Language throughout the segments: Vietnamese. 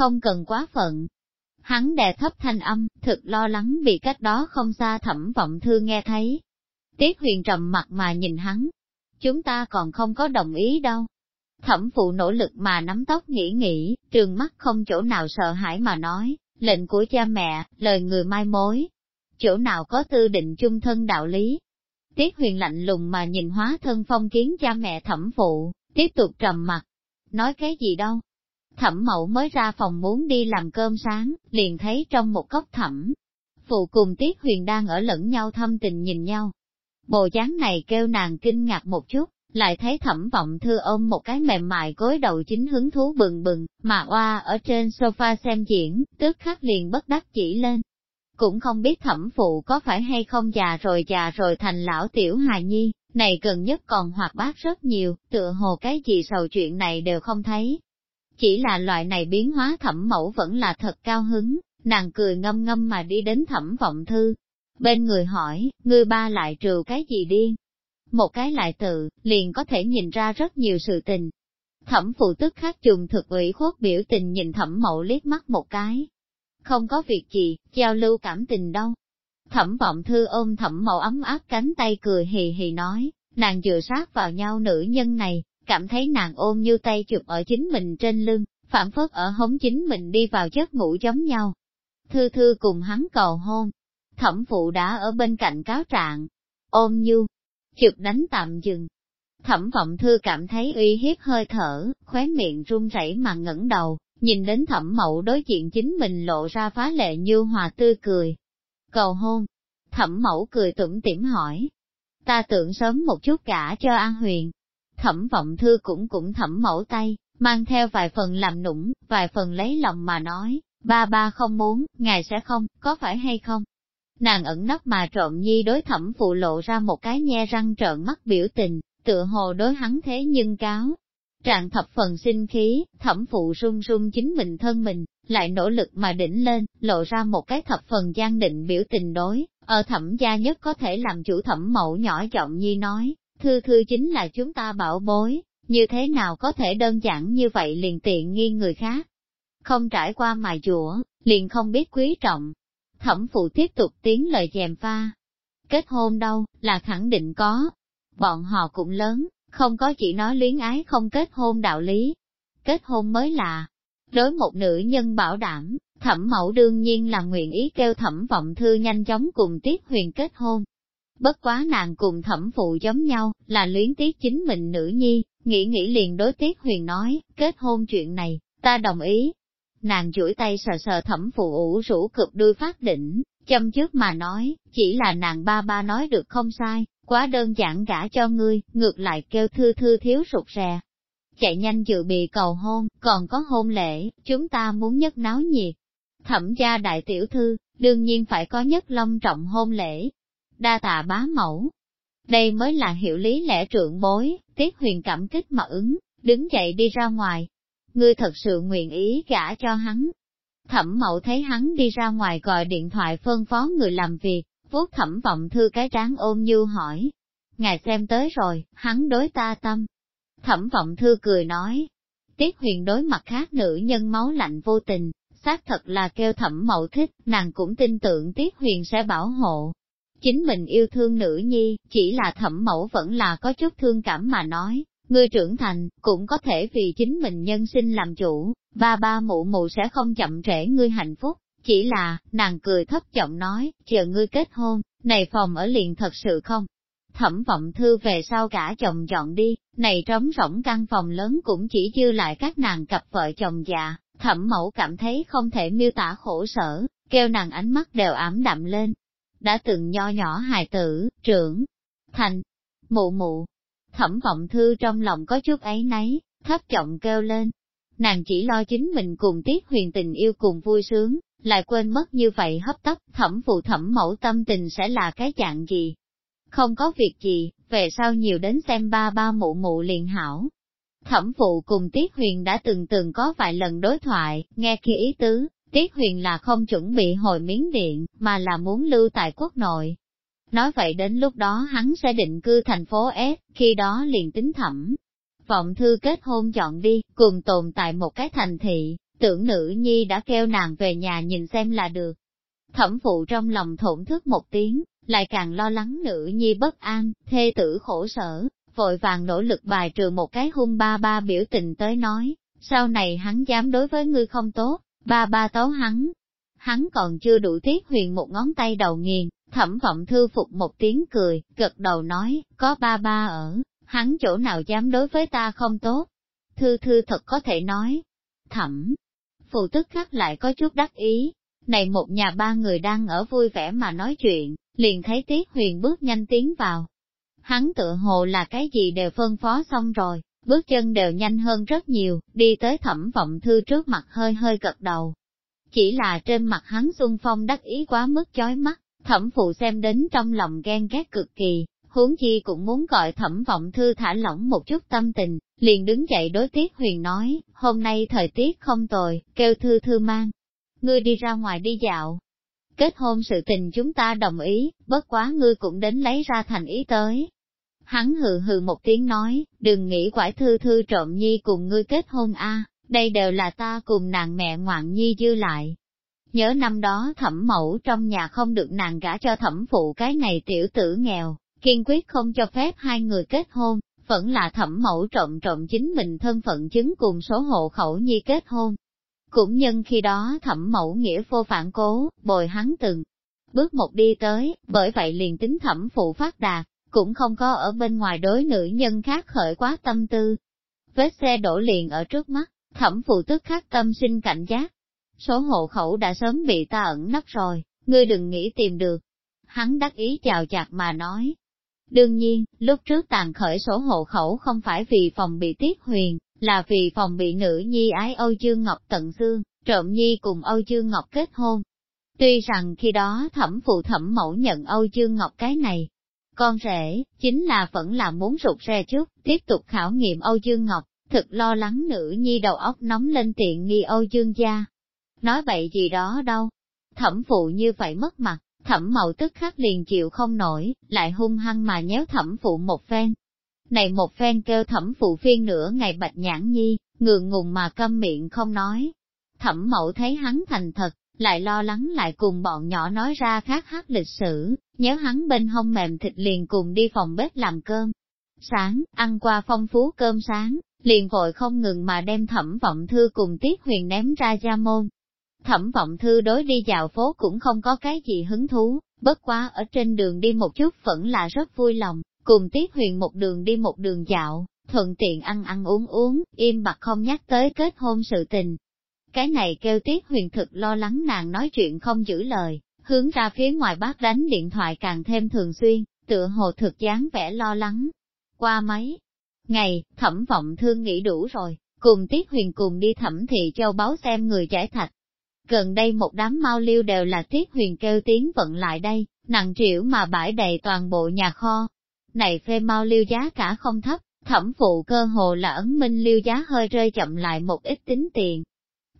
không cần quá phận. Hắn đè thấp thanh âm, thực lo lắng bị cách đó không xa thẩm vọng thư nghe thấy. Tiết huyền trầm mặt mà nhìn hắn. Chúng ta còn không có đồng ý đâu. Thẩm phụ nỗ lực mà nắm tóc nghĩ nghĩ, trường mắt không chỗ nào sợ hãi mà nói, lệnh của cha mẹ, lời người mai mối. Chỗ nào có tư định chung thân đạo lý. Tiết huyền lạnh lùng mà nhìn hóa thân phong kiến cha mẹ thẩm phụ, tiếp tục trầm mặt. Nói cái gì đâu? Thẩm mẫu mới ra phòng muốn đi làm cơm sáng, liền thấy trong một cốc thẩm. Phụ cùng Tiết huyền đang ở lẫn nhau thâm tình nhìn nhau. Bộ dáng này kêu nàng kinh ngạc một chút, lại thấy thẩm vọng thư ôm một cái mềm mại gối đầu chính hứng thú bừng bừng, mà oa ở trên sofa xem diễn, tức khắc liền bất đắc chỉ lên. Cũng không biết thẩm phụ có phải hay không già rồi già rồi thành lão tiểu hài nhi, này gần nhất còn hoạt bát rất nhiều, tựa hồ cái gì sầu chuyện này đều không thấy. Chỉ là loại này biến hóa thẩm mẫu vẫn là thật cao hứng, nàng cười ngâm ngâm mà đi đến thẩm vọng thư. Bên người hỏi, ngươi ba lại trừ cái gì điên, một cái lại tự, liền có thể nhìn ra rất nhiều sự tình. Thẩm phụ tức khắc trùng thực ủy khuất biểu tình nhìn thẩm mẫu liếc mắt một cái. Không có việc gì, giao lưu cảm tình đâu. Thẩm vọng thư ôm thẩm mẫu ấm áp cánh tay cười hì hì nói, nàng dựa sát vào nhau nữ nhân này, cảm thấy nàng ôm như tay chụp ở chính mình trên lưng, phản phất ở hống chính mình đi vào giấc ngủ giống nhau. Thư thư cùng hắn cầu hôn. Thẩm phụ đã ở bên cạnh cáo trạng, ôm như, chụp đánh tạm dừng. Thẩm vọng thư cảm thấy uy hiếp hơi thở, khóe miệng run rẩy mà ngẩng đầu, nhìn đến thẩm mậu đối diện chính mình lộ ra phá lệ như hòa tươi cười. Cầu hôn, thẩm mẫu cười tủm tỉm hỏi. Ta tưởng sớm một chút cả cho An Huyền. Thẩm vọng thư cũng cũng thẩm mẫu tay, mang theo vài phần làm nũng, vài phần lấy lòng mà nói, ba ba không muốn, ngài sẽ không, có phải hay không? Nàng ẩn nấp mà trộm nhi đối thẩm phụ lộ ra một cái nhe răng trợn mắt biểu tình, tựa hồ đối hắn thế nhưng cáo. Trạng thập phần sinh khí, thẩm phụ run run chính mình thân mình, lại nỗ lực mà đỉnh lên, lộ ra một cái thập phần gian định biểu tình đối, ở thẩm gia nhất có thể làm chủ thẩm mẫu nhỏ giọng nhi nói, thư thư chính là chúng ta bảo bối, như thế nào có thể đơn giản như vậy liền tiện nghi người khác. Không trải qua mài dũa, liền không biết quý trọng, Thẩm phụ tiếp tục tiếng lời dèm pha. Kết hôn đâu, là khẳng định có. Bọn họ cũng lớn, không có chỉ nói luyến ái không kết hôn đạo lý. Kết hôn mới là, đối một nữ nhân bảo đảm, thẩm mẫu đương nhiên là nguyện ý kêu thẩm vọng thư nhanh chóng cùng tiết huyền kết hôn. Bất quá nàng cùng thẩm phụ giống nhau, là luyến tiếc chính mình nữ nhi, nghĩ nghĩ liền đối tiết huyền nói, kết hôn chuyện này, ta đồng ý, Nàng chuỗi tay sờ sờ thẩm phụ ủ rũ cực đuôi phát đỉnh, châm trước mà nói, chỉ là nàng ba ba nói được không sai, quá đơn giản gả cho ngươi, ngược lại kêu thư thư thiếu sụt rè. Chạy nhanh dự bị cầu hôn, còn có hôn lễ, chúng ta muốn nhất náo nhiệt. Thẩm gia đại tiểu thư, đương nhiên phải có nhất long trọng hôn lễ. Đa tạ bá mẫu. Đây mới là hiểu lý lẽ trượng bối, tiết huyền cảm kích mà ứng, đứng dậy đi ra ngoài, ngươi thật sự nguyện ý gả cho hắn. Thẩm mậu thấy hắn đi ra ngoài gọi điện thoại phân phó người làm việc, vuốt thẩm vọng thư cái trán ôm như hỏi. Ngài xem tới rồi, hắn đối ta tâm. Thẩm vọng thư cười nói. Tiết huyền đối mặt khác nữ nhân máu lạnh vô tình, xác thật là kêu thẩm mậu thích, nàng cũng tin tưởng Tiết huyền sẽ bảo hộ. Chính mình yêu thương nữ nhi, chỉ là thẩm mẫu vẫn là có chút thương cảm mà nói, Ngươi trưởng thành, cũng có thể vì chính mình nhân sinh làm chủ, ba ba mụ mụ sẽ không chậm trễ ngươi hạnh phúc, chỉ là, nàng cười thấp giọng nói, chờ ngươi kết hôn, này phòng ở liền thật sự không? Thẩm vọng thư về sau cả chồng dọn đi, này trống rỗng căn phòng lớn cũng chỉ dư lại các nàng cặp vợ chồng già, thẩm mẫu cảm thấy không thể miêu tả khổ sở, kêu nàng ánh mắt đều ảm đạm lên. Đã từng nho nhỏ hài tử, trưởng, thành, mụ mụ, Thẩm vọng thư trong lòng có chút ấy nấy, thấp giọng kêu lên. Nàng chỉ lo chính mình cùng tiết huyền tình yêu cùng vui sướng, lại quên mất như vậy hấp tấp, thẩm phụ thẩm mẫu tâm tình sẽ là cái dạng gì. Không có việc gì, về sau nhiều đến xem ba ba mụ mụ liền hảo. Thẩm phụ cùng Tiết Huyền đã từng từng có vài lần đối thoại, nghe kia ý tứ, Tiết Huyền là không chuẩn bị hồi miếng điện, mà là muốn lưu tại quốc nội, Nói vậy đến lúc đó hắn sẽ định cư thành phố S, khi đó liền tính thẩm. Vọng thư kết hôn chọn đi, cùng tồn tại một cái thành thị, tưởng nữ nhi đã kêu nàng về nhà nhìn xem là được. Thẩm phụ trong lòng thổn thức một tiếng, lại càng lo lắng nữ nhi bất an, thê tử khổ sở, vội vàng nỗ lực bài trừ một cái hung ba ba biểu tình tới nói, sau này hắn dám đối với ngươi không tốt, ba ba tấu hắn. Hắn còn chưa đủ tiết huyền một ngón tay đầu nghiền, thẩm vọng thư phục một tiếng cười, gật đầu nói, có ba ba ở, hắn chỗ nào dám đối với ta không tốt. Thư thư thật có thể nói. Thẩm, phụ tức khắc lại có chút đắc ý. Này một nhà ba người đang ở vui vẻ mà nói chuyện, liền thấy Tiết Huyền bước nhanh tiến vào. Hắn tự hồ là cái gì đều phân phó xong rồi, bước chân đều nhanh hơn rất nhiều, đi tới thẩm vọng thư trước mặt hơi hơi gật đầu. Chỉ là trên mặt hắn xuân phong đắc ý quá mức chói mắt, thẩm phụ xem đến trong lòng ghen ghét cực kỳ, huống chi cũng muốn gọi thẩm vọng thư thả lỏng một chút tâm tình, liền đứng dậy đối tiết huyền nói, hôm nay thời tiết không tồi, kêu thư thư mang. Ngươi đi ra ngoài đi dạo. Kết hôn sự tình chúng ta đồng ý, bất quá ngươi cũng đến lấy ra thành ý tới. Hắn hừ hừ một tiếng nói, đừng nghĩ quải thư thư trộm nhi cùng ngươi kết hôn a, đây đều là ta cùng nàng mẹ ngoạn nhi dư lại. Nhớ năm đó thẩm mẫu trong nhà không được nàng gả cho thẩm phụ cái này tiểu tử nghèo, kiên quyết không cho phép hai người kết hôn, vẫn là thẩm mẫu trộm trộm chính mình thân phận chứng cùng số hộ khẩu nhi kết hôn. Cũng nhân khi đó thẩm mẫu nghĩa vô phản cố, bồi hắn từng bước một đi tới, bởi vậy liền tính thẩm phụ phát đạt, cũng không có ở bên ngoài đối nữ nhân khác khởi quá tâm tư. Vết xe đổ liền ở trước mắt, thẩm phụ tức khắc tâm sinh cảnh giác. Số hộ khẩu đã sớm bị ta ẩn nấp rồi, ngươi đừng nghĩ tìm được. Hắn đắc ý chào chặt mà nói, Đương nhiên, lúc trước tàn khởi số hộ khẩu không phải vì phòng bị tiết huyền, là vì phòng bị nữ nhi ái Âu Dương Ngọc tận xương, trộm nhi cùng Âu Dương Ngọc kết hôn. Tuy rằng khi đó thẩm phụ thẩm mẫu nhận Âu Dương Ngọc cái này, con rể, chính là vẫn là muốn rụt rè trước, tiếp tục khảo nghiệm Âu Dương Ngọc, thực lo lắng nữ nhi đầu óc nóng lên tiện nghi Âu Dương gia. Nói vậy gì đó đâu, thẩm phụ như vậy mất mặt, Thẩm mậu tức khắc liền chịu không nổi, lại hung hăng mà nhéo thẩm phụ một phen. Này một phen kêu thẩm phụ phiên nửa ngày bạch nhãn nhi, ngượng ngùng mà câm miệng không nói. Thẩm mậu thấy hắn thành thật, lại lo lắng lại cùng bọn nhỏ nói ra khác hát lịch sử, nhớ hắn bên hông mềm thịt liền cùng đi phòng bếp làm cơm. Sáng, ăn qua phong phú cơm sáng, liền vội không ngừng mà đem thẩm vọng thư cùng tiết huyền ném ra ra môn, Thẩm vọng thư đối đi dạo phố cũng không có cái gì hứng thú, bất quá ở trên đường đi một chút vẫn là rất vui lòng, cùng Tiết Huyền một đường đi một đường dạo, thuận tiện ăn ăn uống uống, im bặt không nhắc tới kết hôn sự tình. Cái này kêu Tiết Huyền thực lo lắng nàng nói chuyện không giữ lời, hướng ra phía ngoài bác đánh điện thoại càng thêm thường xuyên, tựa hồ thực dáng vẻ lo lắng. Qua mấy ngày, thẩm vọng thương nghĩ đủ rồi, cùng Tiết Huyền cùng đi thẩm thị châu báo xem người giải thạch, Gần đây một đám mau liêu đều là tiết huyền kêu tiếng vận lại đây, nặng triệu mà bãi đầy toàn bộ nhà kho. Này phê mau liêu giá cả không thấp, thẩm phụ cơ hồ là ấn minh liêu giá hơi rơi chậm lại một ít tính tiền.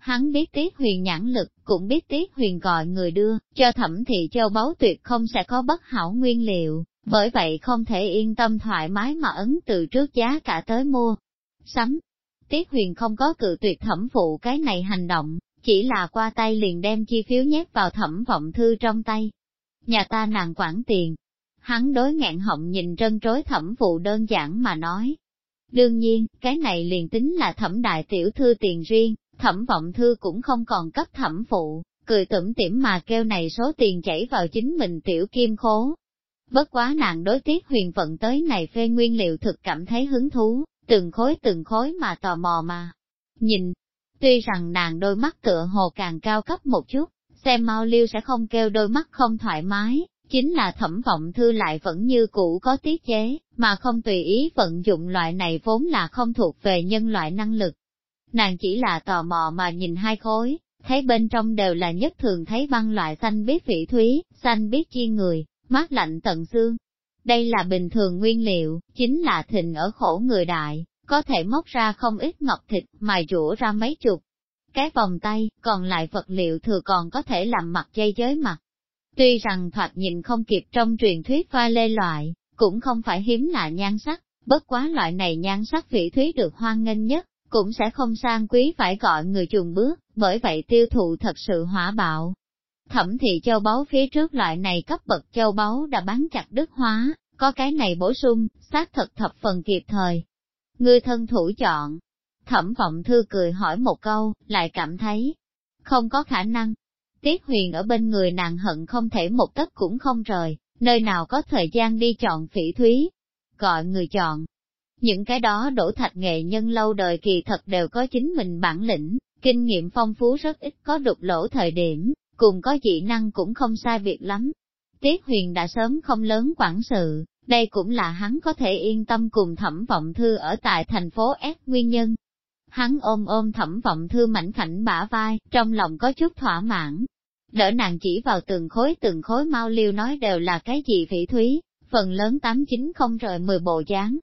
Hắn biết tiết huyền nhãn lực, cũng biết tiết huyền gọi người đưa, cho thẩm thị châu báu tuyệt không sẽ có bất hảo nguyên liệu, bởi vậy không thể yên tâm thoải mái mà ấn từ trước giá cả tới mua. Sắm, tiết huyền không có cự tuyệt thẩm phụ cái này hành động, chỉ là qua tay liền đem chi phiếu nhét vào thẩm vọng thư trong tay. Nhà ta nàng quản tiền. Hắn đối ngạn họng nhìn trân trối thẩm phụ đơn giản mà nói. Đương nhiên, cái này liền tính là thẩm đại tiểu thư tiền riêng, thẩm vọng thư cũng không còn cấp thẩm phụ, cười tủm tỉm mà kêu này số tiền chảy vào chính mình tiểu kim khố. Bất quá nàng đối tiết huyền vận tới này phê nguyên liệu thực cảm thấy hứng thú, từng khối từng khối mà tò mò mà. Nhìn, Tuy rằng nàng đôi mắt tựa hồ càng cao cấp một chút, xem mau liêu sẽ không kêu đôi mắt không thoải mái, chính là thẩm vọng thư lại vẫn như cũ có tiết chế, mà không tùy ý vận dụng loại này vốn là không thuộc về nhân loại năng lực. Nàng chỉ là tò mò mà nhìn hai khối, thấy bên trong đều là nhất thường thấy băng loại xanh biết vị thúy, xanh biết chi người, mát lạnh tận xương. Đây là bình thường nguyên liệu, chính là thịnh ở khổ người đại, có thể móc ra không ít ngọc thịt, mài rũa ra mấy chục. Cái vòng tay, còn lại vật liệu thừa còn có thể làm mặt dây giới mặt. Tuy rằng thoạt nhìn không kịp trong truyền thuyết pha lê loại, cũng không phải hiếm lạ nhan sắc, bất quá loại này nhan sắc vị thúy được hoan nghênh nhất, cũng sẽ không sang quý phải gọi người trùng bước, bởi vậy tiêu thụ thật sự hỏa bạo. Thẩm thị châu báu phía trước loại này cấp bậc châu báu đã bán chặt đứt hóa, có cái này bổ sung, xác thật thập phần kịp thời. Ngươi thân thủ chọn. Thẩm vọng thư cười hỏi một câu, lại cảm thấy không có khả năng. Tiết huyền ở bên người nàng hận không thể một tấc cũng không rời, nơi nào có thời gian đi chọn phỉ thúy. Gọi người chọn. Những cái đó đổ thạch nghệ nhân lâu đời kỳ thật đều có chính mình bản lĩnh, kinh nghiệm phong phú rất ít có đục lỗ thời điểm, cùng có dị năng cũng không sai việc lắm. Tiết huyền đã sớm không lớn quản sự, đây cũng là hắn có thể yên tâm cùng thẩm vọng thư ở tại thành phố S nguyên nhân. Hắn ôm ôm thẩm vọng thư mảnh khảnh bả vai, trong lòng có chút thỏa mãn. Đỡ nàng chỉ vào từng khối từng khối mau liêu nói đều là cái gì phỉ thúy, phần lớn tám chín không rời mười bộ dáng.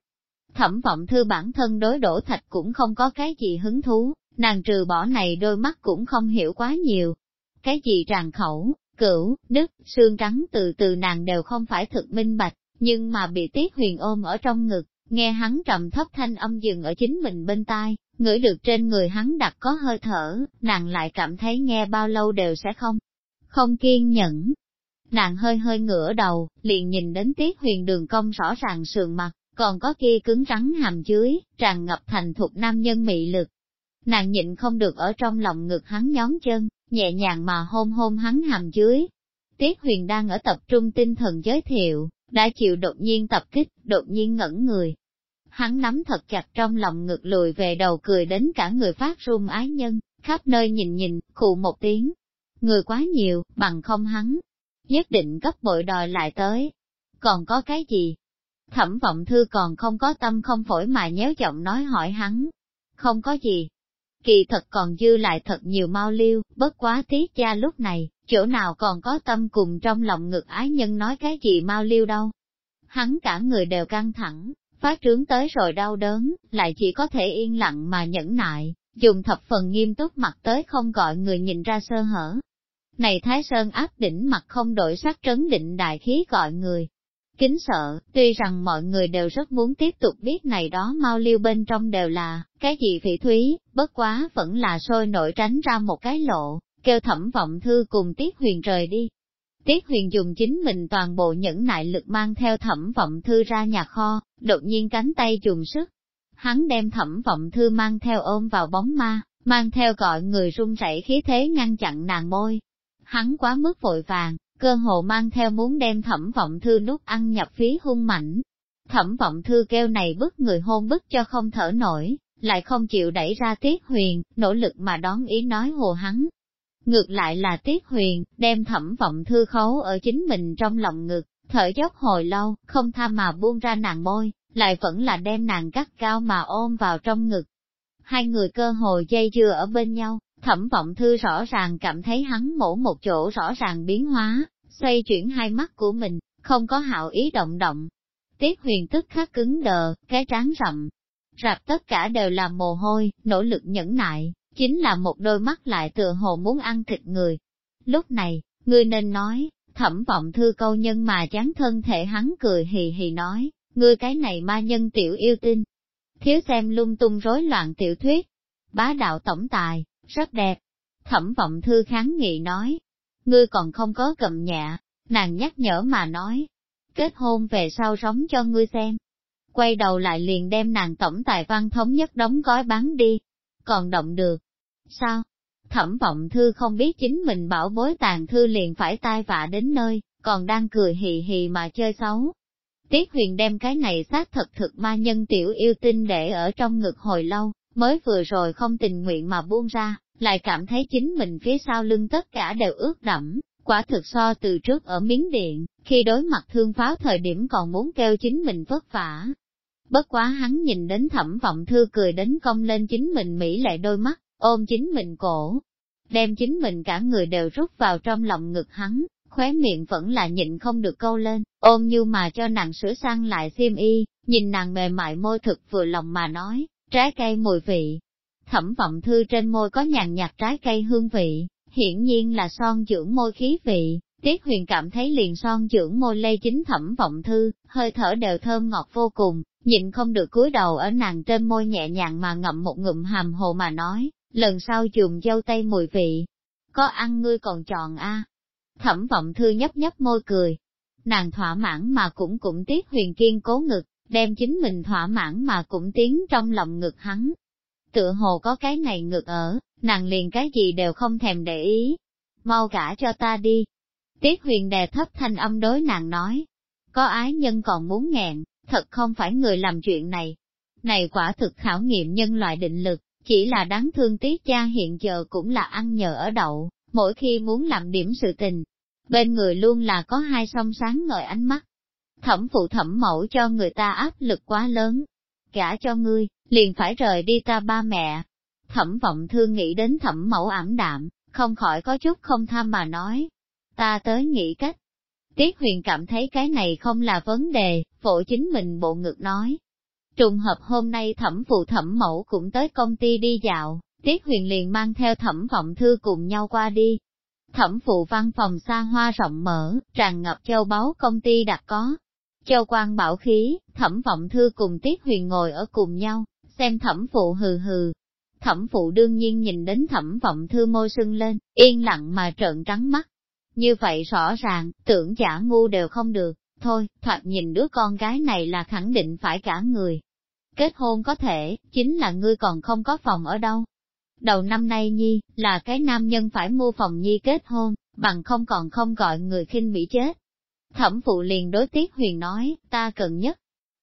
Thẩm vọng thư bản thân đối đổ thạch cũng không có cái gì hứng thú, nàng trừ bỏ này đôi mắt cũng không hiểu quá nhiều. Cái gì tràn khẩu, cửu, đức, xương trắng từ từ nàng đều không phải thực minh bạch, nhưng mà bị Tiết Huyền ôm ở trong ngực, nghe hắn trầm thấp thanh âm dừng ở chính mình bên tai, ngửi được trên người hắn đặt có hơi thở, nàng lại cảm thấy nghe bao lâu đều sẽ không, không kiên nhẫn. Nàng hơi hơi ngửa đầu, liền nhìn đến Tiết Huyền đường cong rõ ràng sườn mặt, còn có kia cứng rắn hàm dưới, tràn ngập thành thục nam nhân mị lực. Nàng nhịn không được ở trong lòng ngực hắn nhón chân, nhẹ nhàng mà hôn hôn hắn hàm dưới. Tiết Huyền đang ở tập trung tinh thần giới thiệu, đã chịu đột nhiên tập kích, đột nhiên ngẩn người. Hắn nắm thật chặt trong lòng ngực lùi về đầu cười đến cả người phát run ái nhân, khắp nơi nhìn nhìn, khụ một tiếng. Người quá nhiều, bằng không hắn, nhất định cấp bội đòi lại tới. Còn có cái gì? Thẩm vọng thư còn không có tâm không phổi mà nhéo giọng nói hỏi hắn. Không có gì. Kỳ thật còn dư lại thật nhiều mau liêu, bất quá tiết gia lúc này, chỗ nào còn có tâm cùng trong lòng ngực ái nhân nói cái gì mau liêu đâu. Hắn cả người đều căng thẳng, phát trướng tới rồi đau đớn, lại chỉ có thể yên lặng mà nhẫn nại, dùng thập phần nghiêm túc mặt tới không gọi người nhìn ra sơ hở. Này Thái Sơn áp đỉnh mặt không đổi sắc trấn định đại khí gọi người. Kính sợ, tuy rằng mọi người đều rất muốn tiếp tục biết này đó mau liêu bên trong đều là, cái gì phỉ thúy, bất quá vẫn là sôi nổi tránh ra một cái lộ, kêu thẩm vọng thư cùng Tiết Huyền rời đi. Tiết Huyền dùng chính mình toàn bộ nhẫn nại lực mang theo thẩm vọng thư ra nhà kho, đột nhiên cánh tay dùng sức. Hắn đem thẩm vọng thư mang theo ôm vào bóng ma, mang theo gọi người run rẩy khí thế ngăn chặn nàng môi. Hắn quá mức vội vàng, cơ hồ mang theo muốn đem thẩm vọng thư nút ăn nhập phí hung mảnh. Thẩm vọng thư kêu này bức người hôn bức cho không thở nổi, lại không chịu đẩy ra tiết huyền, nỗ lực mà đón ý nói hồ hắn, Ngược lại là Tiết Huyền, đem thẩm vọng thư khấu ở chính mình trong lòng ngực, thở dốc hồi lâu, không tha mà buông ra nàng môi, lại vẫn là đem nàng cắt cao mà ôm vào trong ngực. Hai người cơ hồ dây dưa ở bên nhau, thẩm vọng thư rõ ràng cảm thấy hắn mổ một chỗ rõ ràng biến hóa, xoay chuyển hai mắt của mình, không có hạo ý động động. Tiết huyền tức khắc cứng đờ, cái trán rậm, rạp tất cả đều là mồ hôi, nỗ lực nhẫn nại, chính là một đôi mắt lại tựa hồ muốn ăn thịt người. Lúc này, ngươi nên nói, thẩm vọng thư câu nhân mà chán thân thể hắn cười hì hì nói, ngươi cái này ma nhân tiểu yêu tinh. Thiếu xem lung tung rối loạn tiểu thuyết. Bá đạo tổng tài, rất đẹp. Thẩm vọng thư kháng nghị nói, ngươi còn không có cầm nhẹ, nàng nhắc nhở mà nói, kết hôn về sau sống cho ngươi xem. Quay đầu lại liền đem nàng tổng tài văn thống nhất đóng gói bán đi, còn động được, Sao? Thẩm vọng thư không biết chính mình bảo bối tàn thư liền phải tai vạ đến nơi, còn đang cười hì hì mà chơi xấu. Tiết huyền đem cái này xác thật thực ma nhân tiểu yêu tinh để ở trong ngực hồi lâu, mới vừa rồi không tình nguyện mà buông ra, lại cảm thấy chính mình phía sau lưng tất cả đều ướt đẫm, quả thực so từ trước ở miếng điện, khi đối mặt thương pháo thời điểm còn muốn kêu chính mình vất vả. Bất quá hắn nhìn đến thẩm vọng thư cười đến cong lên chính mình mỹ lệ đôi mắt, ôm chính mình cổ, đem chính mình cả người đều rút vào trong lòng ngực hắn, khóe miệng vẫn là nhịn không được câu lên, ôm như mà cho nàng sửa sang lại xiêm y, nhìn nàng mềm mại môi thực vừa lòng mà nói, trái cây mùi vị. Thẩm vọng thư trên môi có nhàn nhạt trái cây hương vị, hiển nhiên là son dưỡng môi khí vị, Tiết huyền cảm thấy liền son dưỡng môi lây chính thẩm vọng thư, hơi thở đều thơm ngọt vô cùng, nhịn không được cúi đầu ở nàng trên môi nhẹ nhàng mà ngậm một ngụm hàm hồ mà nói, lần sau dùng dâu tây mùi vị. Có ăn ngươi còn chọn a Thẩm vọng thư nhấp nhấp môi cười. Nàng thỏa mãn mà cũng cũng tiếc huyền kiên cố ngực, đem chính mình thỏa mãn mà cũng tiến trong lòng ngực hắn. Tựa hồ có cái này ngực ở, nàng liền cái gì đều không thèm để ý. Mau gả cho ta đi. Tiết huyền đè thấp thanh âm đối nàng nói. Có ái nhân còn muốn nghẹn, thật không phải người làm chuyện này. Này quả thực khảo nghiệm nhân loại định lực, chỉ là đáng thương tiết cha hiện giờ cũng là ăn nhờ ở đậu, mỗi khi muốn làm điểm sự tình. Bên người luôn là có hai song sáng ngời ánh mắt. Thẩm phụ thẩm mẫu cho người ta áp lực quá lớn. Gả cho ngươi, liền phải rời đi ta ba mẹ. Thẩm vọng thương nghĩ đến thẩm mẫu ảm đạm, không khỏi có chút không tham mà nói. Ta tới nghĩ cách. Tiết huyền cảm thấy cái này không là vấn đề, vội chính mình bộ ngực nói. Trùng hợp hôm nay thẩm phụ thẩm mẫu cũng tới công ty đi dạo, Tiết huyền liền mang theo thẩm vọng thư cùng nhau qua đi. Thẩm phụ văn phòng xa hoa rộng mở, tràn ngập châu báu công ty đặt có. Châu quan bảo khí, thẩm vọng thư cùng Tiết huyền ngồi ở cùng nhau, xem thẩm phụ hừ hừ. Thẩm phụ đương nhiên nhìn đến thẩm vọng thư môi sưng lên, yên lặng mà trợn trắng mắt. Như vậy rõ ràng, tưởng giả ngu đều không được, thôi, thoạt nhìn đứa con gái này là khẳng định phải cả người. Kết hôn có thể, chính là ngươi còn không có phòng ở đâu. Đầu năm nay nhi, là cái nam nhân phải mua phòng nhi kết hôn, bằng không còn không gọi người khinh bị chết. Thẩm phụ liền đối tiết huyền nói, ta cần nhất.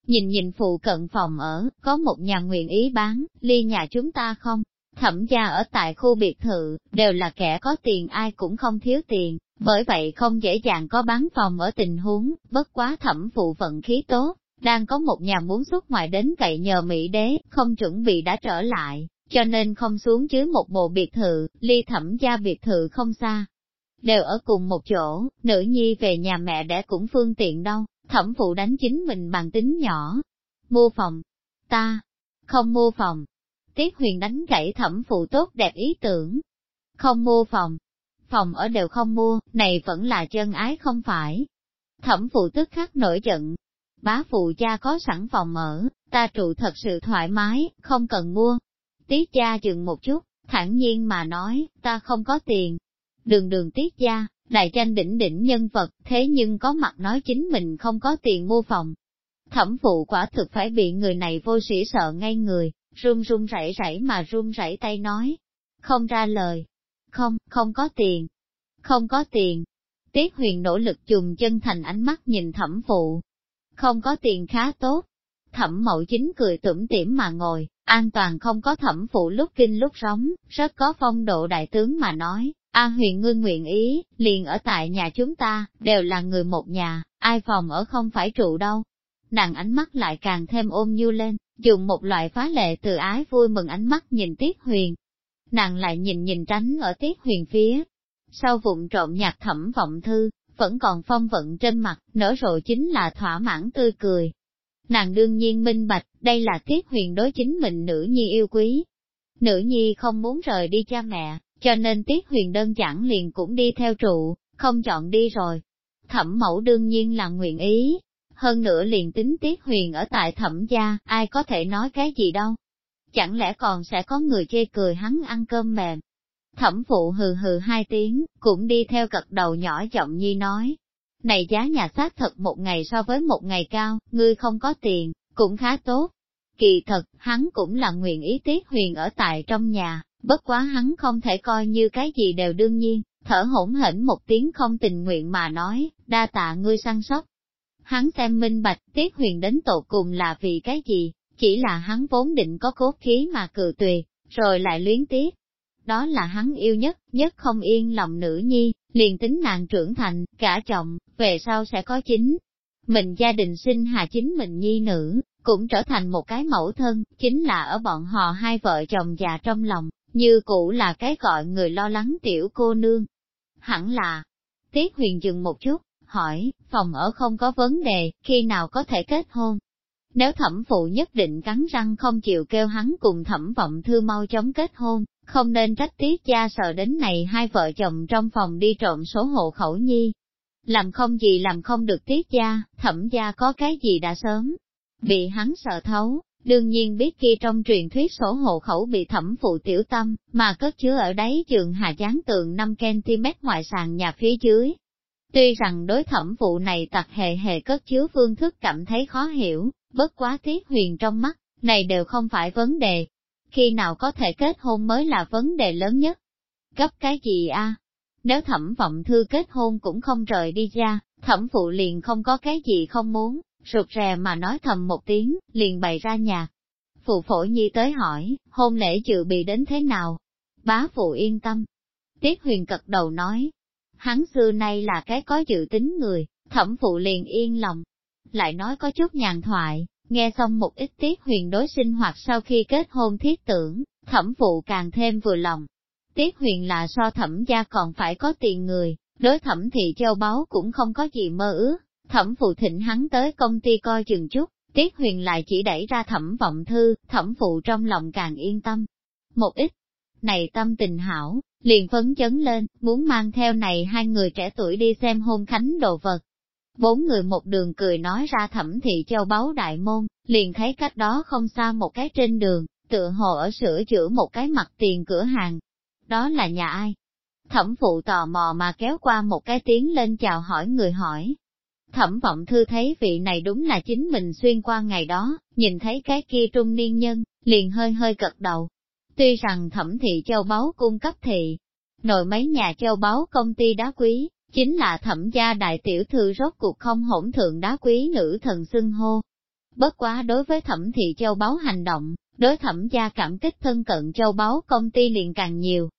Nhìn nhìn phụ cận phòng ở, có một nhà nguyện ý bán, ly nhà chúng ta không? Thẩm gia ở tại khu biệt thự, đều là kẻ có tiền ai cũng không thiếu tiền, bởi vậy không dễ dàng có bán phòng ở tình huống, bất quá thẩm phụ vận khí tốt, đang có một nhà muốn xuất ngoại đến cậy nhờ Mỹ đế, không chuẩn bị đã trở lại, cho nên không xuống dưới một bộ biệt thự, ly thẩm gia biệt thự không xa. Đều ở cùng một chỗ, nữ nhi về nhà mẹ đẻ cũng phương tiện đâu, thẩm phụ đánh chính mình bằng tính nhỏ. Mua phòng. Ta. Không mua phòng. Tiết huyền đánh gãy thẩm phụ tốt đẹp ý tưởng. Không mua phòng. Phòng ở đều không mua, này vẫn là chân ái không phải. Thẩm phụ tức khắc nổi giận, bá phụ cha có sẵn phòng ở, ta trụ thật sự thoải mái, không cần mua. Tiết cha dừng một chút, thản nhiên mà nói, ta không có tiền. Đường đường tiết gia, đại tranh đỉnh đỉnh nhân vật, thế nhưng có mặt nói chính mình không có tiền mua phòng. Thẩm phụ quả thực phải bị người này vô sĩ sợ ngay người, run run rẩy rẩy mà run rẩy tay nói. Không ra lời. Không, không có tiền. Không có tiền. Tiết huyền nỗ lực dùng chân thành ánh mắt nhìn thẩm phụ, không có tiền khá tốt. Thẩm mậu chính cười tủm tỉm mà ngồi, an toàn không có thẩm phụ lúc kinh lúc sống, rất có phong độ đại tướng mà nói, A huyền ngươi nguyện ý, liền ở tại nhà chúng ta, đều là người một nhà, ai phòng ở không phải trụ đâu. Nàng ánh mắt lại càng thêm ôm nhu lên, dùng một loại phá lệ từ ái vui mừng ánh mắt nhìn Tiết Huyền. Nàng lại nhìn nhìn tránh ở Tiết Huyền phía, sau vụn trộm nhạc thẩm vọng thư, vẫn còn phong vận trên mặt, nở rộ chính là thỏa mãn tươi cười. Nàng đương nhiên minh bạch, đây là tiết huyền đối chính mình nữ nhi yêu quý. Nữ nhi không muốn rời đi cha mẹ, cho nên tiết huyền đơn giản liền cũng đi theo trụ, không chọn đi rồi. Thẩm mẫu đương nhiên là nguyện ý, hơn nữa liền tính tiết huyền ở tại thẩm gia, ai có thể nói cái gì đâu. Chẳng lẽ còn sẽ có người chê cười hắn ăn cơm mềm, Thẩm phụ hừ hừ hai tiếng, cũng đi theo cật đầu nhỏ giọng nhi nói. Này giá nhà xác thật một ngày so với một ngày cao, ngươi không có tiền, cũng khá tốt. Kỳ thật, hắn cũng là nguyện ý tiết huyền ở tại trong nhà, bất quá hắn không thể coi như cái gì đều đương nhiên, thở hổn hển một tiếng không tình nguyện mà nói, đa tạ ngươi săn sóc. Hắn xem minh bạch, tiết huyền đến tổ cùng là vì cái gì, chỉ là hắn vốn định có cốt khí mà cự tuyệt, rồi lại luyến tiếc, đó là hắn yêu nhất, nhất không yên lòng nữ nhi, liền tính nàng trưởng thành, cả chồng, về sau sẽ có chính. Mình gia đình sinh hạ chính mình nhi nữ, cũng trở thành một cái mẫu thân, chính là ở bọn họ hai vợ chồng già trong lòng, như cũ là cái gọi người lo lắng tiểu cô nương. Hẳn là, Tiết Huyền dừng một chút, hỏi, phòng ở không có vấn đề, khi nào có thể kết hôn? Nếu thẩm phụ nhất định cắn răng không chịu kêu hắn cùng thẩm vọng thư mau chóng kết hôn, không nên trách tiết gia sợ đến này hai vợ chồng trong phòng đi trộm số hộ khẩu nhi. Làm không gì làm không được tiết gia, thẩm gia có cái gì đã sớm. Bị hắn sợ thấu, đương nhiên biết kia trong truyền thuyết sổ hộ khẩu bị thẩm phụ tiểu tâm, mà cất chứa ở đáy trường hà gián tượng 5cm ngoài sàn nhà phía dưới. Tuy rằng đối thẩm phụ này tặc hề hề cất chứa phương thức cảm thấy khó hiểu, bất quá tiết huyền trong mắt, này đều không phải vấn đề. Khi nào có thể kết hôn mới là vấn đề lớn nhất. Cấp cái gì a? Nếu thẩm vọng thư kết hôn cũng không rời đi ra, thẩm phụ liền không có cái gì không muốn, rụt rè mà nói thầm một tiếng, liền bày ra nhà. Phụ phổ nhi tới hỏi, hôn lễ dự bị đến thế nào? Bá phụ yên tâm. Tiết huyền cật đầu nói, hắn xưa nay là cái có dự tính người, thẩm phụ liền yên lòng. Lại nói có chút nhàn thoại, nghe xong một ít tiết huyền đối sinh hoạt sau khi kết hôn thiết tưởng, thẩm phụ càng thêm vừa lòng. Tiết huyền là so thẩm gia còn phải có tiền người, đối thẩm thị châu báu cũng không có gì mơ ước, thẩm phụ thịnh hắn tới công ty coi chừng chút, tiết huyền lại chỉ đẩy ra thẩm vọng thư, thẩm phụ trong lòng càng yên tâm. Một ít, này tâm tình hảo, liền phấn chấn lên, muốn mang theo này hai người trẻ tuổi đi xem hôn khánh đồ vật. Bốn người một đường cười nói ra thẩm thị châu báu đại môn, liền thấy cách đó không xa một cái trên đường, tựa hồ ở sửa chữa một cái mặt tiền cửa hàng. Đó là nhà ai? Thẩm phụ tò mò mà kéo qua một cái tiếng lên chào hỏi người hỏi. Thẩm vọng thư thấy vị này đúng là chính mình xuyên qua ngày đó, nhìn thấy cái kia trung niên nhân, liền hơi hơi cật đầu. Tuy rằng thẩm thị châu báu cung cấp thị, nội mấy nhà châu báu công ty đá quý, chính là thẩm gia đại tiểu thư rốt cuộc không hỗn thượng đá quý nữ thần xưng hô. Bất quá đối với thẩm thị châu báu hành động, đối thẩm gia cảm kích thân cận châu báu công ty liền càng nhiều,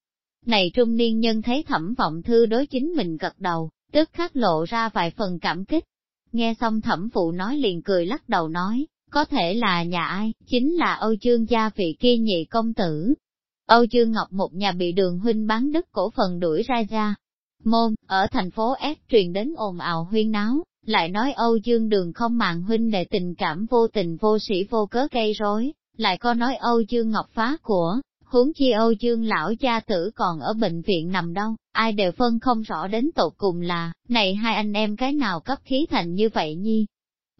này trung niên nhân thấy thẩm vọng thư đối chính mình gật đầu, tức khắc lộ ra vài phần cảm kích. Nghe xong thẩm phụ nói liền cười lắc đầu nói, có thể là nhà ai, chính là Âu Dương gia vị kia nhị công tử. Âu Dương Ngọc một nhà bị đường huynh bán đất cổ phần đuổi ra ra. Môn, ở thành phố S truyền đến ồn ào huyên náo, lại nói Âu Dương đường không màng huynh để tình cảm vô tình vô sĩ vô cớ gây rối, lại có nói Âu Dương Ngọc phá của, huống chi Âu Dương lão cha tử còn ở bệnh viện nằm đâu, ai đều phân không rõ đến tột cùng là, này hai anh em cái nào cấp khí thành như vậy nhi.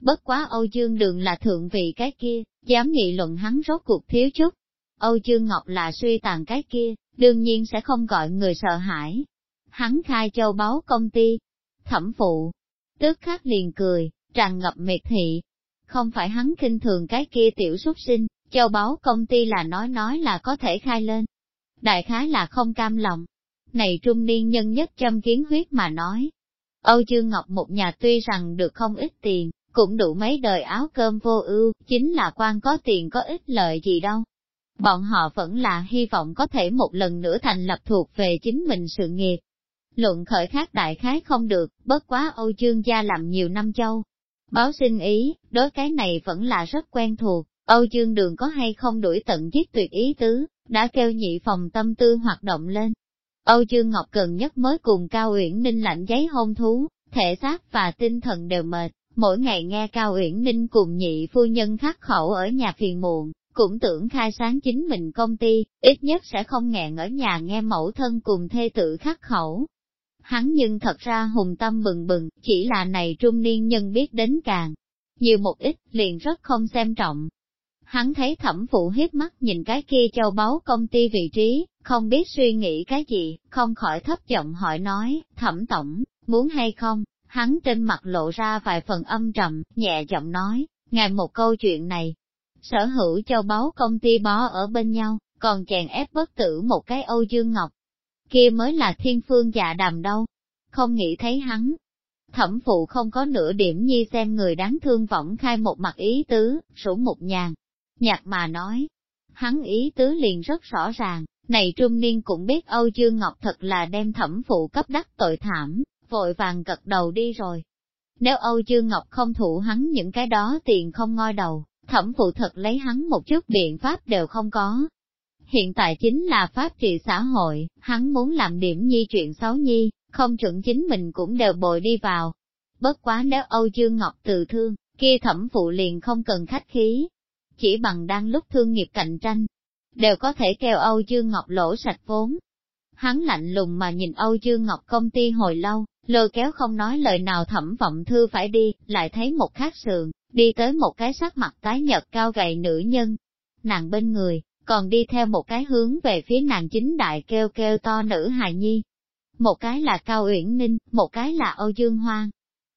Bất quá Âu Dương đường là thượng vị cái kia, dám nghị luận hắn rốt cuộc thiếu chút. Âu Dương Ngọc là suy tàn cái kia, đương nhiên sẽ không gọi người sợ hãi. Hắn khai châu báu công ty, thẩm phụ, tức khắc liền cười, tràn ngập mệt thị. Không phải hắn kinh thường cái kia tiểu xuất sinh, Châu báu công ty là nói nói là có thể khai lên. Đại khái là không cam lòng. Này trung niên nhân nhất châm kiến huyết mà nói. Âu Dương Ngọc một nhà tuy rằng được không ít tiền, cũng đủ mấy đời áo cơm vô ưu, chính là quan có tiền có ích lợi gì đâu. Bọn họ vẫn là hy vọng có thể một lần nữa thành lập thuộc về chính mình sự nghiệp. Luận khởi khác đại khái không được, bất quá Âu Dương gia làm nhiều năm châu. Báo sinh ý, đối cái này vẫn là rất quen thuộc, Âu Dương Đường có hay không đuổi tận giết tuyệt ý tứ, đã kêu nhị phòng tâm tư hoạt động lên. Âu Dương Ngọc gần nhất mới cùng Cao Uyển Ninh lạnh giấy hôn thú, thể xác và tinh thần đều mệt, mỗi ngày nghe Cao Uyển Ninh cùng nhị phu nhân khắc khẩu ở nhà phiền muộn, cũng tưởng khai sáng chính mình công ty, ít nhất sẽ không nghẹn ở nhà nghe mẫu thân cùng thê tử khắc khẩu. Hắn nhưng thật ra hùng tâm bừng bừng, chỉ là này trung niên nhân biết đến càng nhiều một ít, liền rất không xem trọng, Hắn thấy thẩm phụ hiếp mắt nhìn cái kia châu báu công ty vị trí, không biết suy nghĩ cái gì, không khỏi thấp giọng hỏi nói, thẩm tổng, muốn hay không? Hắn trên mặt lộ ra vài phần âm trầm, nhẹ giọng nói, ngài một câu chuyện này. Sở hữu châu báu công ty bó ở bên nhau, còn chèn ép bất tử một cái Âu Dương Ngọc. Kia mới là thiên phương dạ đàm đâu. Không nghĩ thấy hắn. Thẩm phụ không có nửa điểm nhi xem người đáng thương võng khai một mặt ý tứ, rủ một nhàn, Nhạc mà nói, hắn ý tứ liền rất rõ ràng, này trung niên cũng biết Âu Dương Ngọc thật là đem thẩm phụ cấp đắc tội thảm, vội vàng gật đầu đi rồi. Nếu Âu Dương Ngọc không thụ hắn những cái đó tiền không ngoi đầu, thẩm phụ thật lấy hắn một chút biện pháp đều không có. Hiện tại chính là pháp trị xã hội, hắn muốn làm điểm nhi chuyện xấu nhi, không chuẩn chính mình cũng đều bồi đi vào. Bất quá nếu Âu Dương Ngọc từ thương, kia thẩm phụ liền không cần khách khí, chỉ bằng đang lúc thương nghiệp cạnh tranh, đều có thể kêu Âu Dương Ngọc lỗ sạch vốn. Hắn lạnh lùng mà nhìn Âu Dương Ngọc công ty hồi lâu, lôi kéo không nói lời nào thẩm vọng thư phải đi, lại thấy một khát sườn, đi tới một cái sắc mặt tái nhật cao gầy nữ nhân. Nàng bên người, còn đi theo một cái hướng về phía nàng chính đại kêu kêu to nữ hài nhi. Một cái là Cao Uyển Ninh, một cái là Âu Dương Hoang.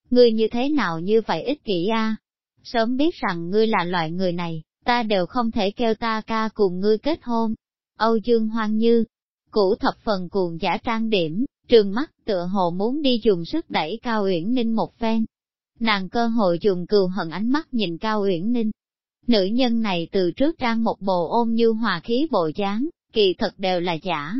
Ngươi như thế nào như vậy ích kỷ a? Sớm biết rằng ngươi là loại người này, ta đều không thể kêu ta ca cùng ngươi kết hôn. Âu Dương Hoang như, cũ thập phần cuồng giả trang điểm, trường mắt tựa hồ muốn đi dùng sức đẩy Cao Uyển Ninh một phen. Nàng cơ hội dùng cừu hận ánh mắt nhìn Cao Uyển Ninh. Nữ nhân này từ trước trang một bộ ôm như hòa khí bộ dáng, kỳ thật đều là giả.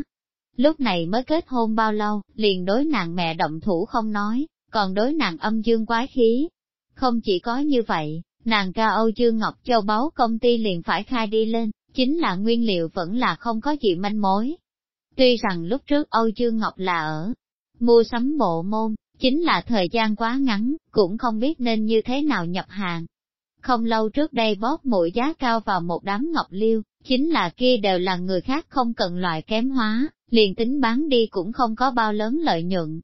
Lúc này mới kết hôn bao lâu, liền đối nàng mẹ động thủ không nói, còn đối nàng âm dương quái khí. Không chỉ có như vậy, nàng ca Âu Dương Ngọc Châu Báu công ty liền phải khai đi lên, chính là nguyên liệu vẫn là không có gì manh mối. Tuy rằng lúc trước Âu Dương Ngọc là ở mua sắm bộ môn, chính là thời gian quá ngắn, cũng không biết nên như thế nào nhập hàng. Không lâu trước đây bóp mũi giá cao vào một đám ngọc liêu, chính là kia đều là người khác không cần loại kém hóa, liền tính bán đi cũng không có bao lớn lợi nhuận.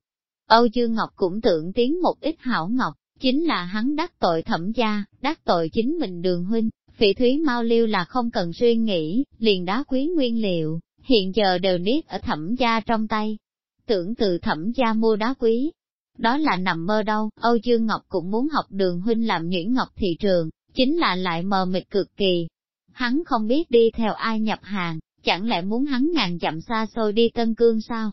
Âu Dương Ngọc cũng tưởng tiến một ít hảo ngọc, chính là hắn đắc tội thẩm gia, đắc tội chính mình đường huynh, phỉ thúy mau liêu là không cần suy nghĩ, liền đá quý nguyên liệu, hiện giờ đều niết ở thẩm gia trong tay. Tưởng từ thẩm gia mua đá quý, đó là nằm mơ đâu, Âu Dương Ngọc cũng muốn học đường huynh làm nhuyễn ngọc thị trường, chính là lại mờ mịt cực kỳ. Hắn không biết đi theo ai nhập hàng, chẳng lẽ muốn hắn ngàn dặm xa xôi đi Tân Cương sao?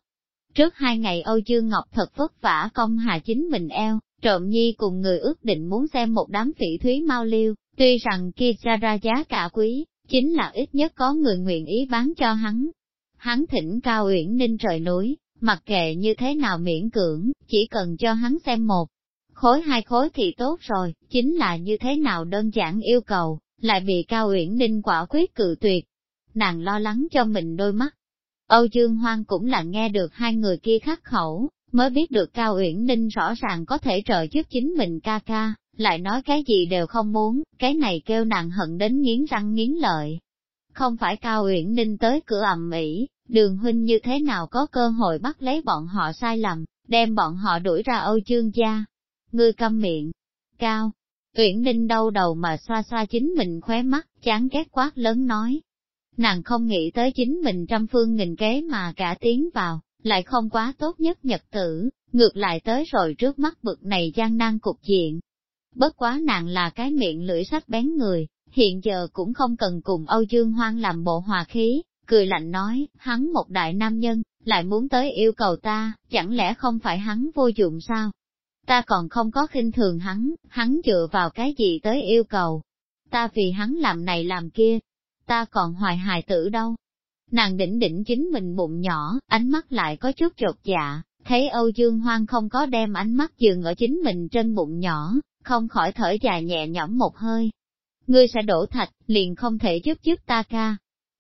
Trước hai ngày Âu Dương Ngọc thật vất vả công hà chính mình eo, trộm nhi cùng người ước định muốn xem một đám phỉ thúy mau liêu, tuy rằng kia ra ra giá cả quý, chính là ít nhất có người nguyện ý bán cho hắn. Hắn thỉnh cao uyển ninh trời núi, mặc kệ như thế nào miễn cưỡng, chỉ cần cho hắn xem một khối hai khối thì tốt rồi, chính là như thế nào đơn giản yêu cầu, lại bị Cao Uyển Ninh quả quyết cự tuyệt. Nàng lo lắng cho mình đôi mắt. Âu Dương Hoang cũng là nghe được hai người kia khắc khẩu, mới biết được Cao Uyển Ninh rõ ràng có thể trợ giúp chính mình ca ca, lại nói cái gì đều không muốn, cái này kêu nàng hận đến nghiến răng nghiến lợi. Không phải Cao Uyển Ninh tới cửa ầm ĩ, đường huynh như thế nào có cơ hội bắt lấy bọn họ sai lầm, đem bọn họ đuổi ra Âu chương gia. Ngươi câm miệng. Cao. Uyển Ninh đau đầu mà xoa xoa chính mình khóe mắt, chán ghét quát lớn nói. Nàng không nghĩ tới chính mình trăm phương nghìn kế mà cả tiến vào, lại không quá tốt nhất nhật tử, ngược lại tới rồi trước mắt bực này gian nan cục diện. Bất quá nàng là cái miệng lưỡi sách bén người, hiện giờ cũng không cần cùng Âu Dương Hoang làm bộ hòa khí, cười lạnh nói, hắn một đại nam nhân, lại muốn tới yêu cầu ta, chẳng lẽ không phải hắn vô dụng sao? Ta còn không có khinh thường hắn, hắn dựa vào cái gì tới yêu cầu? Ta vì hắn làm này làm kia, ta còn hoài hài tử đâu? Nàng đỉnh đỉnh chính mình bụng nhỏ, ánh mắt lại có chút chột dạ, thấy Âu Dương Hoang không có đem ánh mắt dừng ở chính mình trên bụng nhỏ, không khỏi thở dài nhẹ nhõm một hơi. Ngươi sẽ đổ thạch, liền không thể giúp giúp ta ca,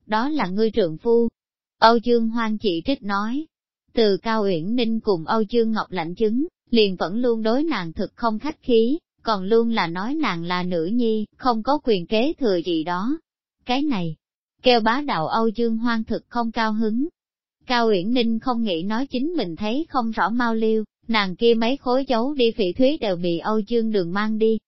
đó là ngươi trượng phu. Âu Dương Hoang chỉ trích nói, từ Cao Uyển Ninh cùng Âu Dương Ngọc lãnh chứng, liền vẫn luôn đối nàng thực không khách khí, còn luôn là nói nàng là nữ nhi, không có quyền kế thừa gì đó. Cái này, kêu bá đạo Âu Dương Hoang thực không cao hứng. Cao Uyển Ninh không nghĩ nói chính mình thấy không rõ mau liêu, nàng kia mấy khối dấu đi phỉ thúy đều bị Âu Dương đường mang đi.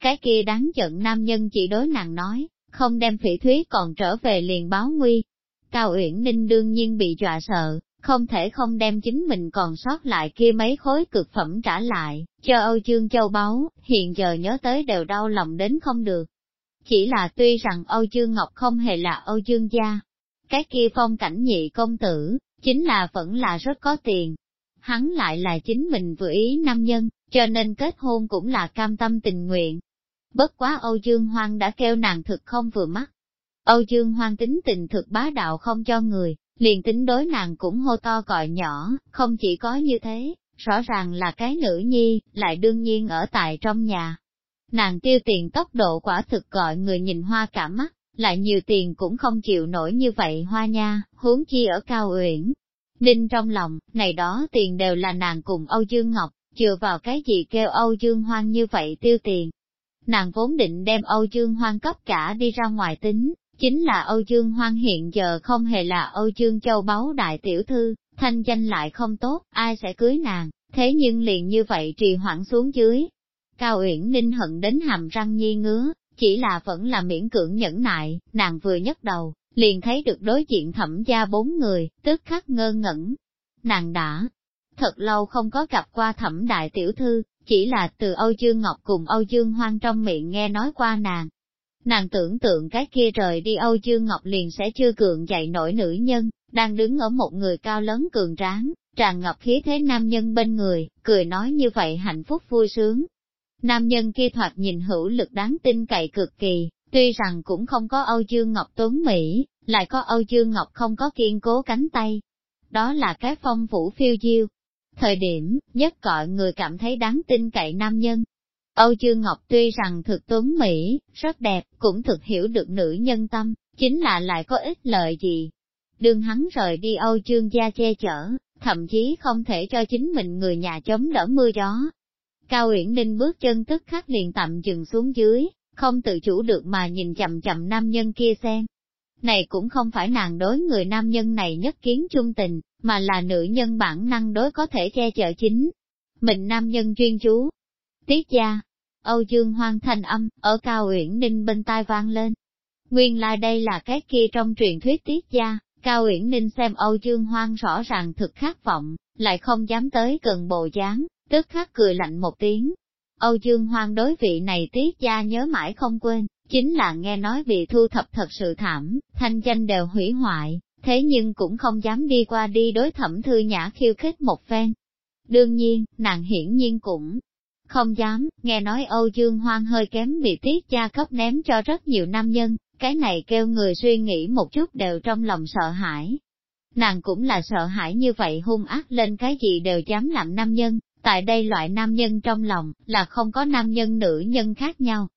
Cái kia đáng giận nam nhân chỉ đối nàng nói, không đem phỉ thúy còn trở về liền báo nguy. Cao Uyển Ninh đương nhiên bị dọa sợ, không thể không đem chính mình còn sót lại kia mấy khối cực phẩm trả lại, cho Âu Dương Châu báu, hiện giờ nhớ tới đều đau lòng đến không được. Chỉ là tuy rằng Âu Dương Ngọc không hề là Âu Dương gia, cái kia phong cảnh nhị công tử, chính là vẫn là rất có tiền. Hắn lại là chính mình vừa ý nam nhân, cho nên kết hôn cũng là cam tâm tình nguyện, Bất quá Âu Dương Hoang đã kêu nàng thực không vừa mắt. Âu Dương Hoang tính tình thực bá đạo không cho người, liền tính đối nàng cũng hô to gọi nhỏ, không chỉ có như thế, rõ ràng là cái nữ nhi, lại đương nhiên ở tại trong nhà. Nàng tiêu tiền tốc độ quả thực gọi người nhìn hoa cả mắt, lại nhiều tiền cũng không chịu nổi như vậy hoa nha, huống chi ở cao uyển. Ninh trong lòng, này đó tiền đều là nàng cùng Âu Dương Ngọc, chừa vào cái gì kêu Âu Dương Hoang như vậy tiêu tiền, nàng vốn định đem Âu Dương Hoang cấp cả đi ra ngoài tính, chính là Âu Dương Hoang hiện giờ không hề là Âu Dương Châu Báu Đại Tiểu Thư, thanh danh lại không tốt, ai sẽ cưới nàng, thế nhưng liền như vậy trì hoãn xuống dưới. Cao Uyển Ninh hận đến hàm răng nhi ngứa, chỉ là vẫn là miễn cưỡng nhẫn nại, nàng vừa nhấc đầu, liền thấy được đối diện thẩm gia bốn người, tức khắc ngơ ngẩn. Nàng đã thật lâu không có gặp qua thẩm đại tiểu thư, chỉ là từ Âu Dương Ngọc cùng Âu Dương Hoang trong miệng nghe nói qua nàng. Nàng tưởng tượng cái kia rời đi Âu Dương Ngọc liền sẽ chưa cường dậy nổi nữ nhân, đang đứng ở một người cao lớn cường tráng, tràn ngập khí thế nam nhân bên người, cười nói như vậy hạnh phúc vui sướng. Nam nhân kia thoạt nhìn hữu lực đáng tin cậy cực kỳ, tuy rằng cũng không có Âu Dương Ngọc tuấn Mỹ, lại có Âu Dương Ngọc không có kiên cố cánh tay. Đó là cái phong vũ phiêu diêu. Thời điểm, nhất gọi người cảm thấy đáng tin cậy nam nhân. Âu Dương Ngọc tuy rằng thực tuấn Mỹ, rất đẹp, cũng thực hiểu được nữ nhân tâm, chính là lại có ích lợi gì. Đường hắn rời đi Âu Dương gia che chở, thậm chí không thể cho chính mình người nhà chống đỡ mưa gió. Cao Uyển Ninh bước chân tức khắc liền tạm dừng xuống dưới, không tự chủ được mà nhìn chậm chậm nam nhân kia xem. Này cũng không phải nàng đối người nam nhân này nhất kiến chung tình, mà là nữ nhân bản năng đối có thể che chở chính. Mình nam nhân chuyên chú. Tiết gia, Âu Dương Hoang thanh âm, ở Cao Uyển Ninh bên tai vang lên. Nguyên lai like đây là cái kia trong truyền thuyết tiết gia, Cao Uyển Ninh xem Âu Dương Hoang rõ ràng thực khát vọng, lại không dám tới gần bộ dáng, tức khắc cười lạnh một tiếng. Âu Dương Hoang đối vị này tiết gia nhớ mãi không quên, chính là nghe nói bị thu thập thật sự thảm, thanh danh đều hủy hoại, thế nhưng cũng không dám đi qua đi đối thẩm thư nhã khiêu khích một phen. Đương nhiên, nàng hiển nhiên cũng không dám, nghe nói Âu Dương Hoang hơi kém bị tiết gia cấp ném cho rất nhiều nam nhân, cái này kêu người suy nghĩ một chút đều trong lòng sợ hãi. Nàng cũng là sợ hãi như vậy hung ác lên cái gì đều dám làm nam nhân, tại đây loại nam nhân trong lòng, là không có nam nhân nữ nhân khác nhau.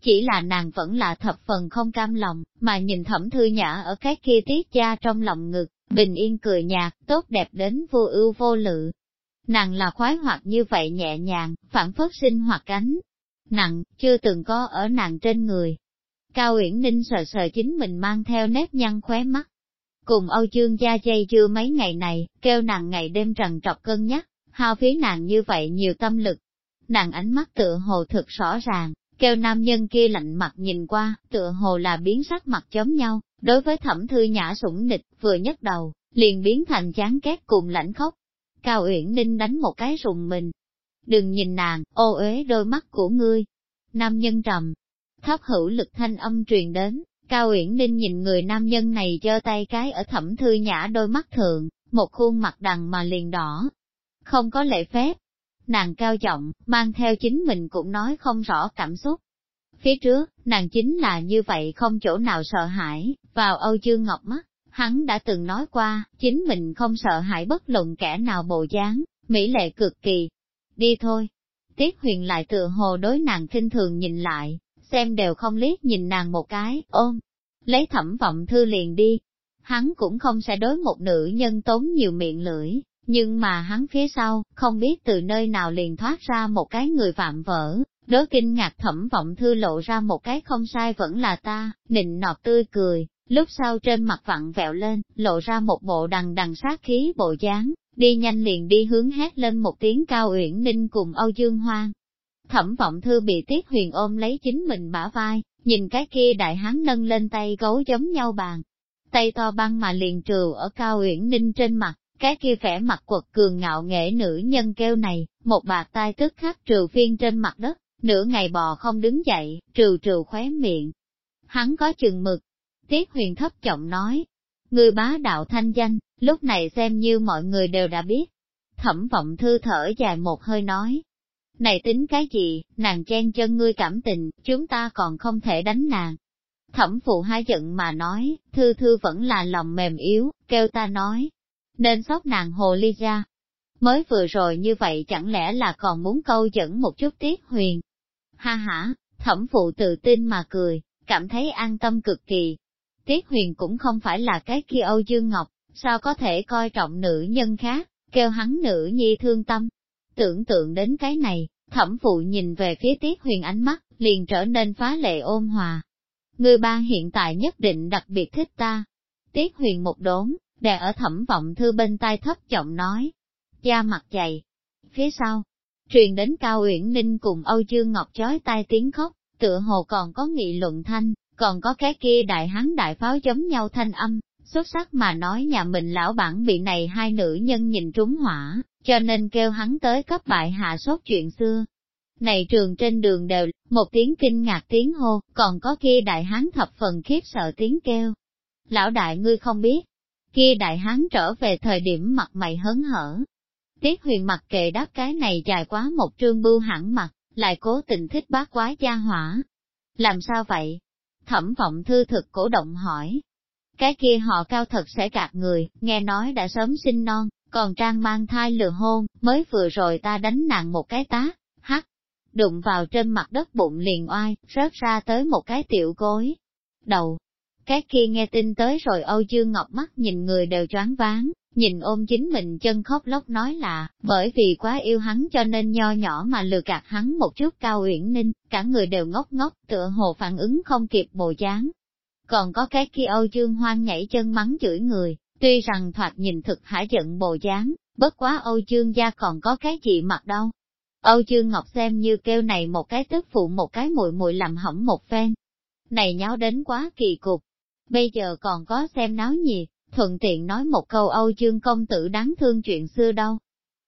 Chỉ là nàng vẫn là thập phần không cam lòng, mà nhìn thẩm thư nhã ở cái kia tiết cha trong lòng ngực, bình yên cười nhạt, tốt đẹp đến vô ưu vô lự. Nàng là khoái hoạt như vậy nhẹ nhàng, phản phất sinh hoạt cánh. Nặng, chưa từng có ở nàng trên người, Cao Uyển Ninh sờ sờ chính mình mang theo nếp nhăn khóe mắt. Cùng Âu Dương gia dây chưa mấy ngày này, kêu nàng ngày đêm trần trọc cân nhắc, hao phí nàng như vậy nhiều tâm lực. Nàng ánh mắt tựa hồ thực rõ ràng, kêu nam nhân kia lạnh mặt nhìn qua, tựa hồ là biến sắc mặt chống nhau, đối với thẩm thư nhã sủng nịch, vừa nhấc đầu, liền biến thành chán ghét cùng lãnh khóc. Cao Uyển Ninh đánh một cái rùng mình. Đừng nhìn nàng, ô uế đôi mắt của ngươi. Nam nhân trầm, thấp hữu lực thanh âm truyền đến, Cao Uyển Ninh nhìn người nam nhân này giơ tay cái ở thẩm thư nhã đôi mắt thượng, một khuôn mặt đằng mà liền đỏ. Không có lệ phép. Nàng cao giọng, mang theo chính mình cũng nói không rõ cảm xúc. Phía trước, nàng chính là như vậy không chỗ nào sợ hãi, vào Âu Dương Ngọc mắt, hắn đã từng nói qua, chính mình không sợ hãi bất luận kẻ nào bộ dáng, mỹ lệ cực kỳ. Đi thôi. Tiết huyền lại tựa hồ đối nàng khinh thường nhìn lại, xem đều không liếc nhìn nàng một cái, ôm, lấy thẩm vọng thư liền đi. Hắn cũng không sẽ đối một nữ nhân tốn nhiều miệng lưỡi, nhưng mà hắn phía sau, không biết từ nơi nào liền thoát ra một cái người phạm vỡ, đối kinh ngạc thẩm vọng thư lộ ra một cái không sai vẫn là ta, nịnh nọt tươi cười, lúc sau trên mặt vặn vẹo lên, lộ ra một bộ đằng đằng sát khí bộ dáng, đi nhanh liền đi hướng hét lên một tiếng cao uyển ninh cùng Âu Dương Hoang, Thẩm vọng thư bị Tiết Huyền ôm lấy chính mình bả vai, nhìn cái kia đại hán nâng lên tay gấu giống nhau bàn. Tay to băng mà liền trừ ở cao uyển ninh trên mặt, cái kia vẻ mặt quật cường ngạo nghệ nữ nhân kêu này, một bạc tai tức khắc trừ phiên trên mặt đất, nửa ngày bò không đứng dậy, trừ trừ khóe miệng. Hắn có chừng mực. Tiết huyền thấp giọng nói, người bá đạo thanh danh, lúc này xem như mọi người đều đã biết. Thẩm vọng thư thở dài một hơi nói, này tính cái gì, nàng chen chân ngươi cảm tình, chúng ta còn không thể đánh nàng. Thẩm phụ hai giận mà nói, thư thư vẫn là lòng mềm yếu, kêu ta nói, nên sóc nàng hồ ly ra. Mới vừa rồi như vậy chẳng lẽ là còn muốn câu dẫn một chút tiết huyền. Ha ha, thẩm phụ tự tin mà cười, cảm thấy an tâm cực kỳ. Tiết huyền cũng không phải là cái kia Âu Dương Ngọc, sao có thể coi trọng nữ nhân khác, kêu hắn nữ nhi thương tâm. Tưởng tượng đến cái này, thẩm phụ nhìn về phía tiết huyền ánh mắt, liền trở nên phá lệ ôn hòa. Người ba hiện tại nhất định đặc biệt thích ta. Tiết huyền một đốn, đè ở thẩm vọng thư bên tai thấp giọng nói. Da mặt dày. phía sau, truyền đến Cao Uyển Ninh cùng Âu Dương Ngọc chói tai tiếng khóc, tựa hồ còn có nghị luận thanh, còn có cái kia đại hán đại pháo giống nhau thanh âm, xuất sắc mà nói nhà mình lão bản bị này hai nữ nhân nhìn trúng hỏa, cho nên kêu hắn tới cấp bại hạ sốt chuyện xưa. Này trường trên đường đều, một tiếng kinh ngạc tiếng hô, còn có kia đại hán thập phần khiếp sợ tiếng kêu. Lão đại ngươi không biết, kia đại hán trở về thời điểm mặt mày hớn hở. Tiết huyền mặt kệ đáp cái này dài quá một trương bưu hẳn mặt, lại cố tình thích bác quái gia hỏa. Làm sao vậy? Thẩm vọng thư thực cổ động hỏi. Cái kia họ cao thật sẽ gạt người, nghe nói đã sớm sinh non, còn trang mang thai lừa hôn, mới vừa rồi ta đánh nàng một cái tá, hắt, đụng vào trên mặt đất bụng liền oai, rớt ra tới một cái tiểu gối. Đầu, cái kia nghe tin tới rồi Âu Dương Ngọc mắt nhìn người đều choáng váng, nhìn ôm chính mình chân khóc lóc nói là, bởi vì quá yêu hắn cho nên nho nhỏ mà lừa gạt hắn một chút cao uyển ninh, cả người đều ngốc ngốc, tựa hồ phản ứng không kịp bồ dáng. Còn có cái kia Âu Dương hoang nhảy chân mắng chửi người, tuy rằng thoạt nhìn thực hả giận bồ dáng, bất quá Âu Dương gia còn có cái gì mặt đâu. Âu Dương Ngọc xem như kêu này một cái tức phụ một cái muội muội làm hỏng một phen. Này nháo đến quá kỳ cục, bây giờ còn có xem náo nhiệt, thuận tiện nói một câu Âu Dương công tử đáng thương chuyện xưa đâu.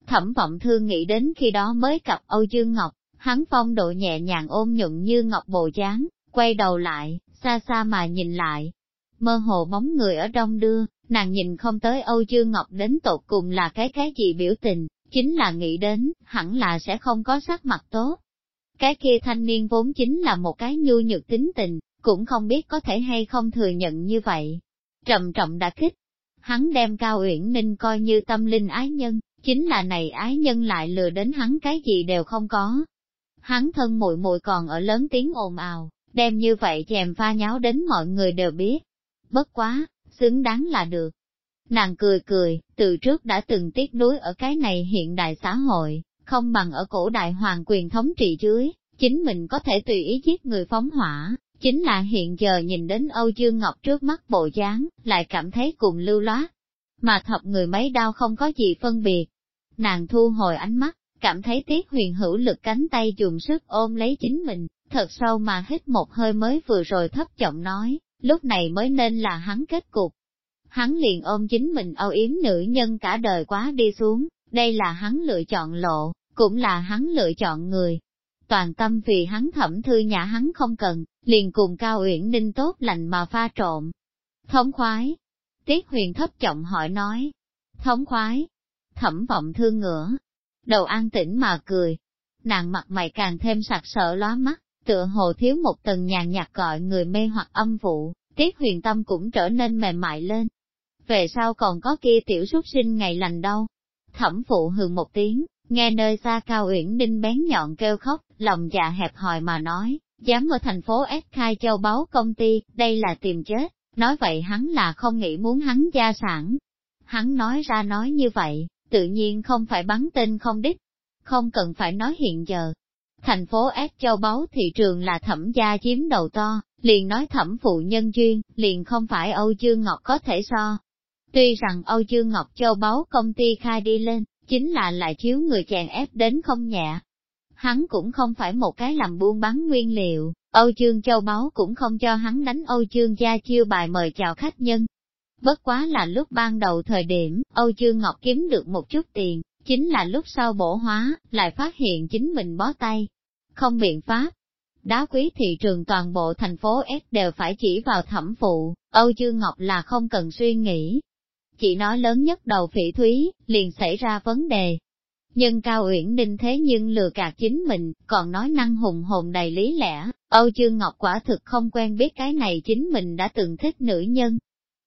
Thẩm vọng thương nghĩ đến khi đó mới cặp Âu Dương Ngọc, hắn phong độ nhẹ nhàng ôm nhuận như ngọc bồ dáng, quay đầu lại, xa xa mà nhìn lại. Mơ hồ bóng người ở đông đưa, nàng nhìn không tới Âu Dương Ngọc đến tột cùng là cái cái gì biểu tình, chính là nghĩ đến, hẳn là sẽ không có sắc mặt tốt. Cái kia thanh niên vốn chính là một cái nhu nhược tính tình, cũng không biết có thể hay không thừa nhận như vậy. Trầm trọng đã kích, hắn đem Cao Uyển Ninh coi như tâm linh ái nhân, chính là này ái nhân lại lừa đến hắn cái gì đều không có. Hắn thân muội muội còn ở lớn tiếng ồn ào, đem như vậy chèm pha nháo đến mọi người đều biết. Bất quá, xứng đáng là được. Nàng cười cười, từ trước đã từng tiếc nuối ở cái này hiện đại xã hội, không bằng ở cổ đại hoàng quyền thống trị dưới, chính mình có thể tùy ý giết người phóng hỏa, chính là hiện giờ nhìn đến Âu Dương Ngọc trước mắt bộ dáng, lại cảm thấy cùng lưu loát, mà thập người mấy đau không có gì phân biệt. Nàng thu hồi ánh mắt, cảm thấy tiết huyền hữu lực cánh tay dùng sức ôm lấy chính mình, thật sâu mà hít một hơi mới vừa rồi thấp giọng nói, lúc này mới nên là hắn kết cục. Hắn liền ôm chính mình âu yếm nữ nhân cả đời quá đi xuống, đây là hắn lựa chọn lộ, cũng là hắn lựa chọn người. Toàn tâm vì hắn thẩm thư nhà hắn không cần, liền cùng Cao Uyển Ninh tốt lành mà pha trộn. Thống khoái. Tiết huyền thấp trọng hỏi nói. Thống khoái. Thẩm vọng thương ngửa. Đầu an tĩnh mà cười. Nàng mặt mày càng thêm sặc sỡ lóa mắt, tựa hồ thiếu một tầng nhàn nhạt gọi người mê hoặc âm vụ, tiết huyền tâm cũng trở nên mềm mại lên. Về sau còn có kia tiểu súc sinh ngày lành đâu. Thẩm phụ hừ một tiếng, nghe nơi xa cao uyển ninh bén nhọn kêu khóc, lòng dạ hẹp hòi mà nói, dám ở thành phố S khai châu báu công ty, đây là tìm chết, nói vậy hắn là không nghĩ muốn hắn gia sản. Hắn nói ra nói như vậy, tự nhiên không phải bắn tên không đích, không cần phải nói hiện giờ, Thành phố S châu báu thị trường là thẩm gia chiếm đầu to, liền nói thẩm phụ nhân duyên, liền không phải Âu Dương Ngọc có thể so. Tuy rằng Âu Dương Ngọc châu báu công ty khai đi lên, chính là lại chiếu người chèn ép đến không nhẹ. Hắn cũng không phải một cái làm buôn bán nguyên liệu, Âu chương châu báu cũng không cho hắn đánh Âu chương gia chiêu bài mời chào khách nhân. Bất quá là lúc ban đầu thời điểm, Âu chương Ngọc kiếm được một chút tiền, chính là lúc sau bổ hóa, lại phát hiện chính mình bó tay. Không biện pháp. Đá quý thị trường toàn bộ thành phố S đều phải chỉ vào thẩm phụ, Âu chương Ngọc là không cần suy nghĩ. Chỉ nói lớn nhất đầu phỉ thúy, liền xảy ra vấn đề. Nhưng Cao Uyển Ninh thế nhưng lừa gạt chính mình, còn nói năng hùng hồn đầy lý lẽ, Âu Dương Ngọc quả thực không quen biết cái này chính mình đã từng thích nữ nhân,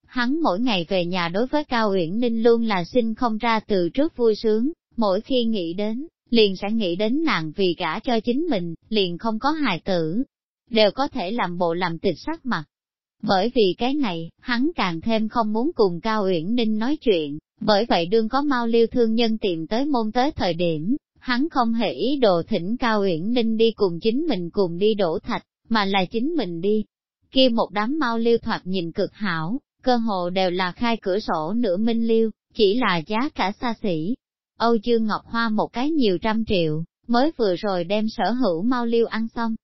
hắn mỗi ngày về nhà đối với Cao Uyển Ninh luôn là sinh không ra từ trước vui sướng, mỗi khi nghĩ đến, liền sẽ nghĩ đến nàng vì gả cho chính mình, liền không có hài tử, đều có thể làm bộ làm tịch sắc mặt. Bởi vì cái này, hắn càng thêm không muốn cùng Cao Uyển Ninh nói chuyện, bởi vậy đương có mau liêu thương nhân tìm tới môn tới thời điểm, hắn không hề ý đồ thỉnh Cao Uyển Ninh đi cùng chính mình cùng đi đổ thạch, mà là chính mình đi. Kia một đám mau liêu thoạt nhìn cực hảo, cơ hồ đều là khai cửa sổ nửa minh liêu, chỉ là giá cả xa xỉ. Âu Dương Ngọc Hoa một cái nhiều trăm triệu, mới vừa rồi đem sở hữu mau liêu ăn xong.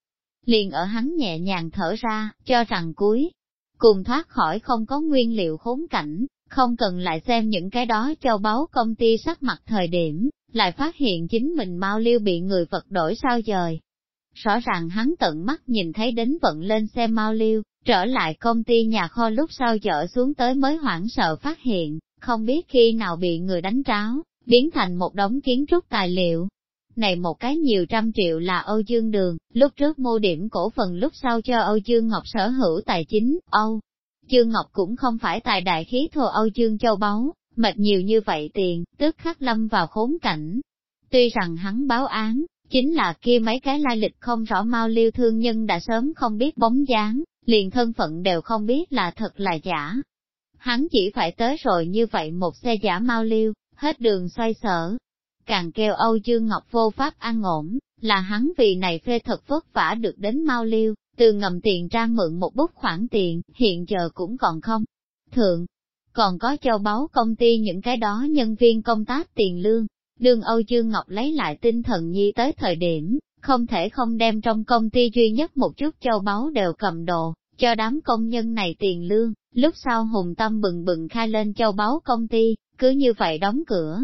Liền ở hắn nhẹ nhàng thở ra, cho rằng cuối, cùng thoát khỏi không có nguyên liệu khốn cảnh, không cần lại xem những cái đó châu báu công ty sắc mặt thời điểm, lại phát hiện chính mình mau liêu bị người vật đổi sao dời. Rõ ràng hắn tận mắt nhìn thấy đến vận lên xe mau liêu, trở lại công ty nhà kho lúc sau dở xuống tới mới hoảng sợ phát hiện, không biết khi nào bị người đánh tráo, biến thành một đống kiến trúc tài liệu. Này một cái nhiều trăm triệu là Âu Dương Đường, lúc trước mua điểm cổ phần lúc sau cho Âu Dương Ngọc sở hữu tài chính, Âu. Dương Ngọc cũng không phải tài đại khí thô Âu Dương Châu Báu, mệt nhiều như vậy tiền, tức khắc lâm vào khốn cảnh. Tuy rằng hắn báo án, chính là kia mấy cái lai lịch không rõ mau liêu thương nhân đã sớm không biết bóng dáng, liền thân phận đều không biết là thật là giả. Hắn chỉ phải tới rồi như vậy một xe giả mau liêu, hết đường xoay sở. Càng kêu Âu Dương Ngọc vô pháp an ổn, là hắn vì này phê thật vất vả được đến mau liêu, từ ngầm tiền trang mượn một bút khoản tiền, hiện giờ cũng còn không. Thượng, còn có châu báu công ty những cái đó nhân viên công tác tiền lương. Đương Âu Dương Ngọc lấy lại tinh thần nhi tới thời điểm, không thể không đem trong công ty duy nhất một chút châu báu đều cầm đồ, cho đám công nhân này tiền lương, lúc sau hùng tâm bừng bừng khai lên châu báu công ty, cứ như vậy đóng cửa.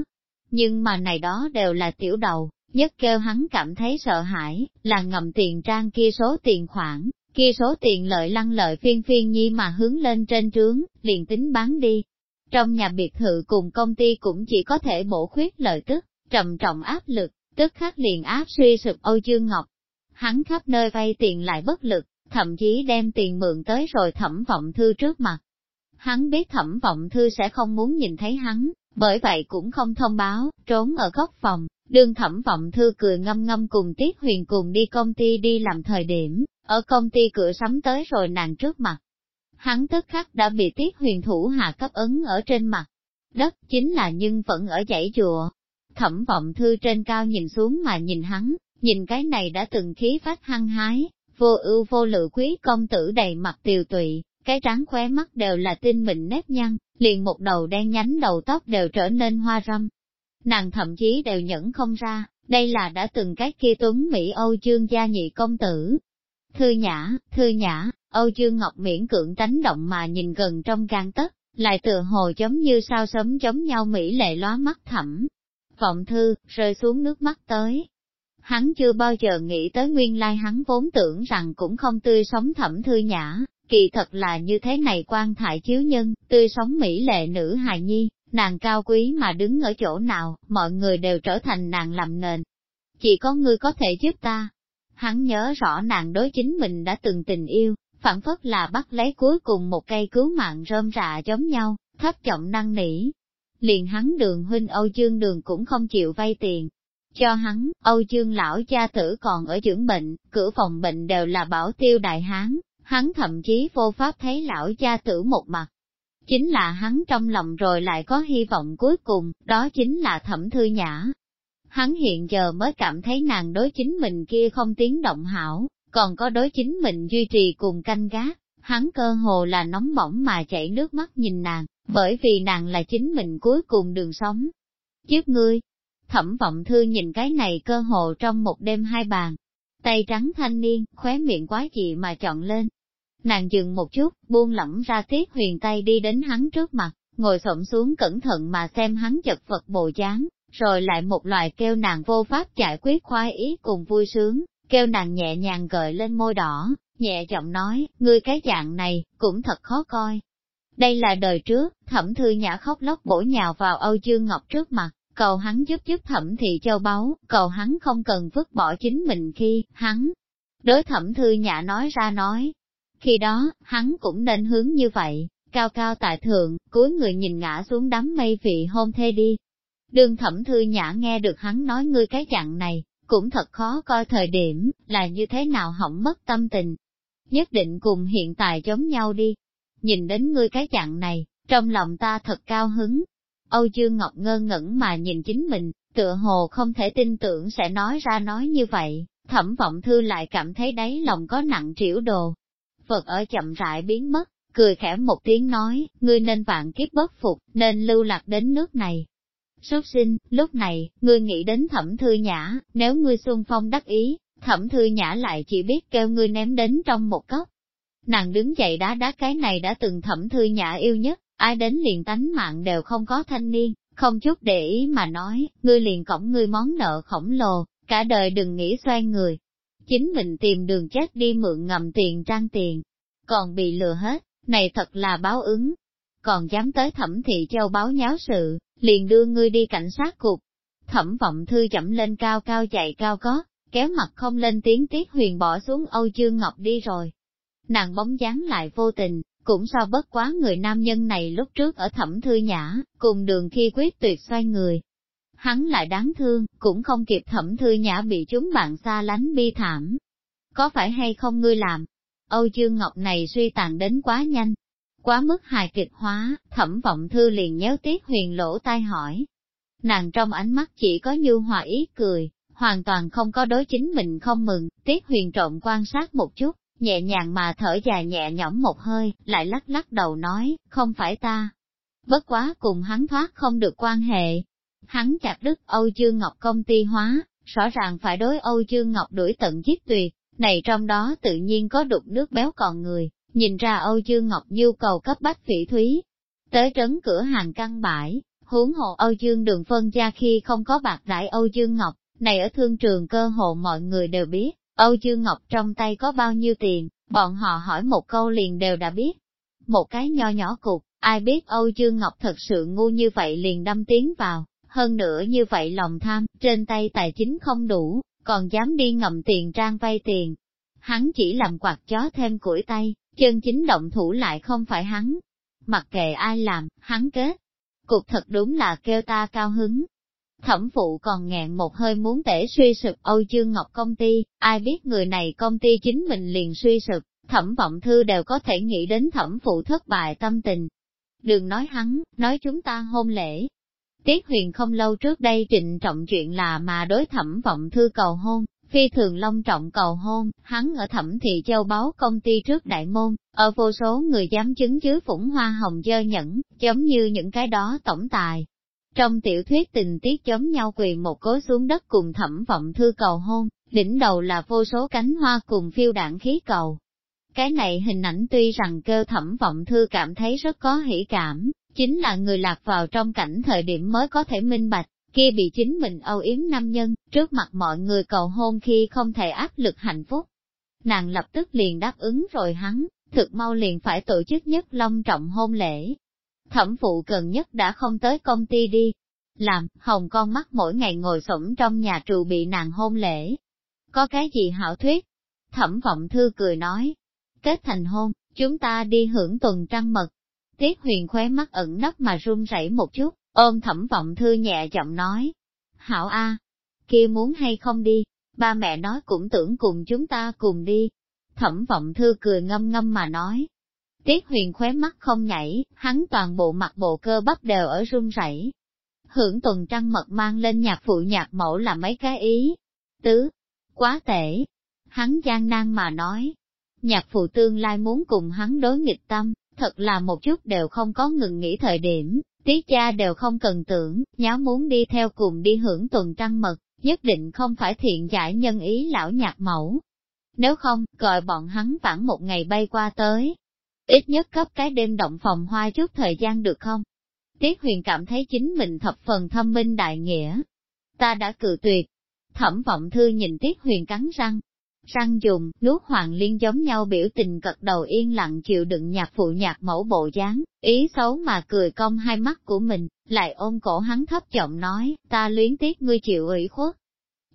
Nhưng mà này đó đều là tiểu đầu, nhất kêu hắn cảm thấy sợ hãi, là ngầm tiền trang kia số tiền khoản, kia số tiền lợi lăng lợi phiên phiên nhi mà hướng lên trên trướng, liền tính bán đi. Trong nhà biệt thự cùng công ty cũng chỉ có thể bổ khuyết lợi tức, trầm trọng áp lực, tức khắc liền áp suy sụp Âu Dương Ngọc. Hắn khắp nơi vay tiền lại bất lực, thậm chí đem tiền mượn tới rồi thẩm vọng thư trước mặt. Hắn biết thẩm vọng thư sẽ không muốn nhìn thấy hắn, bởi vậy cũng không thông báo, trốn ở góc phòng, đương thẩm vọng thư cười ngâm ngâm cùng Tiết Huyền cùng đi công ty đi làm thời điểm, ở công ty cửa sắm tới rồi nàng trước mặt. Hắn tức khắc đã bị Tiết Huyền thủ hạ cấp ấn ở trên mặt. Đất chính là nhưng vẫn ở dãy chùa. Thẩm vọng thư trên cao nhìn xuống mà nhìn hắn, nhìn cái này đã từng khí phát hăng hái, vô ưu vô lự quý công tử đầy mặt tiều tụy, cái trán khóe mắt đều là tinh mịn nếp nhăn, liền một đầu đen nhánh đầu tóc đều trở nên hoa râm. Nàng thậm chí đều nhẫn không ra, đây là đã từng cái kia tuấn Mỹ Âu Dương gia nhị công tử. Thư nhã, thư nhã, Âu Dương Ngọc miễn cưỡng tánh động mà nhìn gần trong gan tất, lại tựa hồ giống như sao sớm giống nhau Mỹ lệ lóa mắt thẳm. Vọng thư, rơi xuống nước mắt tới, Hắn chưa bao giờ nghĩ tới nguyên lai hắn vốn tưởng rằng cũng không tươi sống thẩm thư nhã, kỳ thật là như thế này quan thải chiếu nhân, tươi sống mỹ lệ nữ hài nhi, nàng cao quý mà đứng ở chỗ nào, mọi người đều trở thành nàng làm nền. Chỉ có ngươi có thể giúp ta. Hắn nhớ rõ nàng đối chính mình đã từng tình yêu, phản phất là bắt lấy cuối cùng một cây cứu mạng rơm rạ giống nhau, thấp trọng năng nỉ. Liền hắn đường huynh Âu Dương đường cũng không chịu vay tiền, cho hắn, Âu Dương lão cha tử còn ở dưỡng bệnh, cửa phòng bệnh đều là bảo tiêu đại hán, hắn thậm chí vô pháp thấy lão cha tử một mặt. Chính là hắn trong lòng rồi lại có hy vọng cuối cùng, đó chính là thẩm thư nhã. Hắn hiện giờ mới cảm thấy nàng đối chính mình kia không tiếng động hảo, còn có đối chính mình duy trì cùng canh gác, hắn cơ hồ là nóng bỏng mà chảy nước mắt nhìn nàng, bởi vì nàng là chính mình cuối cùng đường sống. Trước ngươi, Thẩm vọng thư nhìn cái này cơ hồ trong một đêm hai bàn. Tay trắng thanh niên, khóe miệng quá dị mà chọn lên. Nàng dừng một chút, buông lỏng ra tiết huyền tay đi đến hắn trước mặt, ngồi xổm xuống cẩn thận mà xem hắn chật vật bộ dáng, rồi lại một loài kêu nàng vô pháp giải quyết khoái ý cùng vui sướng, kêu nàng nhẹ nhàng gợi lên môi đỏ, nhẹ giọng nói, ngươi cái dạng này, cũng thật khó coi. Đây là đời trước, thẩm thư nhã khóc lóc bổ nhào vào Âu Dương Ngọc trước mặt, cầu hắn giúp giúp thẩm thị châu báu, cầu hắn không cần vứt bỏ chính mình khi, hắn. Đối thẩm thư nhã nói ra nói. Khi đó, hắn cũng nên hướng như vậy, cao cao tại thượng, cuối người nhìn ngã xuống đám mây vị hôn thê đi. Đường thẩm thư nhã nghe được hắn nói ngươi cái chặng này, cũng thật khó coi thời điểm, là như thế nào hỏng mất tâm tình. Nhất định cùng hiện tại giống nhau đi. Nhìn đến ngươi cái chặng này, trong lòng ta thật cao hứng, Âu Dương Ngọc ngơ ngẩn mà nhìn chính mình, tựa hồ không thể tin tưởng sẽ nói ra nói như vậy, thẩm vọng thư lại cảm thấy đáy lòng có nặng triểu đồ. Phật ở chậm rãi biến mất, cười khẽ một tiếng nói, ngươi nên vạn kiếp bất phục, nên lưu lạc đến nước này. Sốt sinh, lúc này, ngươi nghĩ đến thẩm thư nhã, nếu ngươi xuân phong đắc ý, thẩm thư nhã lại chỉ biết kêu ngươi ném đến trong một cốc. Nàng đứng dậy đá đá cái này đã từng thẩm thư nhã yêu nhất, ai đến liền tánh mạng đều không có thanh niên, không chút để ý mà nói, ngươi liền cổng ngươi món nợ khổng lồ, cả đời đừng nghĩ xoay người. Chính mình tìm đường chết đi mượn ngầm tiền trang tiền, còn bị lừa hết, này thật là báo ứng. Còn dám tới thẩm thị châu báo nháo sự, liền đưa ngươi đi cảnh sát cục. Thẩm vọng thư chậm lên cao cao chạy cao có, kéo mặt không lên tiếng tiết huyền bỏ xuống Âu Dương Ngọc đi rồi. Nàng bóng dáng lại vô tình, cũng so bất quá người nam nhân này lúc trước ở thẩm thư nhã, cùng đường khi quyết tuyệt xoay người. Hắn lại đáng thương, cũng không kịp thẩm thư nhã bị chúng bạn xa lánh bi thảm. Có phải hay không ngươi làm? Âu Dương Ngọc này suy tàn đến quá nhanh, quá mức hài kịch hóa, thẩm vọng thư liền nhéo tiết huyền lỗ tai hỏi. Nàng trong ánh mắt chỉ có như hòa ý cười, hoàn toàn không có đối chính mình không mừng, tiết huyền trộm quan sát một chút, nhẹ nhàng mà thở dài nhẹ nhõm một hơi, lại lắc lắc đầu nói, không phải ta. Bất quá cùng hắn thoát không được quan hệ. Hắn chặt đứt Âu Dương Ngọc công ty hóa, rõ ràng phải đối Âu Dương Ngọc đuổi tận giết tuyệt, này trong đó tự nhiên có đục nước béo còn người, nhìn ra Âu Dương Ngọc nhu cầu cấp bách phỉ thúy. Tới trấn cửa hàng căn bãi, huống hộ Âu Dương đường phân gia khi không có bạc đại Âu Dương Ngọc, này ở thương trường cơ hộ mọi người đều biết, Âu Dương Ngọc trong tay có bao nhiêu tiền, bọn họ hỏi một câu liền đều đã biết. Một cái nho nhỏ cục, ai biết Âu Dương Ngọc thật sự ngu như vậy liền đâm tiếng vào, hơn nữa như vậy lòng tham, trên tay tài chính không đủ, còn dám đi ngậm tiền trang vay tiền. Hắn chỉ làm quạt chó thêm củi tay, chân chính động thủ lại không phải hắn. Mặc kệ ai làm, hắn kết. Cục thật đúng là kêu ta cao hứng, Thẩm phụ còn nghẹn một hơi muốn tể suy sụp Âu Dương Ngọc công ty, ai biết người này công ty chính mình liền suy sụp, thẩm vọng thư đều có thể nghĩ đến thẩm phụ thất bại tâm tình. Đừng nói hắn, nói chúng ta hôn lễ. Tiết huyền không lâu trước đây trịnh trọng chuyện là mà đối thẩm vọng thư cầu hôn, phi thường long trọng cầu hôn, hắn ở thẩm thị châu báo công ty trước đại môn, ở vô số người dám chứng chứ phủng hoa hồng dơ nhẫn, giống như những cái đó tổng tài, trong tiểu thuyết tình tiết giống nhau quỳ một cối xuống đất cùng thẩm vọng thư cầu hôn, đỉnh đầu là vô số cánh hoa cùng phiêu đạn khí cầu. Cái này hình ảnh tuy rằng kêu thẩm vọng thư cảm thấy rất có hỷ cảm, chính là người lạc vào trong cảnh thời điểm mới có thể minh bạch, kia bị chính mình âu yếm nam nhân, trước mặt mọi người cầu hôn khi không thể áp lực hạnh phúc. Nàng lập tức liền đáp ứng rồi hắn, thực mau liền phải tổ chức nhất long trọng hôn lễ, Thẩm phụ gần nhất đã không tới công ty đi. Làm, hồng con mắt mỗi ngày ngồi sổng trong nhà trụ bị nàng hôn lễ. Có cái gì hảo thuyết? Thẩm vọng thư cười nói. Kết thành hôn, chúng ta đi hưởng tuần trăng mật. Tiết huyền khóe mắt ẩn nấp mà run rẩy một chút, ôm thẩm vọng thư nhẹ giọng nói. Hảo A, kia muốn hay không đi, ba mẹ nói cũng tưởng cùng chúng ta cùng đi. Thẩm vọng thư cười ngâm ngâm mà nói, Tiết huyền khóe mắt không nhảy, hắn toàn bộ mặt bộ cơ bắp đều ở run rẩy. Hưởng tuần trăng mật mang lên nhạc phụ nhạc mẫu là mấy cái ý. Tứ, quá tệ. Hắn gian nan mà nói. Nhạc phụ tương lai muốn cùng hắn đối nghịch tâm, thật là một chút đều không có ngừng nghỉ thời điểm, tiết cha đều không cần tưởng, nháo muốn đi theo cùng đi hưởng tuần trăng mật, nhất định không phải thiện giải nhân ý lão nhạc mẫu. Nếu không, gọi bọn hắn vãn một ngày bay qua tới, Ít nhất cấp cái đêm động phòng hoa chút thời gian được không? Tiết huyền cảm thấy chính mình thập phần thâm minh đại nghĩa. Ta đã cự tuyệt. Thẩm vọng thư nhìn tiết huyền cắn răng. Răng dùng, nuốt hoàng liên giống nhau biểu tình cật đầu yên lặng chịu đựng nhạc phụ nhạc mẫu bộ dáng, ý xấu mà cười cong hai mắt của mình, lại ôm cổ hắn thấp giọng nói, ta luyến tiếc ngươi chịu ủy khuất.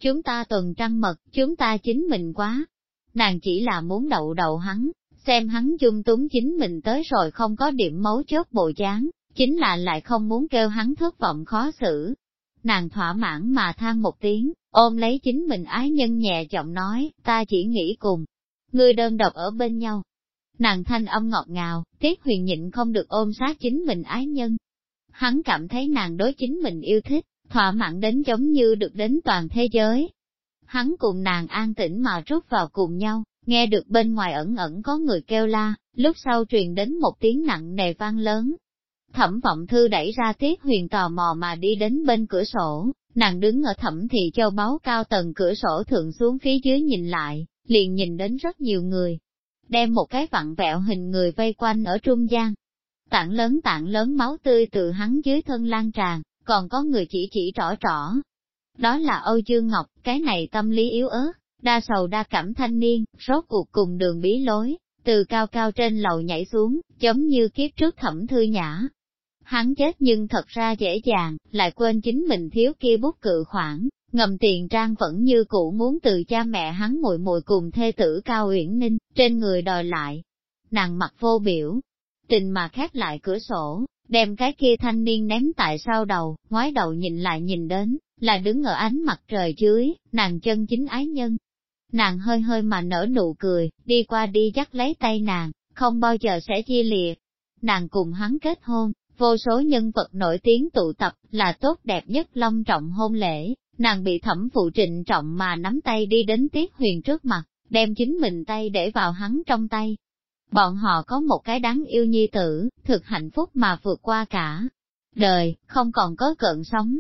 Chúng ta tuần trăng mật, chúng ta chính mình quá. Nàng chỉ là muốn đậu đầu hắn, xem hắn dung túng chính mình tới rồi không có điểm mấu chốt bộ dáng, chính là lại không muốn kêu hắn thất vọng khó xử. Nàng thỏa mãn mà than một tiếng, ôm lấy chính mình ái nhân nhẹ giọng nói, ta chỉ nghĩ cùng, ngươi đơn độc ở bên nhau. Nàng thanh âm ngọt ngào, tiết huyền nhịn không được ôm sát chính mình ái nhân. Hắn cảm thấy nàng đối chính mình yêu thích, thỏa mãn đến giống như được đến toàn thế giới. Hắn cùng nàng an tĩnh mà rút vào cùng nhau, nghe được bên ngoài ẩn ẩn có người kêu la, lúc sau truyền đến một tiếng nặng nề vang lớn. Thẩm vọng thư đẩy ra tiết huyền tò mò mà đi đến bên cửa sổ, nàng đứng ở thẩm thị châu báu cao tầng cửa sổ thượng xuống phía dưới nhìn lại, liền nhìn đến rất nhiều người. Đem một cái vặn vẹo hình người vây quanh ở trung gian. tảng lớn tảng lớn máu tươi từ hắn dưới thân lan tràn, còn có người chỉ chỉ rõ rõ, Đó là Âu Dương Ngọc, cái này tâm lý yếu ớt, đa sầu đa cảm thanh niên, rốt cuộc cùng đường bí lối, từ cao cao trên lầu nhảy xuống, giống như kiếp trước thẩm thư nhã. Hắn chết nhưng thật ra dễ dàng, lại quên chính mình thiếu kia bút cự khoản, ngầm tiền trang vẫn như cũ muốn từ cha mẹ hắn muội muội cùng thê tử Cao Uyển Ninh, trên người đòi lại. Nàng mặt vô biểu, tình mà khép lại cửa sổ, đem cái kia thanh niên ném tại sau đầu, ngoái đầu nhìn lại nhìn đến, là đứng ở ánh mặt trời dưới, nàng chân chính ái nhân, Nàng hơi hơi mà nở nụ cười, đi qua đi dắt lấy tay nàng, không bao giờ sẽ chia liệt. Nàng cùng hắn kết hôn, vô số nhân vật nổi tiếng tụ tập, là tốt đẹp nhất long trọng hôn lễ, nàng bị thẩm phụ trịnh trọng mà nắm tay đi đến tiết huyền trước mặt, đem chính mình tay để vào hắn trong tay. Bọn họ có một cái đáng yêu nhi tử, thực hạnh phúc mà vượt qua cả đời, không còn có cận sống.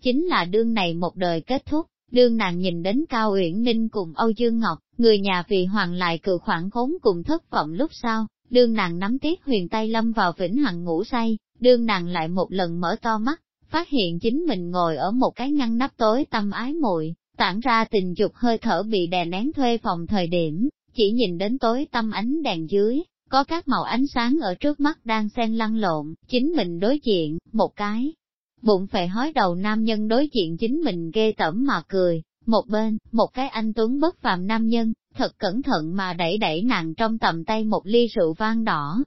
Chính là đương này một đời kết thúc, Đương nàng nhìn đến Cao Uyển Ninh cùng Âu Dương Ngọc, người nhà vì hoàng lại cự khoản khốn cùng thất vọng lúc sau, đương nàng nắm tiết huyền tay lâm vào vĩnh hằng ngủ say, đương nàng lại một lần mở to mắt, phát hiện chính mình ngồi ở một cái ngăn nắp tối tâm ái muội tản ra tình dục hơi thở bị đè nén thuê phòng thời điểm, chỉ nhìn đến tối tâm ánh đèn dưới, có các màu ánh sáng ở trước mắt đang xen lăn lộn, chính mình đối diện, một cái, Bụng phải hói đầu nam nhân đối diện chính mình ghê tẩm mà cười, một bên, một cái anh tuấn bất phàm nam nhân, thật cẩn thận mà đẩy đẩy nàng trong tầm tay một ly rượu vang đỏ.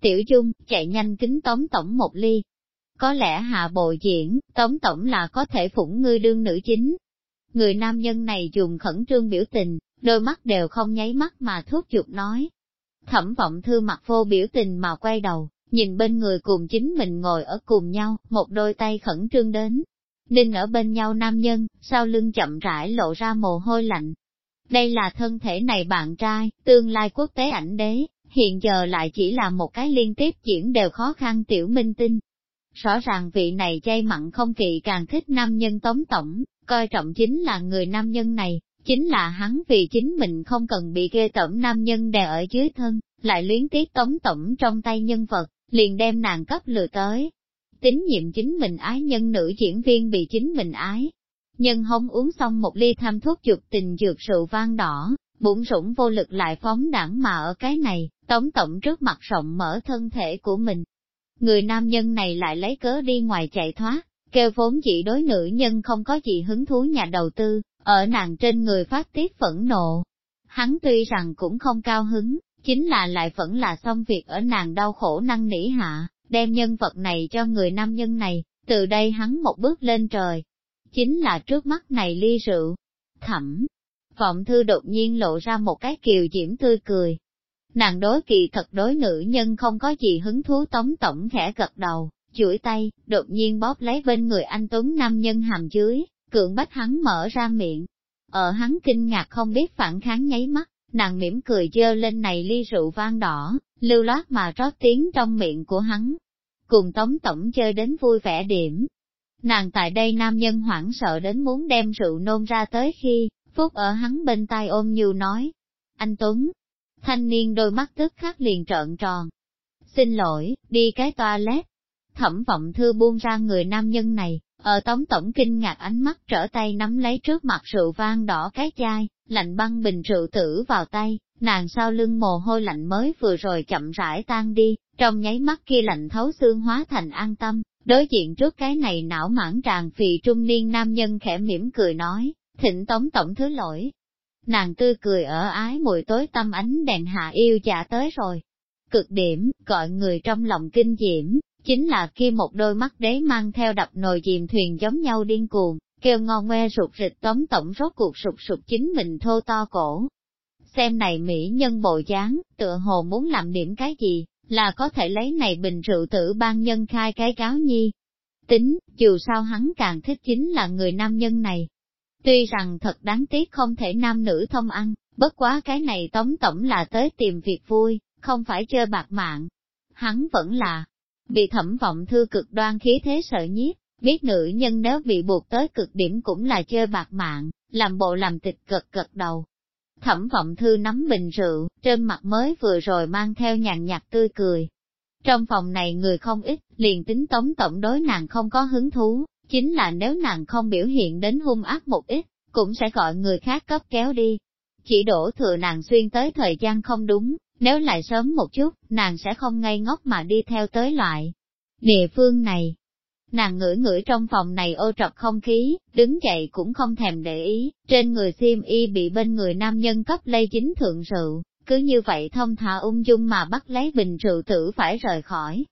Tiểu Dung, chạy nhanh kính tống tổng một ly. Có lẽ hạ bồi diễn, tống tổng là có thể phủng ngươi đương nữ chính. Người nam nhân này dùng khẩn trương biểu tình, đôi mắt đều không nháy mắt mà thuốc giục nói. Thẩm vọng thư mặt vô biểu tình mà quay đầu, nhìn bên người cùng chính mình ngồi ở cùng nhau, một đôi tay khẩn trương đến. Ninh ở bên nhau nam nhân, sau lưng chậm rãi lộ ra mồ hôi lạnh. Đây là thân thể này bạn trai, tương lai quốc tế ảnh đế, hiện giờ lại chỉ là một cái liên tiếp diễn đều khó khăn tiểu minh tinh. Rõ ràng vị này chay mặn không kỵ càng thích nam nhân tống tổng, coi trọng chính là người nam nhân này, chính là hắn vì chính mình không cần bị ghê tẩm nam nhân đè ở dưới thân, lại luyến tiếc tống tổng trong tay nhân vật, liền đem nàng cấp lừa tới. Tín nhiệm chính mình ái nhân nữ diễn viên bị chính mình ái. Nhân hông uống xong một ly tham thuốc dục tình dược rượu vang đỏ, bụng rủng vô lực lại phóng đẳng mà ở cái này, tống tổng trước mặt rộng mở thân thể của mình. Người nam nhân này lại lấy cớ đi ngoài chạy thoát, kêu vốn chỉ đối nữ nhân không có gì hứng thú nhà đầu tư, ở nàng trên người phát tiết phẫn nộ. Hắn tuy rằng cũng không cao hứng, chính là lại vẫn là xong việc ở nàng đau khổ năng nỉ hạ, đem nhân vật này cho người nam nhân này, từ đây hắn một bước lên trời. Chính là trước mắt này ly rượu. Thẩm, vọng thư đột nhiên lộ ra một cái kiều diễm tươi cười. Nàng đối kỳ thật đối nữ nhân không có gì hứng thú tống tổng khẽ gật đầu, chuỗi tay, đột nhiên bóp lấy bên người anh Tuấn nam nhân hàm dưới, cưỡng bách hắn mở ra miệng. Ở hắn kinh ngạc không biết phản kháng nháy mắt, nàng mỉm cười dơ lên này ly rượu vang đỏ, lưu loát mà rót tiếng trong miệng của hắn. Cùng tống tổng chơi đến vui vẻ điểm. Nàng tại đây nam nhân hoảng sợ đến muốn đem rượu nôn ra tới khi, Phúc ở hắn bên tai ôm nhiều nói. Anh Tuấn, thanh niên đôi mắt tức khắc liền trợn tròn. Xin lỗi, đi cái toilet. Thẩm vọng thư buông ra người nam nhân này, ở tống tổng kinh ngạc ánh mắt trở tay nắm lấy trước mặt rượu vang đỏ cái chai, lạnh băng bình rượu tử vào tay, nàng sau lưng mồ hôi lạnh mới vừa rồi chậm rãi tan đi, trong nháy mắt kia lạnh thấu xương hóa thành an tâm, đối diện trước cái này não mãn tràn phì trung niên nam nhân khẽ mỉm cười nói, thịnh tống tổng thứ lỗi. Nàng tươi cười ở ái mùi tối tâm ánh đèn hạ yêu dạ tới rồi. Cực điểm, gọi người trong lòng kinh diễm, chính là kia một đôi mắt đế mang theo đập nồi chìm thuyền giống nhau điên cuồng, kêu ngon ngoe rụt rịch tóm tổng rốt cuộc sụp sụp chính mình thô to cổ. Xem này mỹ nhân bộ dáng, tựa hồ muốn làm điểm cái gì, là có thể lấy này bình rượu tử ban nhân khai cái cáo nhi. Tính, dù sao hắn càng thích chính là người nam nhân này. Tuy rằng thật đáng tiếc không thể nam nữ thông ăn, bất quá cái này tống tổng là tới tìm việc vui, không phải chơi bạc mạng. Hắn vẫn là bị thẩm vọng thư cực đoan khí thế sợ nhiếp, biết nữ nhân nếu bị buộc tới cực điểm cũng là chơi bạc mạng, làm bộ làm tịch cực cực đầu. Thẩm vọng thư nắm bình rượu, trên mặt mới vừa rồi mang theo nhàn nhạt tươi cười. Trong phòng này người không ít, liền tính tống tổng đối nàng không có hứng thú, chính là nếu nàng không biểu hiện đến hung ác một ít, cũng sẽ gọi người khác cấp kéo đi. Chỉ đổ thừa nàng xuyên tới thời gian không đúng, nếu lại sớm một chút, nàng sẽ không ngây ngốc mà đi theo tới loại địa phương này. Nàng ngửi ngửi trong phòng này ô trọc không khí, đứng dậy cũng không thèm để ý, trên người xiêm y bị bên người nam nhân cấp lây chính thượng rượu, cứ như vậy thông thả ung dung mà bắt lấy bình rượu tử phải rời khỏi.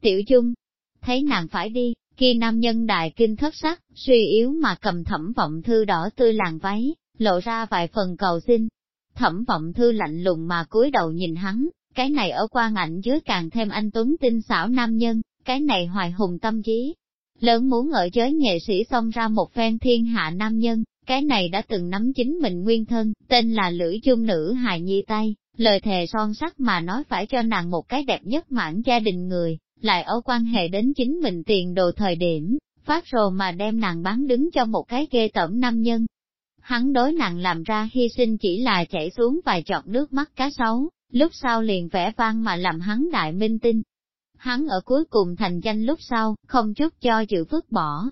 Tiểu chung, thấy nàng phải đi, khi nam nhân đại kinh thất sắc, suy yếu mà cầm thẩm vọng thư đỏ tươi làng váy, lộ ra vài phần cầu xin. Thẩm vọng thư lạnh lùng mà cúi đầu nhìn hắn, cái này ở quan ảnh dưới càng thêm anh Tuấn tinh xảo nam nhân, cái này hoài hùng tâm trí. Lớn muốn ở giới nghệ sĩ xông ra một phen thiên hạ nam nhân, cái này đã từng nắm chính mình nguyên thân, tên là Lưỡi Chung Nữ Hài Nhi tay, lời thề son sắt mà nói phải cho nàng một cái đẹp nhất mãn gia đình người, lại ở quan hệ đến chính mình tiền đồ thời điểm, phát rồ mà đem nàng bán đứng cho một cái ghê tẩm nam nhân. Hắn đối nàng làm ra hy sinh chỉ là chảy xuống vài giọt nước mắt cá sấu, lúc sau liền vẽ vang mà làm hắn đại minh tinh. Hắn ở cuối cùng thành danh lúc sau, không chút cho chữ phước bỏ.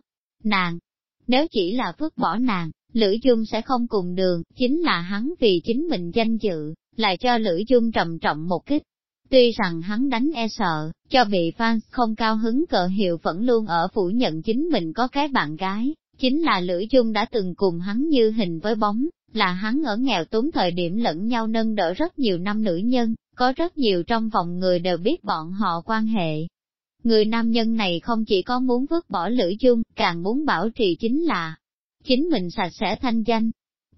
Nàng, nếu chỉ là phước bỏ nàng, Lữ Dung sẽ không cùng đường, chính là hắn vì chính mình danh dự, lại cho Lữ Dung trầm trọng một kích. Tuy rằng hắn đánh e sợ, cho bị fans không cao hứng cờ hiệu vẫn luôn ở phủ nhận chính mình có cái bạn gái, chính là Lữ Dung đã từng cùng hắn như hình với bóng, là hắn ở nghèo túng thời điểm lẫn nhau nâng đỡ rất nhiều năm nữ nhân, có rất nhiều trong vòng người đều biết bọn họ quan hệ. Người nam nhân này không chỉ có muốn vứt bỏ Lữ Dung, càng muốn bảo trì chính là chính mình sạch sẽ thanh danh.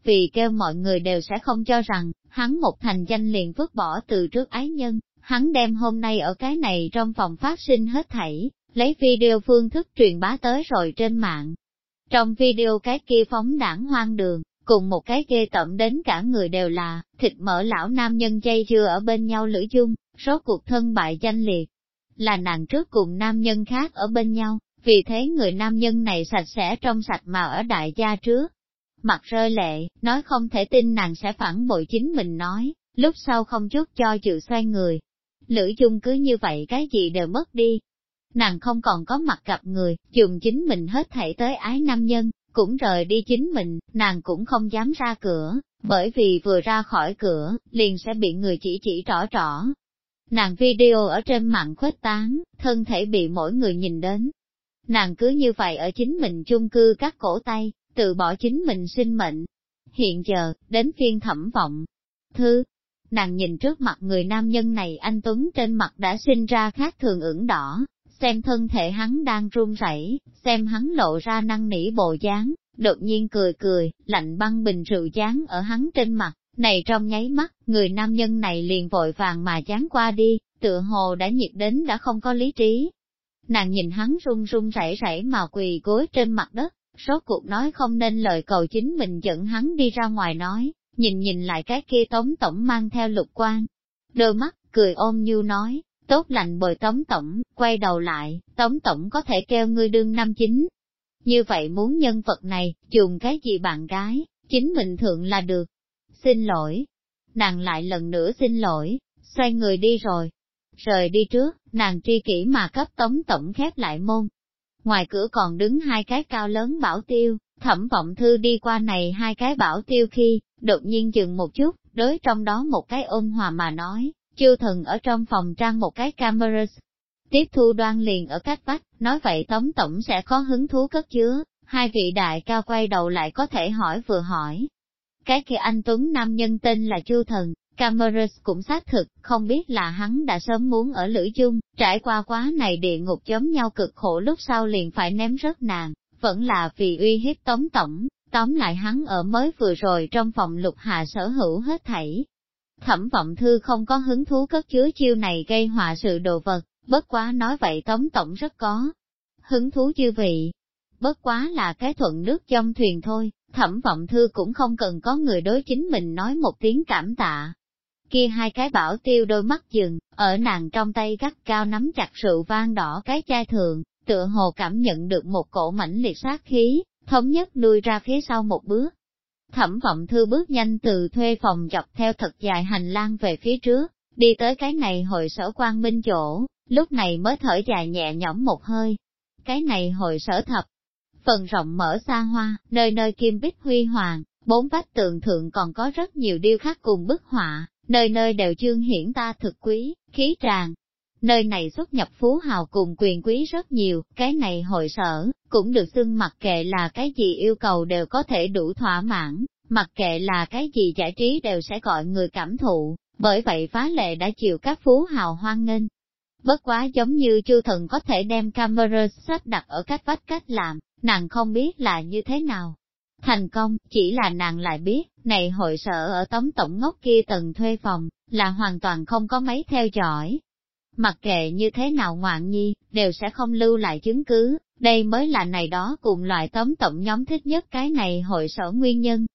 Vì kêu mọi người đều sẽ không cho rằng, hắn một thành danh liền vứt bỏ từ trước ái nhân, hắn đem hôm nay ở cái này trong phòng phát sinh hết thảy, lấy video phương thức truyền bá tới rồi trên mạng. Trong video cái kia phóng đảng hoang đường, cùng một cái ghê tẩm đến cả người đều là, thịt mỡ lão nam nhân dây chưa ở bên nhau lưỡi chung, rốt cuộc thân bại danh liệt. Là nàng trước cùng nam nhân khác ở bên nhau, vì thế người nam nhân này sạch sẽ trong sạch mà ở đại gia trước. Mặt rơi lệ, nói không thể tin nàng sẽ phản bội chính mình nói, lúc sau không chút cho chịu xoay người, Lữ chung cứ như vậy cái gì đều mất đi. Nàng không còn có mặt gặp người, dùng chính mình hết thảy tới ái nam nhân, cũng rời đi chính mình, nàng cũng không dám ra cửa, bởi vì vừa ra khỏi cửa, liền sẽ bị người chỉ chỉ trỏ trỏ. Nàng video ở trên mạng khuếch tán, thân thể bị mỗi người nhìn đến. Nàng cứ như vậy ở chính mình chung cư các cổ tay, tự bỏ chính mình sinh mệnh. Hiện giờ, đến phiên thẩm vọng. Thư, nàng nhìn trước mặt người nam nhân này anh Tuấn trên mặt đã sinh ra khác thường ửng đỏ, xem thân thể hắn đang run rẩy, xem hắn lộ ra năng nỉ bộ dáng, đột nhiên cười cười, lạnh băng bình rượu dáng ở hắn trên mặt, này trong nháy mắt, người nam nhân này liền vội vàng mà dán qua đi, tựa hồ đã nhiệt đến đã không có lý trí. Nàng nhìn hắn run run rẩy rẩy mà quỳ gối trên mặt đất, rốt cuộc nói không nên lời cầu chính mình dẫn hắn đi ra ngoài nói, nhìn nhìn lại cái kia tống tổng mang theo lục quan. Đôi mắt, cười ôm như nói, tốt lành bồi tống tổng, quay đầu lại, tống tổng có thể kêu ngươi đương năm chính. Như vậy muốn nhân vật này, dùng cái gì bạn gái, chính mình thượng là được. Xin lỗi. Nàng lại lần nữa xin lỗi, xoay người đi rồi. Rời đi trước, nàng tri kỷ mà cấp tống tổng khép lại môn. Ngoài cửa còn đứng hai cái cao lớn bảo tiêu, thẩm vọng thư đi qua này hai cái bảo tiêu khi, đột nhiên dừng một chút, đối trong đó một cái ôn hòa mà nói, chư thần ở trong phòng trang một cái camera. Tiếp thu đoan liền ở cách vách, nói vậy tống tổng sẽ có hứng thú cất chứa, hai vị đại cao quay đầu lại có thể hỏi vừa hỏi. Cái kia anh Tuấn nam nhân tên là Chu Thần, Cameras cũng xác thực, không biết là hắn đã sớm muốn ở lữ chung, trải qua quá này địa ngục giống nhau cực khổ lúc sau liền phải ném rớt nàng, vẫn là vì uy hiếp tống tổng, tóm lại hắn ở mới vừa rồi trong phòng lục hạ sở hữu hết thảy. Thẩm vọng thư không có hứng thú cất chứa chiêu này gây họa sự đồ vật, bất quá nói vậy tống tổng rất có. Hứng thú chư vị, bất quá là cái thuận nước trong thuyền thôi, thẩm vọng thư cũng không cần có người đối chính mình nói một tiếng cảm tạ. kia hai cái bảo tiêu đôi mắt dừng, ở nàng trong tay gắt cao nắm chặt rượu vang đỏ cái chai thượng, tựa hồ cảm nhận được một cổ mãnh liệt sát khí, thống nhất lui ra phía sau một bước. Thẩm vọng thư bước nhanh từ thuê phòng dọc theo thật dài hành lang về phía trước, đi tới cái này hội sở quan minh chỗ, lúc này mới thở dài nhẹ nhõm một hơi. Cái này hội sở thập, phần rộng mở xa hoa, nơi nơi kim bích huy hoàng, bốn vách tường thượng còn có rất nhiều điêu khắc cùng bức họa, nơi nơi đều chương hiển ta thực quý, khí tràn. Nơi này xuất nhập phú hào cùng quyền quý rất nhiều, cái này hội sở, cũng được xưng mặc kệ là cái gì yêu cầu đều có thể đủ thỏa mãn, mặc kệ là cái gì giải trí đều sẽ gọi người cảm thụ, bởi vậy phá lệ đã chịu các phú hào hoan nghênh. Bất quá giống như chu thần có thể đem camera sắp đặt ở cách vách cách làm, nàng không biết là như thế nào. Thành công, chỉ là nàng lại biết, này hội sở ở tống tổng ngốc kia tầng thuê phòng, là hoàn toàn không có mấy theo dõi. Mặc kệ như thế nào ngoạn nhi, đều sẽ không lưu lại chứng cứ, đây mới là này đó cùng loại tống tổng nhóm thích nhất cái này hội sở nguyên nhân.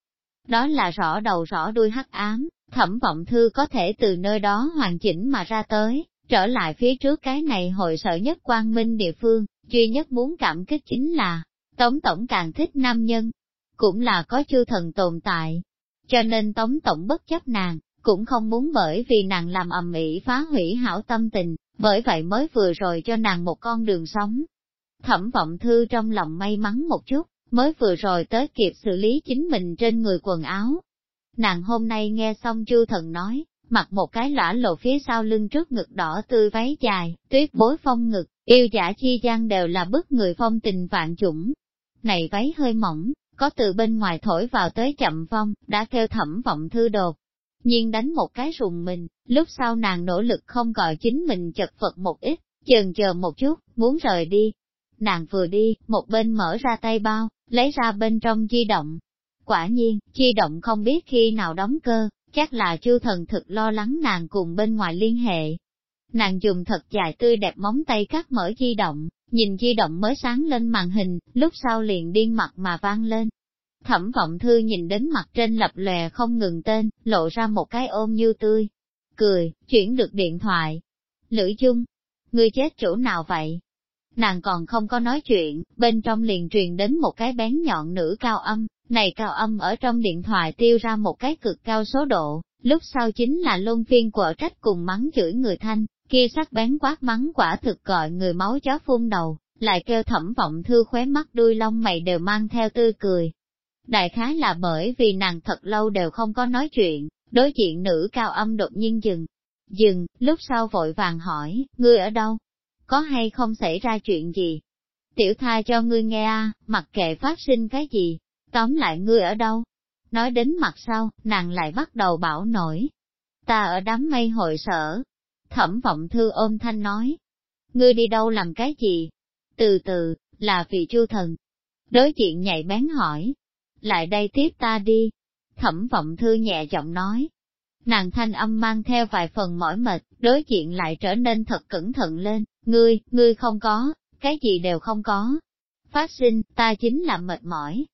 Đó là rõ đầu rõ đuôi hắc ám, thẩm vọng thư có thể từ nơi đó hoàn chỉnh mà ra tới, trở lại phía trước cái này hội sở nhất quang minh địa phương, duy nhất muốn cảm kích chính là, Tống Tổng càng thích nam nhân, cũng là có chư thần tồn tại. Cho nên Tống Tổng bất chấp nàng, cũng không muốn bởi vì nàng làm ầm ĩ phá hủy hảo tâm tình, bởi vậy mới vừa rồi cho nàng một con đường sống. Thẩm vọng thư trong lòng may mắn một chút, mới vừa rồi tới kịp xử lý chính mình trên người quần áo. Nàng hôm nay nghe xong chư thần nói, mặc một cái lõa lộ phía sau lưng trước ngực đỏ tươi váy dài, tuyết bối phong ngực, yêu giả chi gian đều là bức người phong tình vạn chủng. Này váy hơi mỏng, có từ bên ngoài thổi vào tới chậm phong, đã kêu thẩm vọng thư đột nhiên đánh một cái rùng mình, lúc sau nàng nỗ lực không gọi chính mình chật vật một ít, chần chờ một chút, muốn rời đi. Nàng vừa đi, một bên mở ra tay bao, lấy ra bên trong di động. Quả nhiên, di động không biết khi nào đóng cơ, chắc là chư thần thực lo lắng nàng cùng bên ngoài liên hệ. Nàng dùng thật dài tươi đẹp móng tay cắt mở di động, nhìn di động mới sáng lên màn hình, lúc sau liền điên mặt mà vang lên. Thẩm vọng thư nhìn đến mặt trên lập lòe không ngừng tên, lộ ra một cái ôm như tươi. Cười, chuyển được điện thoại. Lữ chung, ngươi chết chỗ nào vậy? Nàng còn không có nói chuyện, bên trong liền truyền đến một cái bén nhọn nữ cao âm, này cao âm ở trong điện thoại tiêu ra một cái cực cao số độ, lúc sau chính là luân phiên quở trách cùng mắng chửi người thanh, kia sắc bén quát mắng quả thực gọi người máu chó phun đầu, lại kêu thẩm vọng thư khóe mắt đuôi lông mày đều mang theo tươi cười. Đại khái là bởi vì nàng thật lâu đều không có nói chuyện, đối diện nữ cao âm đột nhiên dừng. Dừng, lúc sau vội vàng hỏi, ngươi ở đâu? Có hay không xảy ra chuyện gì? Tiểu tha cho ngươi nghe a, mặc kệ phát sinh cái gì, tóm lại ngươi ở đâu? Nói đến mặt sau, nàng lại bắt đầu bảo nổi. Ta ở đám mây hội sở. Thẩm vọng thư ôm thanh nói. Ngươi đi đâu làm cái gì? Từ từ, là vị chu thần. Đối diện nhạy bén hỏi. Lại đây tiếp ta đi. Thẩm vọng thư nhẹ giọng nói. Nàng thanh âm mang theo vài phần mỏi mệt, đối diện lại trở nên thật cẩn thận lên. Ngươi, ngươi không có, cái gì đều không có. Phát sinh, ta chính là mệt mỏi,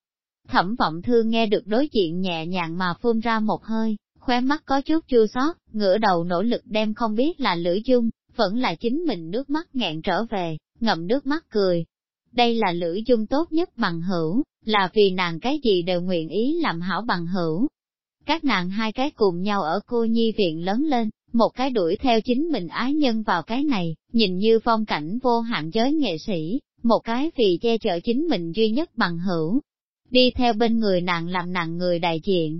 Thẩm vọng thư nghe được đối diện nhẹ nhàng mà phun ra một hơi, khóe mắt có chút chua xót, ngửa đầu nỗ lực đem không biết là lưỡi dung, vẫn là chính mình nước mắt nghẹn trở về, ngậm nước mắt cười. Đây là lưỡi dung tốt nhất bằng hữu, là vì nàng cái gì đều nguyện ý làm hảo bằng hữu. Các nàng hai cái cùng nhau ở cô nhi viện lớn lên, một cái đuổi theo chính mình ái nhân vào cái này, nhìn như phong cảnh vô hạn giới nghệ sĩ, một cái vì che chở chính mình duy nhất bằng hữu, đi theo bên người nàng làm nàng người đại diện.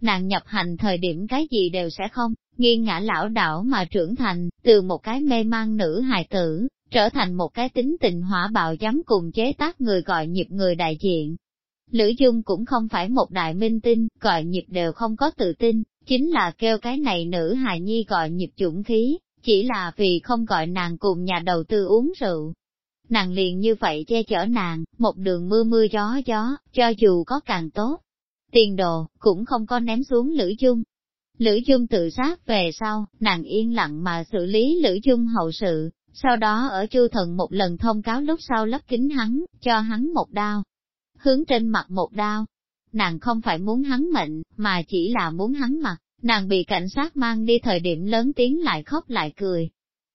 Nàng nhập hành thời điểm cái gì đều sẽ không, nghiêng ngã lão đảo mà trưởng thành, từ một cái mê mang nữ hài tử, trở thành một cái tính tình hỏa bạo dám cùng chế tác người gọi nhịp người đại diện. Lữ Dung cũng không phải một đại minh tinh, gọi nhịp đều không có tự tin, chính là kêu cái này nữ hài nhi gọi nhịp dũng khí, chỉ là vì không gọi nàng cùng nhà đầu tư uống rượu, nàng liền như vậy che chở nàng, một đường mưa mưa gió gió, cho dù có càng tốt. Tiền đồ, cũng không có ném xuống Lữ Dung. Lữ Dung tự sát về sau, nàng yên lặng mà xử lý Lữ Dung hậu sự, sau đó ở chu thần một lần thông cáo lúc sau lấp kính hắn, cho hắn một đao. Hướng trên mặt một đao. Nàng không phải muốn hắn mệnh, mà chỉ là muốn hắn mặt, Nàng bị cảnh sát mang đi thời điểm lớn tiếng lại khóc lại cười.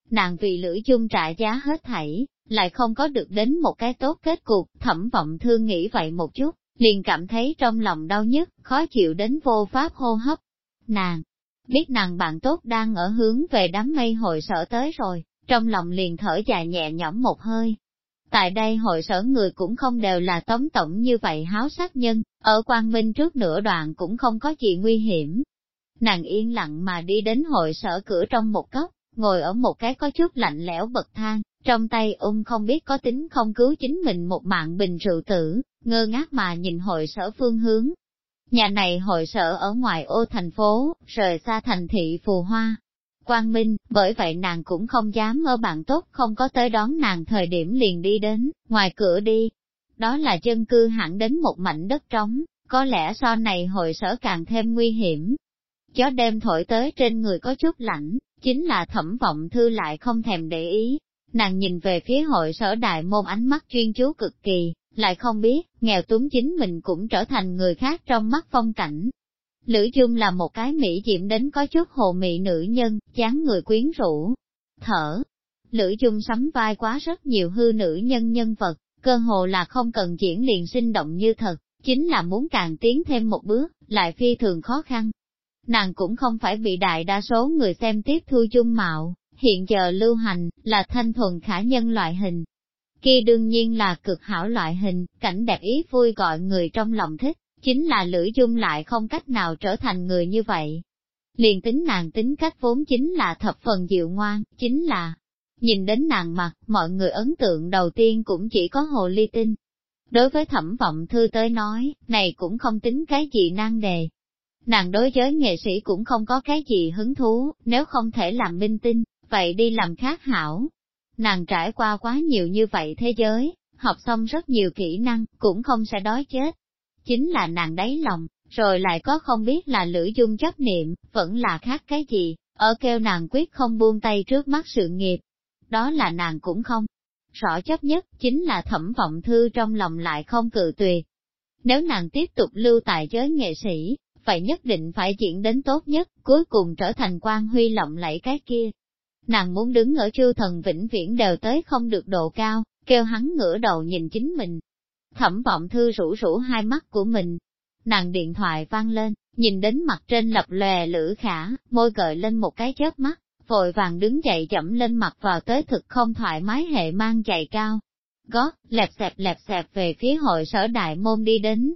Nàng vì lưỡi chung trả giá hết thảy, lại không có được đến một cái tốt kết cục, thẩm vọng thương nghĩ vậy một chút, liền cảm thấy trong lòng đau nhất, khó chịu đến vô pháp hô hấp. Nàng, biết nàng bạn tốt đang ở hướng về đám mây hội sở tới rồi, trong lòng liền thở dài nhẹ nhõm một hơi. Tại đây hội sở người cũng không đều là tống tổng như vậy háo sát nhân, ở quang minh trước nửa đoạn cũng không có gì nguy hiểm. Nàng yên lặng mà đi đến hội sở cửa trong một góc, ngồi ở một cái có chút lạnh lẽo bậc thang, trong tay ung không biết có tính không cứu chính mình một mạng bình rượu tử, ngơ ngác mà nhìn hội sở phương hướng. Nhà này hội sở ở ngoài ô thành phố, rời xa thành thị phù hoa. Quang Minh, bởi vậy nàng cũng không dám ở bạn tốt không có tới đón nàng thời điểm liền đi đến, ngoài cửa đi. Đó là chân cư hẳn đến một mảnh đất trống, có lẽ so này hội sở càng thêm nguy hiểm. Gió đêm thổi tới trên người có chút lạnh, chính là thẩm vọng thư lại không thèm để ý, Nàng nhìn về phía hội sở đại môn ánh mắt chuyên chú cực kỳ, lại không biết, nghèo túng chính mình cũng trở thành người khác trong mắt phong cảnh. Lữ Dung là một cái mỹ diệm đến có chút hồ mị nữ nhân, chán người quyến rũ. Thở, Lữ Dung sắm vai quá rất nhiều hư nữ nhân nhân vật, cơ hồ là không cần diễn liền sinh động như thật, chính là muốn càng tiến thêm một bước, lại phi thường khó khăn. Nàng cũng không phải bị đại đa số người xem tiếp thu chung mạo, hiện giờ lưu hành, là thanh thuần khả nhân loại hình. Kia đương nhiên là cực hảo loại hình, cảnh đẹp ý vui gọi người trong lòng thích, chính là lưỡi dung lại không cách nào trở thành người như vậy. Liền tính nàng tính cách vốn chính là thập phần dịu ngoan, chính là, nhìn đến nàng mặt, mọi người ấn tượng đầu tiên cũng chỉ có hồ ly tinh. Đối với thẩm vọng thư tới nói, này cũng không tính cái gì nan đề. Nàng đối với nghệ sĩ cũng không có cái gì hứng thú, nếu không thể làm minh tinh, vậy đi làm khác hảo. Nàng trải qua quá nhiều như vậy thế giới, học xong rất nhiều kỹ năng, cũng không sẽ đói chết. Chính là nàng đáy lòng, rồi lại có không biết là lưỡi dung chấp niệm, vẫn là khác cái gì, ở kêu nàng quyết không buông tay trước mắt sự nghiệp. Đó là nàng cũng không. Rõ chấp nhất, chính là thẩm vọng thư trong lòng lại không cự tuyệt. Nếu nàng tiếp tục lưu tại giới nghệ sĩ, vậy nhất định phải diễn đến tốt nhất, cuối cùng trở thành quan huy lộng lẫy cái kia nàng muốn đứng ở chư thần vĩnh viễn đều tới không được độ cao, kêu hắn ngửa đầu nhìn chính mình. Thẩm vọng thư rủ rủ hai mắt của mình. Nàng điện thoại vang lên, nhìn đến mặt trên lập lòe lữ khả, môi gợi lên một cái chớp mắt, vội vàng đứng dậy chậm lên mặt vào tới thực không thoải mái hệ mang chạy cao. Gót, lẹp xẹp lẹp xẹp về phía hội sở đại môn đi đến.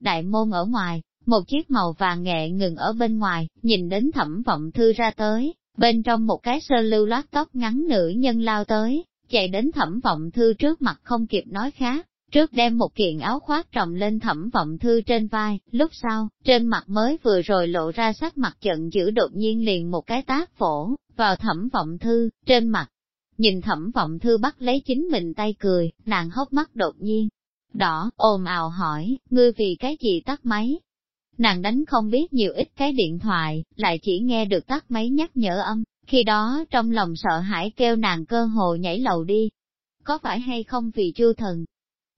Đại môn ở ngoài, một chiếc màu vàng nghệ ngừng ở bên ngoài, nhìn đến thẩm vọng thư ra tới, Bên trong một cái sơ lưu loát tóc ngắn nữ nhân lao tới, chạy đến thẩm vọng thư trước mặt không kịp nói khác, trước đem một kiện áo khoác trồng lên thẩm vọng thư trên vai, lúc sau, trên mặt mới vừa rồi lộ ra sắc mặt giận dữ đột nhiên liền một cái tác phổ, vào thẩm vọng thư, trên mặt. Nhìn thẩm vọng thư bắt lấy chính mình tay cười, nàng hốc mắt đột nhiên. Đỏ, ồn ào hỏi, ngươi vì cái gì tắt máy? Nàng đánh không biết nhiều ít cái điện thoại, lại chỉ nghe được tắt máy nhắc nhở âm, khi đó trong lòng sợ hãi kêu nàng cơ hồ nhảy lầu đi. Có phải hay không vì chu thần?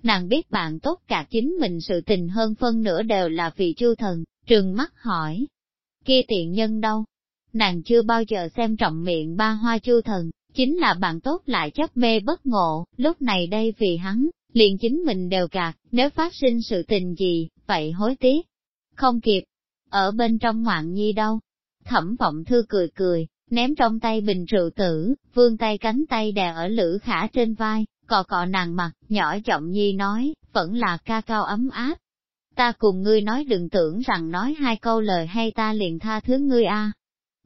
Nàng biết bạn tốt cả chính mình sự tình hơn phân nửa đều là vì chu thần, trừng mắt hỏi. Kia tiện nhân đâu? Nàng chưa bao giờ xem trọng miệng ba hoa chu thần, chính là bạn tốt lại chấp mê bất ngộ, lúc này đây vì hắn, liền chính mình đều gạt, nếu phát sinh sự tình gì, vậy hối tiếc, không kịp, ở bên trong ngoạn nhi đâu. Thẩm vọng thư cười cười, ném trong tay bình rượu tử, vương tay cánh tay đè ở lữ khả trên vai, cọ cọ nàng mặt, nhỏ giọng nhi nói, vẫn là ca cao ấm áp. Ta cùng ngươi nói đừng tưởng rằng nói hai câu lời hay ta liền tha thứ ngươi a.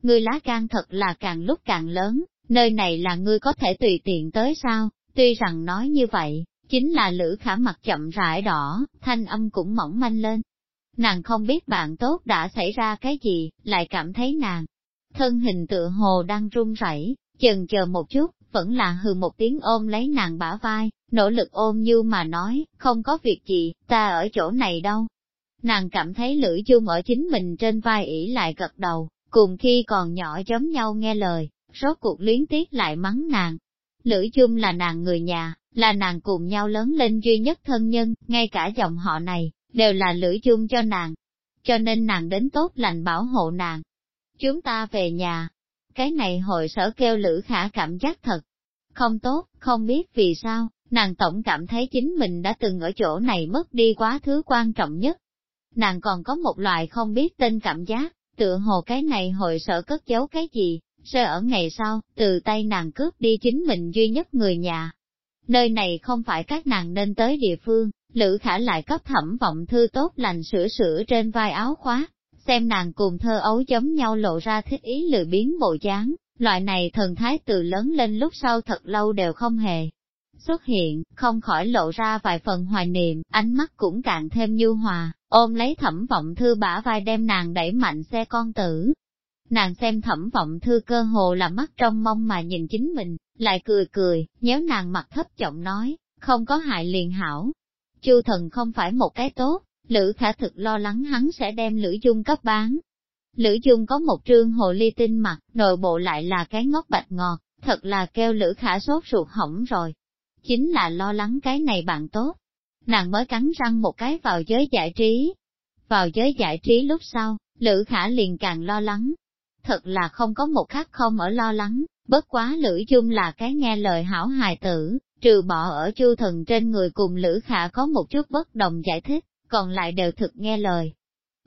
Ngươi lá gan thật là càng lúc càng lớn, nơi này là ngươi có thể tùy tiện tới sao, tuy rằng nói như vậy, chính là lữ khả mặt chậm rãi đỏ, thanh âm cũng mỏng manh lên, Nàng không biết bạn tốt đã xảy ra cái gì, lại cảm thấy nàng. Thân hình tựa hồ đang run rẩy, chần chờ một chút, vẫn là hừ một tiếng ôm lấy nàng bả vai, nỗ lực ôm như mà nói, không có việc gì, ta ở chỗ này đâu. Nàng cảm thấy lưỡi chung ở chính mình trên vai ỉ lại gật đầu, cùng khi còn nhỏ giống nhau nghe lời, rốt cuộc luyến tiếc lại mắng nàng. Lưỡi chung là nàng người nhà, là nàng cùng nhau lớn lên duy nhất thân nhân, ngay cả dòng họ này, đều là lưỡi chung cho nàng. Cho nên nàng đến tốt lành bảo hộ nàng. chúng ta về nhà. Cái này hội sở kêu Lữ Khả cảm giác thật không tốt, không biết vì sao, nàng tổng cảm thấy chính mình đã từng ở chỗ này mất đi quá thứ quan trọng nhất. Nàng còn có một loại không biết tên cảm giác, tựa hồ cái này hội sở cất giấu cái gì, sơ ở ngày sau, từ tay nàng cướp đi chính mình duy nhất người nhà. Nơi này không phải các nàng nên tới địa phương, Lữ Khả lại cấp thẩm vọng thư tốt lành sửa sửa trên vai áo khóa, xem nàng cùng thơ ấu giống nhau lộ ra thích ý lười biến bộ dáng, loại này thần thái từ lớn lên lúc sau thật lâu đều không hề xuất hiện, không khỏi lộ ra vài phần hoài niệm, ánh mắt cũng càng thêm nhu hòa, ôm lấy thẩm vọng thư bả vai đem nàng đẩy mạnh xe con tử. Nàng xem thẩm vọng thư cơ hồ là mắt trong mong mà nhìn chính mình, lại cười cười, nhéo nàng mặt thấp giọng nói, không có hại liền hảo. Chu thần không phải một cái tốt, Lữ khả thực lo lắng hắn sẽ đem Lữ Dung cấp bán. Lữ Dung có một trương hồ ly tinh mặt, nội bộ lại là cái ngốc bạch ngọt, thật là kêu Lữ khả sốt ruột hỏng rồi. Chính là lo lắng cái này bạn tốt. Nàng mới cắn răng một cái vào giới giải trí. Vào giới giải trí lúc sau, Lữ khả liền càng lo lắng. Thật là không có một khắc không ở lo lắng, bất quá Lữ Dung là cái nghe lời hảo hài tử, trừ bỏ ở chu thần trên người cùng Lữ khả có một chút bất đồng giải thích còn lại đều thực nghe lời.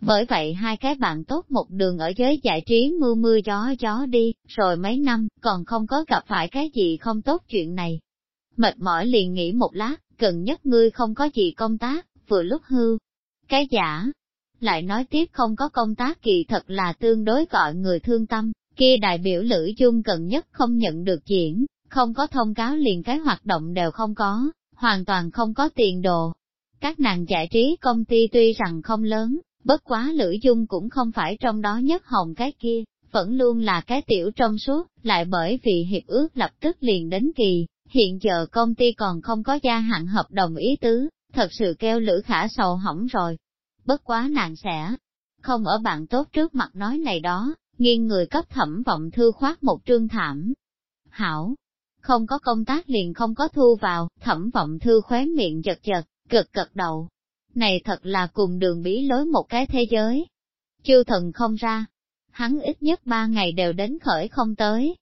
Bởi vậy hai cái bạn tốt một đường ở giới giải trí mưa mưa gió gió đi, rồi mấy năm, còn không có gặp phải cái gì không tốt chuyện này. Mệt mỏi liền nghỉ một lát, cần nhất ngươi không có gì công tác, vừa lúc hư, Cái giả, lại nói tiếp không có công tác kỳ thật là tương đối gọi người thương tâm, kia đại biểu Lữ chung cần nhất không nhận được diễn, không có thông cáo liền cái hoạt động đều không có, hoàn toàn không có tiền đồ, các nàng giải trí công ty tuy rằng không lớn, bất quá Lữ Dung cũng không phải trong đó nhất hồng cái kia, vẫn luôn là cái tiểu trong suốt, lại bởi vì hiệp ước lập tức liền đến kỳ, hiện giờ công ty còn không có gia hạn hợp đồng ý tứ, thật sự kêu Lữ Khả sầu hỏng rồi. Bất quá nàng sẽ không ở bạn tốt trước mặt nói này đó, nghiêng người cấp thẩm vọng thư khoát một trương thảm. Hảo, không có công tác liền không có thu vào, thẩm vọng thư khóe miệng giật giật, cực cật đầu. Này thật là cùng đường bí lối một cái thế giới. Chư thần không ra, hắn ít nhất ba ngày đều đến khởi không tới.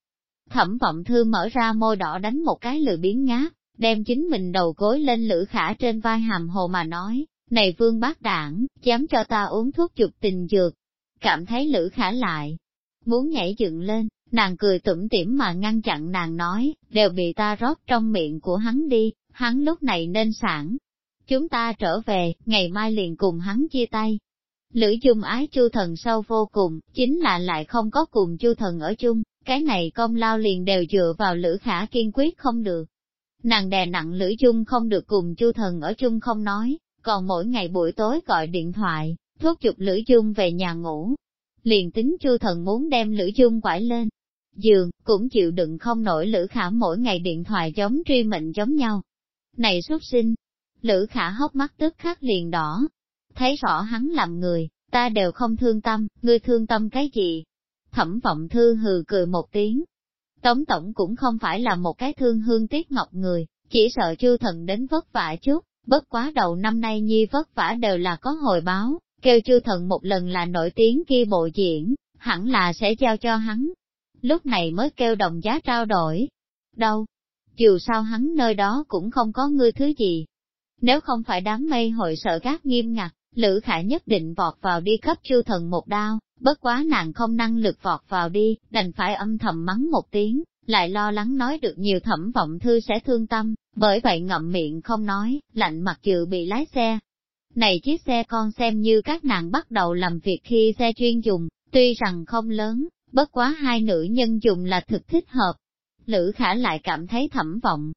Thẩm vọng thư mở ra môi đỏ đánh một cái lười biến ngáp, đem chính mình đầu gối lên lữ khả trên vai hàm hồ mà nói, này vương bác đảng, dám cho ta uống thuốc chụp tình dược. Cảm thấy lữ khả lại, muốn nhảy dựng lên, nàng cười tủm tỉm mà ngăn chặn nàng nói, đều bị ta rót trong miệng của hắn đi, hắn lúc này nên sản, Chúng ta trở về, ngày mai liền cùng hắn chia tay. Lữ dung ái chu thần sâu vô cùng, chính là lại không có cùng chu thần ở chung, cái này công lao liền đều dựa vào lữ khả kiên quyết không được. Nàng đè nặng lữ dung không được cùng chu thần ở chung không nói, còn mỗi ngày buổi tối gọi điện thoại, thuốc chụp lữ dung về nhà ngủ. Liền tính chu thần muốn đem lữ dung quải lên, giường, cũng chịu đựng không nổi lữ khả mỗi ngày điện thoại giống truy mệnh giống nhau. Này xuất sinh, Lữ khả hốc mắt tức khắc liền đỏ. Thấy rõ hắn làm người, ta đều không thương tâm, ngươi thương tâm cái gì? Thẩm vọng thư hừ cười một tiếng. Tống tổng cũng không phải là một cái thương hương tiếc ngọc người, chỉ sợ chư thần đến vất vả chút, bất quá đầu năm nay nhi vất vả đều là có hồi báo, kêu chư thần một lần là nổi tiếng kia bộ diễn, hẳn là sẽ giao cho hắn. Lúc này mới kêu đồng giá trao đổi. Đâu? Dù sao hắn nơi đó cũng không có ngươi thứ gì, nếu không phải đám mây hội sợ gác nghiêm ngặt, Lữ Khả nhất định vọt vào đi cấp chư thần một đao, bất quá nàng không năng lực vọt vào đi, đành phải âm thầm mắng một tiếng, lại lo lắng nói được nhiều thẩm vọng thư sẽ thương tâm, bởi vậy ngậm miệng không nói, lạnh mặt dự bị lái xe. Này chiếc xe con xem như các nàng bắt đầu làm việc khi xe chuyên dùng, tuy rằng không lớn, bất quá hai nữ nhân dùng là thực thích hợp. Lữ Khả lại cảm thấy thẩm vọng,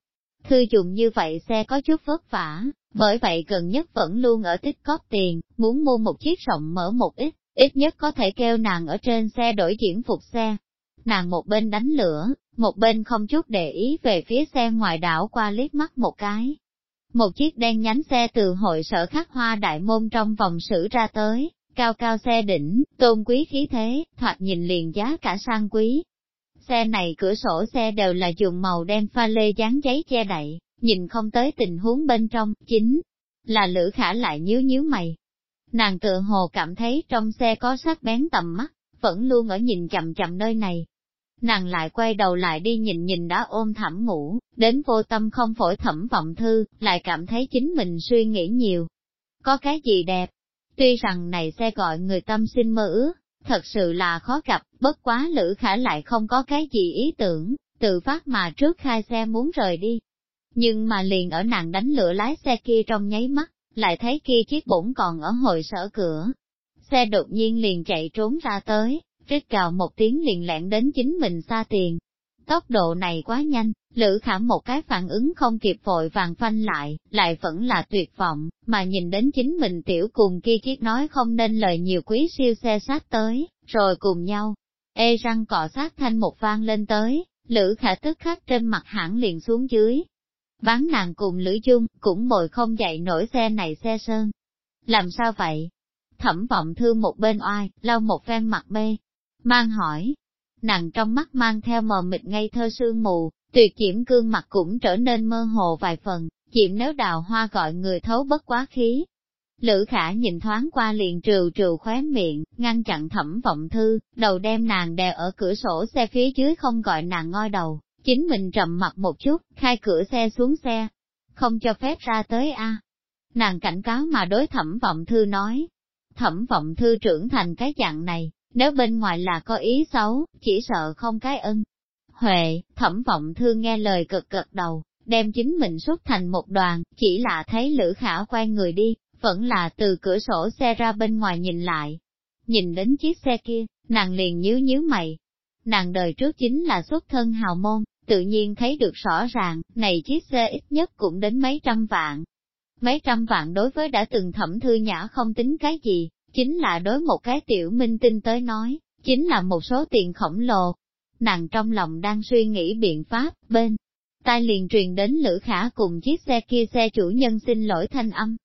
Thư dùng như vậy xe có chút vất vả, bởi vậy gần nhất vẫn luôn ở tích cóp tiền, muốn mua một chiếc rộng mở một ít, ít nhất có thể kêu nàng ở trên xe đổi diễn phục xe. Nàng một bên đánh lửa, một bên không chút để ý về phía xe ngoài đảo qua liếc mắt một cái. Một chiếc đen nhánh xe từ hội sở khắc hoa đại môn trong vòng sử ra tới, cao cao xe đỉnh, tôn quý khí thế, thoạt nhìn liền giá cả sang quý, Xe này cửa sổ xe đều là dùng màu đen pha lê dán giấy che đậy, nhìn không tới tình huống bên trong, chính là lữ khả lại nhíu nhíu mày. Nàng tựa hồ cảm thấy trong xe có sắc bén tầm mắt, vẫn luôn ở nhìn chậm chậm nơi này. Nàng lại quay đầu lại đi nhìn nhìn đã ôm thẳm ngủ, đến vô tâm không phổi thẩm vọng thư, lại cảm thấy chính mình suy nghĩ nhiều. Có cái gì đẹp? Tuy rằng này xe gọi người tâm sinh mơ ước, thật sự là khó gặp, bất quá Lữ Khả lại không có cái gì ý tưởng, tự phát mà trước khai xe muốn rời đi. Nhưng mà liền ở nàng đánh lửa lái xe kia trong nháy mắt, lại thấy kia chiếc bổn còn ở hội sở cửa. Xe đột nhiên liền chạy trốn ra tới, rít cào một tiếng liền lẹn đến chính mình xa tiền. Tốc độ này quá nhanh, Lữ khả một cái phản ứng không kịp vội vàng phanh lại, lại vẫn là tuyệt vọng, mà nhìn đến chính mình tiểu cùng kia chiếc nói không nên lời nhiều quý siêu xe sát tới, rồi cùng nhau. Ê răng cọ sát thanh một vang lên tới, Lữ khả tức khắc trên mặt hãng liền xuống dưới. Bán nàng cùng Lữ Dung, cũng bồi không dậy nổi xe này xe sơn. Làm sao vậy? Thẩm vọng thương một bên oai, lau một phen mặt mê. Mang hỏi, nàng trong mắt mang theo mờ mịt ngây thơ sương mù, tuyệt diễm cương mặt cũng trở nên mơ hồ vài phần, diễm nếu đào hoa gọi người thấu bất quá khí. Lữ khả nhìn thoáng qua liền trừ trừ khóe miệng, ngăn chặn thẩm vọng thư, đầu đem nàng đè ở cửa sổ xe phía dưới không gọi nàng ngoi đầu, chính mình trầm mặt một chút, khai cửa xe xuống xe, không cho phép ra tới a. Nàng cảnh cáo mà đối thẩm vọng thư nói, thẩm vọng thư trưởng thành cái dạng này, nếu bên ngoài là có ý xấu, chỉ sợ không cái ân. Huệ, thẩm vọng thư nghe lời cực cực đầu, đem chính mình xuất thành một đoàn, chỉ là thấy Lữ Khả quay người đi, vẫn là từ cửa sổ xe ra bên ngoài nhìn lại. Nhìn đến chiếc xe kia, nàng liền nhíu nhíu mày. Nàng đời trước chính là xuất thân hào môn, tự nhiên thấy được rõ ràng, này chiếc xe ít nhất cũng đến mấy trăm vạn. Mấy trăm vạn đối với đã từng thẩm thư nhã không tính cái gì, chính là đối một cái tiểu minh tinh tới nói, chính là một số tiền khổng lồ. Nàng trong lòng đang suy nghĩ biện pháp, bên, tai liền truyền đến Lữ Khả cùng chiếc xe kia xe chủ nhân xin lỗi thanh âm.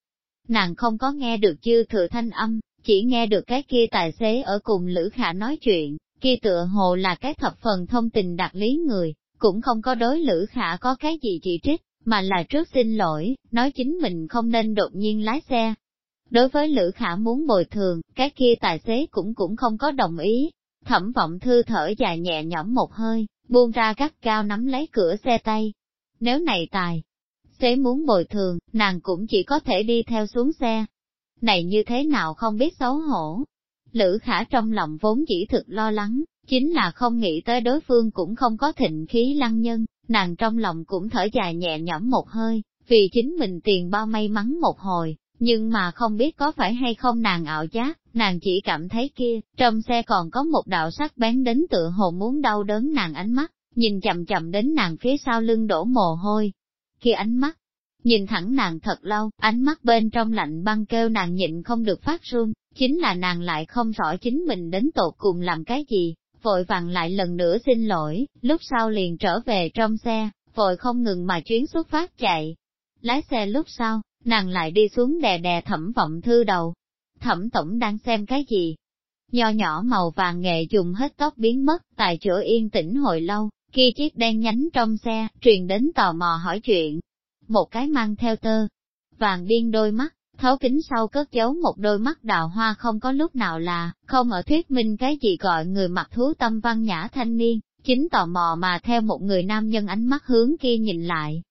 Nàng không có nghe được chư thừa thanh âm, chỉ nghe được cái kia tài xế ở cùng Lữ Khả nói chuyện, kia tựa hồ là cái thập phần thông tình đặc lý người, cũng không có đối Lữ Khả có cái gì chỉ trích, mà là trước xin lỗi, nói chính mình không nên đột nhiên lái xe, Đối với Lữ Khả muốn bồi thường, cái kia tài xế cũng cũng không có đồng ý. Thẩm vọng thư thở dài nhẹ nhõm một hơi, buông ra gắt cao nắm lấy cửa xe tay. Nếu này tài, xế muốn bồi thường, nàng cũng chỉ có thể đi theo xuống xe. Này như thế nào không biết xấu hổ. Lữ khả trong lòng vốn chỉ thực lo lắng, chính là không nghĩ tới đối phương cũng không có thịnh khí lăng nhân, nàng trong lòng cũng thở dài nhẹ nhõm một hơi, vì chính mình tiền bao may mắn một hồi, nhưng mà không biết có phải hay không nàng ảo giác, nàng chỉ cảm thấy kia, trong xe còn có một đạo sắc bén đến tựa hồ muốn đau đớn nàng ánh mắt, nhìn chậm chậm đến nàng phía sau lưng đổ mồ hôi. Kia ánh mắt, nhìn thẳng nàng thật lâu, ánh mắt bên trong lạnh băng kêu nàng nhịn không được phát run, chính là nàng lại không rõ chính mình đến tột cùng làm cái gì, vội vàng lại lần nữa xin lỗi, lúc sau liền trở về trong xe, vội không ngừng mà chuyến xuất phát chạy. Lái xe lúc sau, nàng lại đi xuống đè đè thẩm vọng thư đầu. Thẩm tổng đang xem cái gì? Nho nhỏ màu vàng nghệ dùng hết tóc biến mất, tại chỗ yên tĩnh hồi lâu, kia chiếc đen nhánh trong xe, truyền đến tò mò hỏi chuyện. Một cái mang theo tơ, vàng biên đôi mắt, thấu kính sau cất giấu một đôi mắt đào hoa không có lúc nào là, không ở thuyết minh cái gì gọi người mặc thú tâm văn nhã thanh niên, chính tò mò mà theo một người nam nhân ánh mắt hướng kia nhìn lại,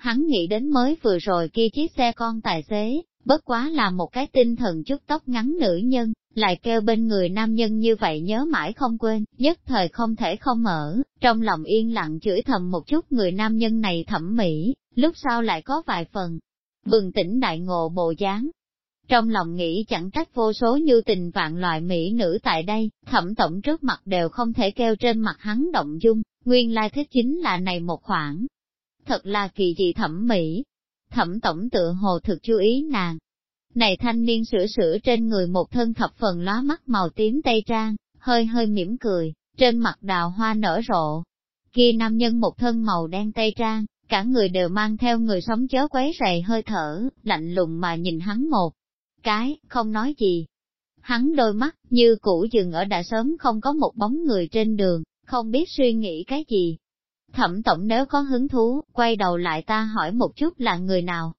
hắn nghĩ đến mới vừa rồi kia chiếc xe con tài xế, bất quá là một cái tinh thần chút tóc ngắn nữ nhân, lại kêu bên người nam nhân như vậy nhớ mãi không quên, nhất thời không thể không mở, trong lòng yên lặng chửi thầm một chút người nam nhân này thẩm mỹ, lúc sau lại có vài phần, bừng tỉnh đại ngộ bộ dáng. Trong lòng nghĩ chẳng trách vô số như tình vạn loại mỹ nữ tại đây, thẩm tổng trước mặt đều không thể kêu trên mặt hắn động dung, nguyên lai thích chính là này một khoảng, thật là kỳ dị thẩm mỹ. Thẩm tổng tựa hồ thực chú ý nàng. Này thanh niên sửa sửa trên người một thân thập phần lóa mắt màu tím tây trang, hơi hơi mỉm cười, trên mặt đào hoa nở rộ. Kia nam nhân một thân màu đen tây trang, cả người đều mang theo người sống chớ quấy rầy hơi thở, lạnh lùng mà nhìn hắn một cái, không nói gì. Hắn đôi mắt, như cũ dừng ở đã sớm không có một bóng người trên đường, không biết suy nghĩ cái gì, Thẩm tổng nếu có hứng thú, quay đầu lại ta hỏi một chút là người nào.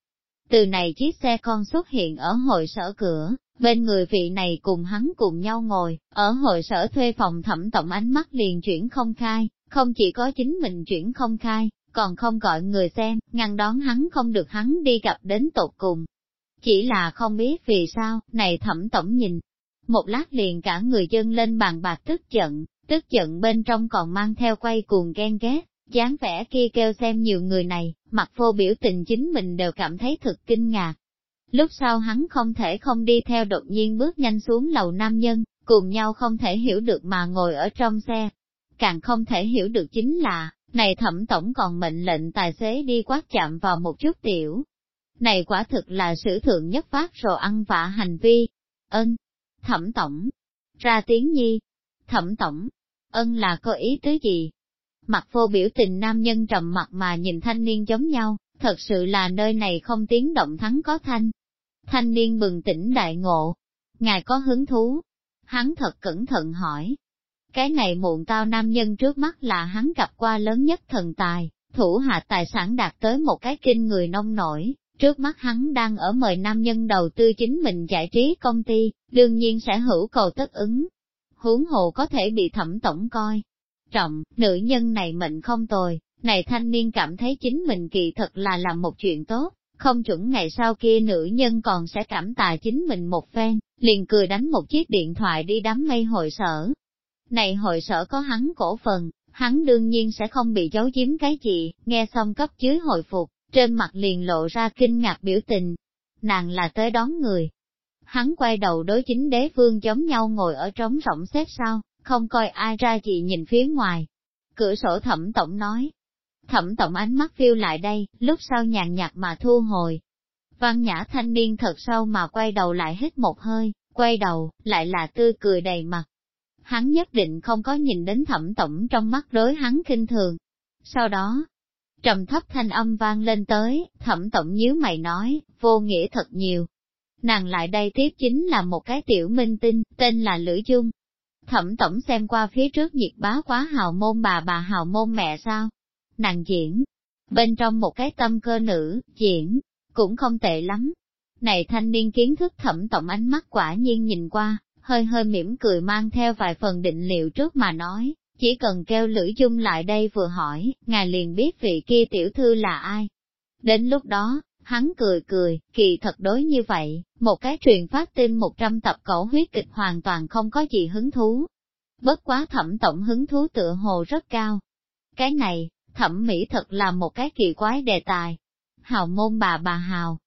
Từ này chiếc xe con xuất hiện ở hội sở cửa, Bên người vị này cùng hắn cùng nhau ngồi, ở hội sở thuê phòng thẩm tổng ánh mắt liền chuyển không khai, không chỉ có chính mình chuyển không khai, còn không gọi người xem, ngăn đón hắn không được hắn đi gặp đến tột cùng. Chỉ là không biết vì sao, này thẩm tổng nhìn, một lát liền cả người dân lên bàn bạc tức giận, tức giận bên trong còn mang theo quay cuồng ghen ghét, dáng vẻ kia kêu xem nhiều người này, mặt vô biểu tình chính mình đều cảm thấy thực kinh ngạc. Lúc sau hắn không thể không đi theo đột nhiên bước nhanh xuống lầu nam nhân, cùng nhau không thể hiểu được mà ngồi ở trong xe. Càng không thể hiểu được chính là, này thẩm tổng còn mệnh lệnh tài xế đi quát chạm vào một chút tiểu. Này quả thực là sử thượng nhất phát rồi ăn vạ hành vi. Ân, thẩm tổng, ra tiếng nhi, thẩm tổng, ân là có ý tứ gì? Mặt vô biểu tình nam nhân trầm mặt mà nhìn thanh niên giống nhau, thật sự là nơi này không tiếng động thắng có thanh. Thanh niên bừng tỉnh đại ngộ, ngài có hứng thú. Hắn thật cẩn thận hỏi. Cái này muộn tao nam nhân trước mắt là hắn gặp qua lớn nhất thần tài, thủ hạ tài sản đạt tới một cái kinh người nông nổi, Trước mắt hắn đang ở mời nam nhân đầu tư chính mình giải trí công ty, đương nhiên sẽ hữu cầu tất ứng. Huống hồ có thể bị thẩm tổng coi. Trọng, nữ nhân này mệnh không tồi, này thanh niên cảm thấy chính mình kỳ thật là làm một chuyện tốt, không chuẩn ngày sau kia nữ nhân còn sẽ cảm tạ chính mình một phen, liền cười đánh một chiếc điện thoại đi đám mây hội sở. Này hội sở có hắn cổ phần, hắn đương nhiên sẽ không bị giấu giếm cái gì, nghe xong cấp dưới hồi phục, trên mặt liền lộ ra kinh ngạc biểu tình. Nàng là tới đón người. Hắn quay đầu đối chính đế vương giống nhau ngồi ở trống rỗng xếp sau, không coi ai ra gì nhìn phía ngoài. Cửa sổ thẩm tổng nói. Thẩm tổng ánh mắt phiêu lại đây, lúc sau nhàn nhạt mà thu hồi. Văn nhã thanh niên thật sâu mà quay đầu lại hít một hơi, quay đầu, lại là tươi cười đầy mặt. Hắn nhất định không có nhìn đến thẩm tổng trong mắt đối hắn kinh thường. Sau đó, Trầm thấp thanh âm vang lên tới, thẩm tổng nhíu mày nói, vô nghĩa thật nhiều. Nàng lại đây tiếp chính là một cái tiểu minh tinh, tên là Lữ Dung. Thẩm tổng xem qua phía trước nhiệt bá quá hào môn bà bà hào môn mẹ sao. Nàng diễn, bên trong một cái tâm cơ nữ, diễn, cũng không tệ lắm. Này thanh niên kiến thức thẩm tổng ánh mắt quả nhiên nhìn qua, hơi hơi mỉm cười mang theo vài phần định liệu trước mà nói, chỉ cần kêu Lữ Dung lại đây vừa hỏi, ngài liền biết vị kia tiểu thư là ai. Đến lúc đó, hắn cười cười, kỳ thật đối như vậy, một cái truyền phát tin 100 tập cổ huyết kịch hoàn toàn không có gì hứng thú. Bất quá thẩm tổng hứng thú tựa hồ rất cao. Cái này, thẩm mỹ thật là một cái kỳ quái đề tài. Hào môn bà bà hào,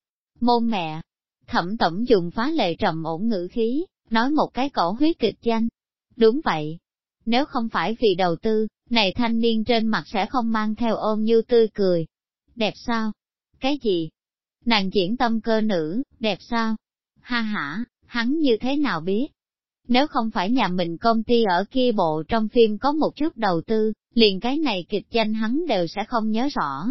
môn mẹ, thẩm tổng dùng phá lệ trầm ổn ngữ khí, nói một cái cổ huyết kịch danh. Đúng vậy, nếu không phải vì đầu tư, này thanh niên trên mặt sẽ không mang theo ôm như tươi cười. Đẹp sao? Cái gì? Nàng diễn tâm cơ nữ, đẹp sao? Ha ha, hắn như thế nào biết? Nếu không phải nhà mình công ty ở kia bộ trong phim có một chút đầu tư, liền cái này kịch danh hắn đều sẽ không nhớ rõ.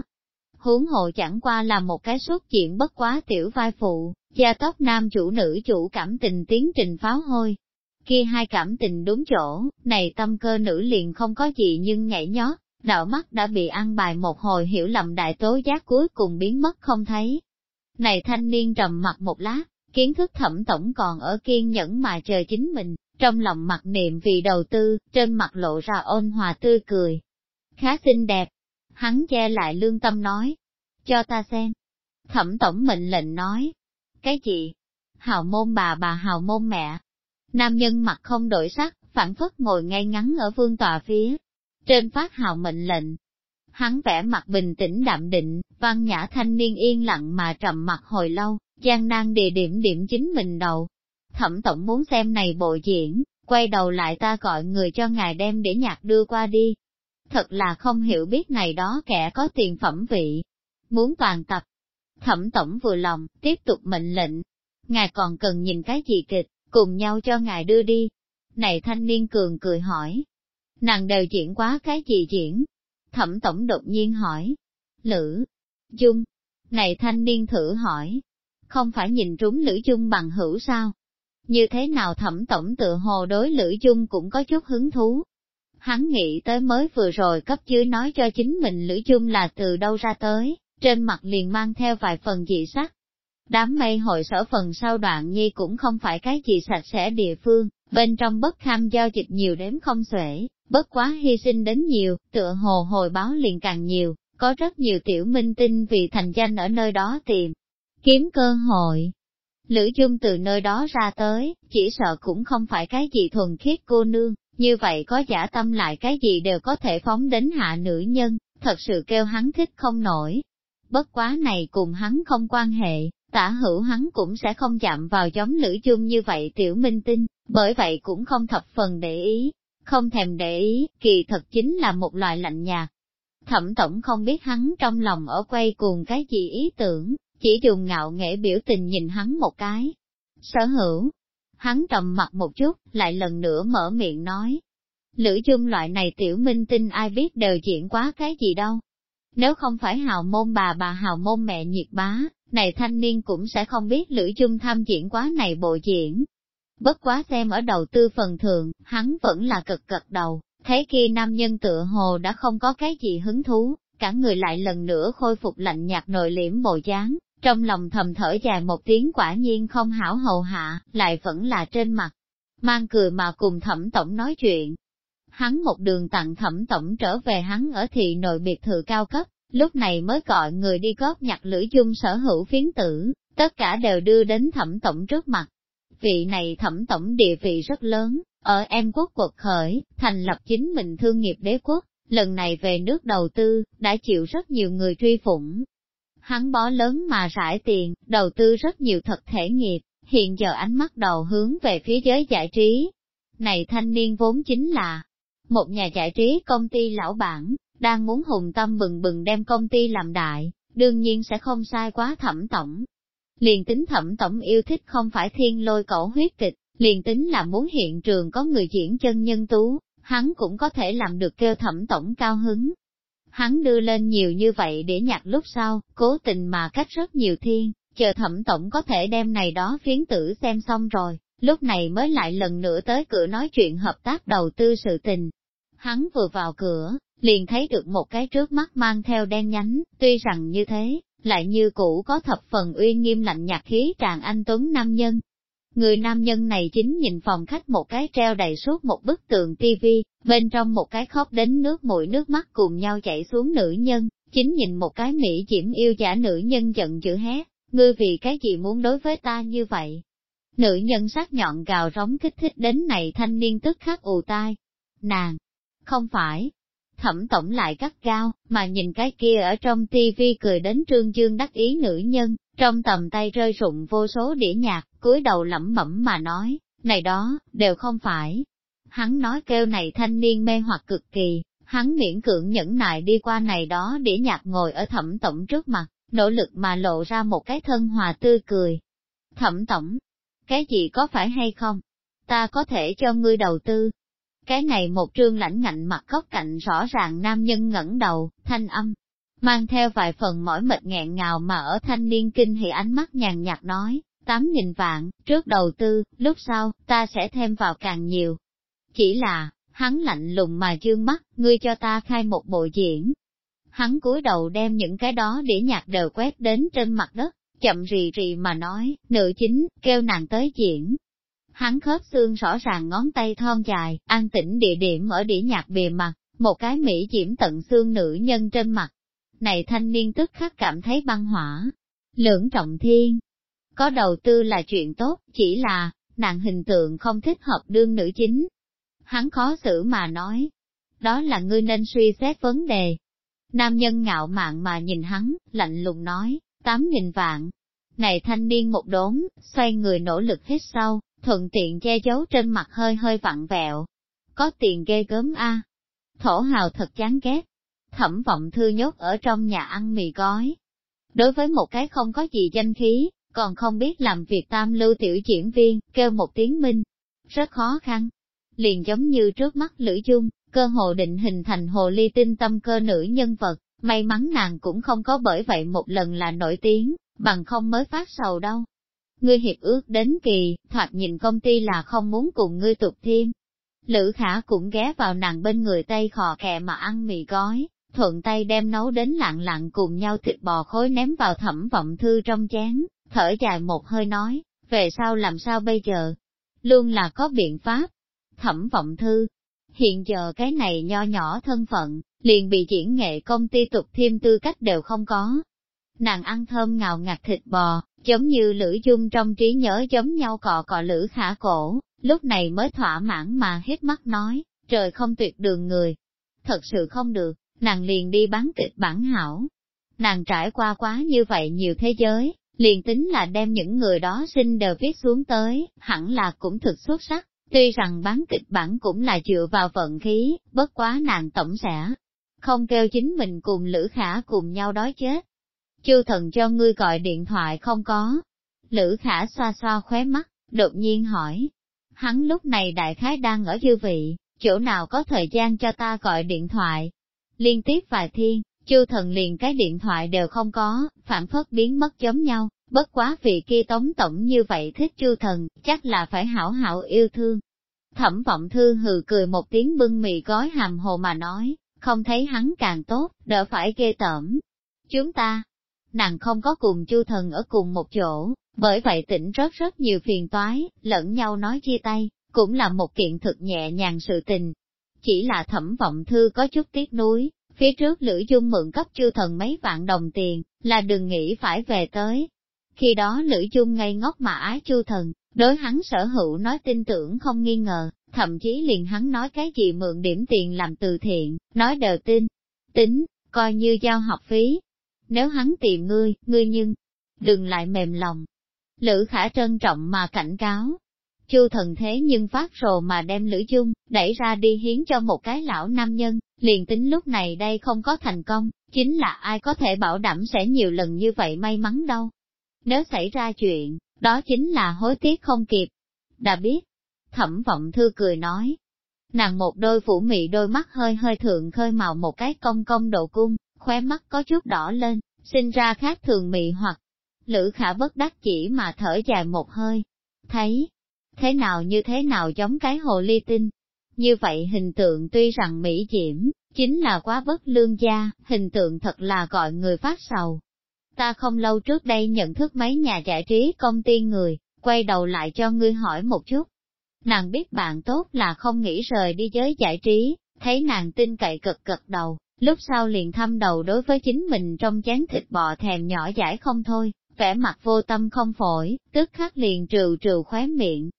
Huống hộ chẳng qua là một cái xuất diện bất quá tiểu vai phụ, gia tóc nam chủ nữ chủ cảm tình tiến trình pháo hôi, kia hai cảm tình đúng chỗ, này tâm cơ nữ liền không có gì nhưng nhảy nhót, đạo mắt đã bị ăn bài một hồi hiểu lầm đại tố giác cuối cùng biến mất không thấy. Này thanh niên trầm mặt một lát, kiến thức thẩm tổng còn ở kiên nhẫn mà chờ chính mình, trong lòng mặc niệm vì đầu tư, trên mặt lộ ra ôn hòa tươi cười. Khá xinh đẹp, hắn che lại lương tâm nói, cho ta xem. Thẩm tổng mệnh lệnh nói, cái gì? Hào môn bà bà hào môn mẹ, Nam nhân mặt không đổi sắc, phản phất ngồi ngay ngắn ở vương tòa phía. Trên phát hào mệnh lệnh. Hắn vẻ mặt bình tĩnh đạm định, văn nhã thanh niên yên lặng mà trầm mặt hồi lâu, gian nan địa điểm điểm chính mình đầu. Thẩm tổng muốn xem này bộ diễn, quay đầu lại ta gọi người cho ngài đem để nhạc đưa qua đi. Thật là không hiểu biết này đó kẻ có tiền phẩm vị. Muốn toàn tập. Thẩm tổng vừa lòng, tiếp tục mệnh lệnh. Ngài còn cần nhìn cái gì kịch? cùng nhau cho ngài đưa đi. Này thanh niên cường cười hỏi, nàng đều diễn quá cái gì diễn? Thẩm tổng đột nhiên hỏi, Lữ, Dung, này thanh niên thử hỏi, không phải nhìn trúng Lữ Dung bằng hữu sao? Như thế nào thẩm tổng tự hồ đối Lữ Dung cũng có chút hứng thú? Hắn nghĩ tới mới vừa rồi cấp dưới nói cho chính mình Lữ Dung là từ đâu ra tới, trên mặt liền mang theo vài phần dị sắc. Đám mây hội sở phần sau đoạn nhi cũng không phải cái gì sạch sẽ địa phương, bên trong bất kham giao dịch nhiều đếm không xuể, bất quá hy sinh đến nhiều, tựa hồ hồi báo liền càng nhiều, có rất nhiều tiểu minh tinh vì thành danh ở nơi đó tìm, kiếm cơ hội. Lữ chung từ nơi đó ra tới, chỉ sợ cũng không phải cái gì thuần khiết cô nương, như vậy có giả tâm lại cái gì đều có thể phóng đến hạ nữ nhân, thật sự kêu hắn thích không nổi. Bất quá này cùng hắn không quan hệ, tả hữu hắn cũng sẽ không chạm vào giống lữ chung như vậy tiểu minh tinh, bởi vậy cũng không thập phần để ý, không thèm để ý, kỳ thật chính là một loại lạnh nhạt. Thẩm tổng không biết hắn trong lòng ở quay cuồng cái gì ý tưởng, chỉ dùng ngạo nghễ biểu tình nhìn hắn một cái. Sở hữu, hắn trầm mặt một chút, lại lần nữa mở miệng nói. Lữ chung loại này tiểu minh tinh ai biết đều diễn quá cái gì đâu. Nếu không phải hào môn bà bà hào môn mẹ nhiệt bá, này thanh niên cũng sẽ không biết lữ chung tham diễn quá này bộ diễn. Bất quá xem ở đầu tư phần thường, hắn vẫn là cực cực đầu, thấy kia nam nhân tựa hồ đã không có cái gì hứng thú, cả người lại lần nữa khôi phục lạnh nhạt nội liễm bộ dáng, trong lòng thầm thở dài một tiếng quả nhiên không hảo hầu hạ, lại vẫn là trên mặt. Mang cười mà cùng thẩm tổng nói chuyện. Hắn một đường tặng thẩm tổng trở về hắn ở thị nội biệt thự cao cấp, lúc này mới gọi người đi góp nhặt lưỡi dung sở hữu phiến tử, tất cả đều đưa đến thẩm tổng trước mặt. Vị này thẩm tổng địa vị rất lớn, ở em quốc quật khởi, thành lập chính mình thương nghiệp đế quốc, lần này về nước đầu tư, đã chịu rất nhiều người truy phủng. Hắn bó lớn mà rải tiền, đầu tư rất nhiều thật thể nghiệp, hiện giờ ánh mắt đầu hướng về phía giới giải trí. Này thanh niên vốn chính là một nhà giải trí công ty lão bản, đang muốn hùng tâm bừng bừng đem công ty làm đại, đương nhiên sẽ không sai quá thẩm tổng. Liền tính thẩm tổng yêu thích không phải thiên lôi cổ huyết kịch, liền tính là muốn hiện trường có người diễn chân nhân tú, hắn cũng có thể làm được kêu thẩm tổng cao hứng. Hắn đưa lên nhiều như vậy để nhặt lúc sau, cố tình mà cách rất nhiều thiên, chờ thẩm tổng có thể đem này đó phiến tử xem xong rồi, lúc này mới lại lần nữa tới cửa nói chuyện hợp tác đầu tư sự tình. Hắn vừa vào cửa, liền thấy được một cái trước mắt mang theo đen nhánh, tuy rằng như thế, lại như cũ có thập phần uy nghiêm lạnh nhạt khí tràn anh Tuấn Nam Nhân. Người nam nhân này chính nhìn phòng khách một cái treo đầy suốt một bức tường tivi, bên trong một cái khóc đến nước mũi nước mắt cùng nhau chảy xuống nữ nhân, chính nhìn một cái mỹ diễm yêu giả nữ nhân giận dữ hét, ngươi vì cái gì muốn đối với ta như vậy? Nữ nhân sắc nhọn gào rống kích thích đến này thanh niên tức khắc ù tai. Nàng, không phải, thẩm tổng lại gắt gao, mà nhìn cái kia ở trong tivi cười đến trương dương đắc ý nữ nhân, trong tầm tay rơi rụng vô số đĩa nhạc, cúi đầu lẩm bẩm mà nói, này đó, đều không phải. Hắn nói kêu này thanh niên mê hoặc cực kỳ, hắn miễn cưỡng nhẫn nại đi qua này đó đĩa nhạc ngồi ở thẩm tổng trước mặt, nỗ lực mà lộ ra một cái thân hòa tươi cười. Thẩm tổng, cái gì có phải hay không? Ta có thể cho ngươi đầu tư, cái này một trương lãnh ngạnh mặt góc cạnh rõ ràng nam nhân ngẩng đầu, thanh âm, mang theo vài phần mỏi mệt nghẹn ngào mà ở thanh niên kinh hỉ ánh mắt nhàn nhạt nói, tám nghìn vạn, trước đầu tư, lúc sau, ta sẽ thêm vào càng nhiều. Chỉ là, hắn lạnh lùng mà dương mắt, ngươi cho ta khai một bộ diễn. Hắn cúi đầu đem những cái đó để nhạc đều quét đến trên mặt đất, chậm rì rì mà nói, nữ chính, kêu nàng tới diễn. Hắn khớp xương rõ ràng ngón tay thon dài, an tĩnh địa điểm ở đĩa nhạc bề mặt, một cái mỹ diễm tận xương nữ nhân trên mặt. Này thanh niên tức khắc cảm thấy băng hỏa. Lưỡng trọng thiên. Có đầu tư là chuyện tốt, chỉ là, nàng hình tượng không thích hợp đương nữ chính. Hắn khó xử mà nói. Đó là ngươi nên suy xét vấn đề. Nam nhân ngạo mạn mà nhìn hắn, lạnh lùng nói, tám nghìn vạn. Này thanh niên một đốn, xoay người nỗ lực hít sâu, thuận tiện che giấu trên mặt hơi hơi vặn vẹo. Có tiền ghê gớm a Thổ hào thật chán ghét. Thẩm vọng thư nhốt ở trong nhà ăn mì gói. Đối với một cái không có gì danh khí, còn không biết làm việc tam lưu tiểu diễn viên, kêu một tiếng minh. Rất khó khăn. Liền giống như trước mắt lữ dung, cơ hồ định hình thành hồ ly tinh tâm cơ nữ nhân vật, may mắn nàng cũng không có bởi vậy một lần là nổi tiếng, bằng không mới phát sầu đâu ngươi hiệp ước đến kỳ, thoạt nhìn công ty là không muốn cùng ngươi tục thêm. Lữ khả cũng ghé vào nàng bên người tay khò kẹ mà ăn mì gói, thuận tay đem nấu đến lặng lặng cùng nhau thịt bò khối ném vào thẩm vọng thư trong chén, thở dài một hơi nói, về sau làm sao bây giờ? Luôn là có biện pháp. Thẩm vọng thư, hiện giờ cái này nho nhỏ thân phận, liền bị diễn nghệ công ty tục thêm tư cách đều không có. Nàng ăn thơm ngào ngạt thịt bò, giống như lữ dung trong trí nhớ giống nhau cọ cọ lữ khả cổ, lúc này mới thỏa mãn mà hết mắt nói, trời không tuyệt đường người. Thật sự không được, nàng liền đi bán kịch bản hảo. Nàng trải qua quá như vậy nhiều thế giới, liền tính là đem những người đó sinh đều viết xuống tới, hẳn là cũng thực xuất sắc. Tuy rằng bán kịch bản cũng là dựa vào vận khí, bất quá nàng tổng sẽ không kêu chính mình cùng Lữ Khả cùng nhau đói chết. Chu thần cho ngươi gọi điện thoại không có. Lữ Khả xoa xoa khóe mắt, đột nhiên hỏi. Hắn lúc này đại khái đang ở dư vị, chỗ nào có thời gian cho ta gọi điện thoại. Liên tiếp vài thiên, Chu thần liền cái điện thoại đều không có, phản phất biến mất giống nhau, bất quá vị kia tống tổng như vậy thích chu thần, chắc là phải hảo hảo yêu thương. Thẩm vọng thư hừ cười một tiếng bưng mì gói hàm hồ mà nói, không thấy hắn càng tốt, đỡ phải ghê tởm. Chúng ta, nàng không có cùng chu thần ở cùng một chỗ, bởi vậy tỉnh rất rất nhiều phiền toái, lẫn nhau nói chia tay, cũng là một kiện thực nhẹ nhàng sự tình. Chỉ là thẩm vọng thư có chút tiếc nuối, phía trước Lữ Dung mượn cấp chư thần mấy vạn đồng tiền, là đừng nghĩ phải về tới. Khi đó Lữ Dung ngây ngốc mà ái chư thần, đối hắn sở hữu nói tin tưởng không nghi ngờ, thậm chí liền hắn nói cái gì mượn điểm tiền làm từ thiện, nói đều tin. Tính, coi như giao học phí. Nếu hắn tìm ngươi, ngươi nhưng, đừng lại mềm lòng. Lữ khả trân trọng mà cảnh cáo. Chu thần thế nhưng phát rồ mà đem Lữ Dung, đẩy ra đi hiến cho một cái lão nam nhân, liền tính lúc này đây không có thành công, chính là ai có thể bảo đảm sẽ nhiều lần như vậy may mắn đâu. Nếu xảy ra chuyện, đó chính là hối tiếc không kịp. Đã biết, thẩm vọng thư cười nói. Nàng một đôi phủ mị đôi mắt hơi hơi thượng khơi màu một cái cong cong độ cung, khóe mắt có chút đỏ lên, sinh ra khác thường mị hoặc. Lữ khả bất đắc chỉ mà thở dài một hơi. Thấy, thế nào như thế nào giống cái hồ ly tinh, như vậy hình tượng tuy rằng mỹ diễm, chính là quá bất lương gia, hình tượng thật là gọi người phát sầu. Ta không lâu trước đây nhận thức mấy nhà giải trí công ty người, quay đầu lại cho ngươi hỏi một chút. Nàng biết bạn tốt là không nghĩ rời đi giới giải trí, thấy nàng tin cậy cực cực đầu, lúc sau liền thăm đầu đối với chính mình trong chén thịt bò thèm nhỏ giải không thôi, vẻ mặt vô tâm không phổi, tức khắc liền trừ trừ khóe miệng.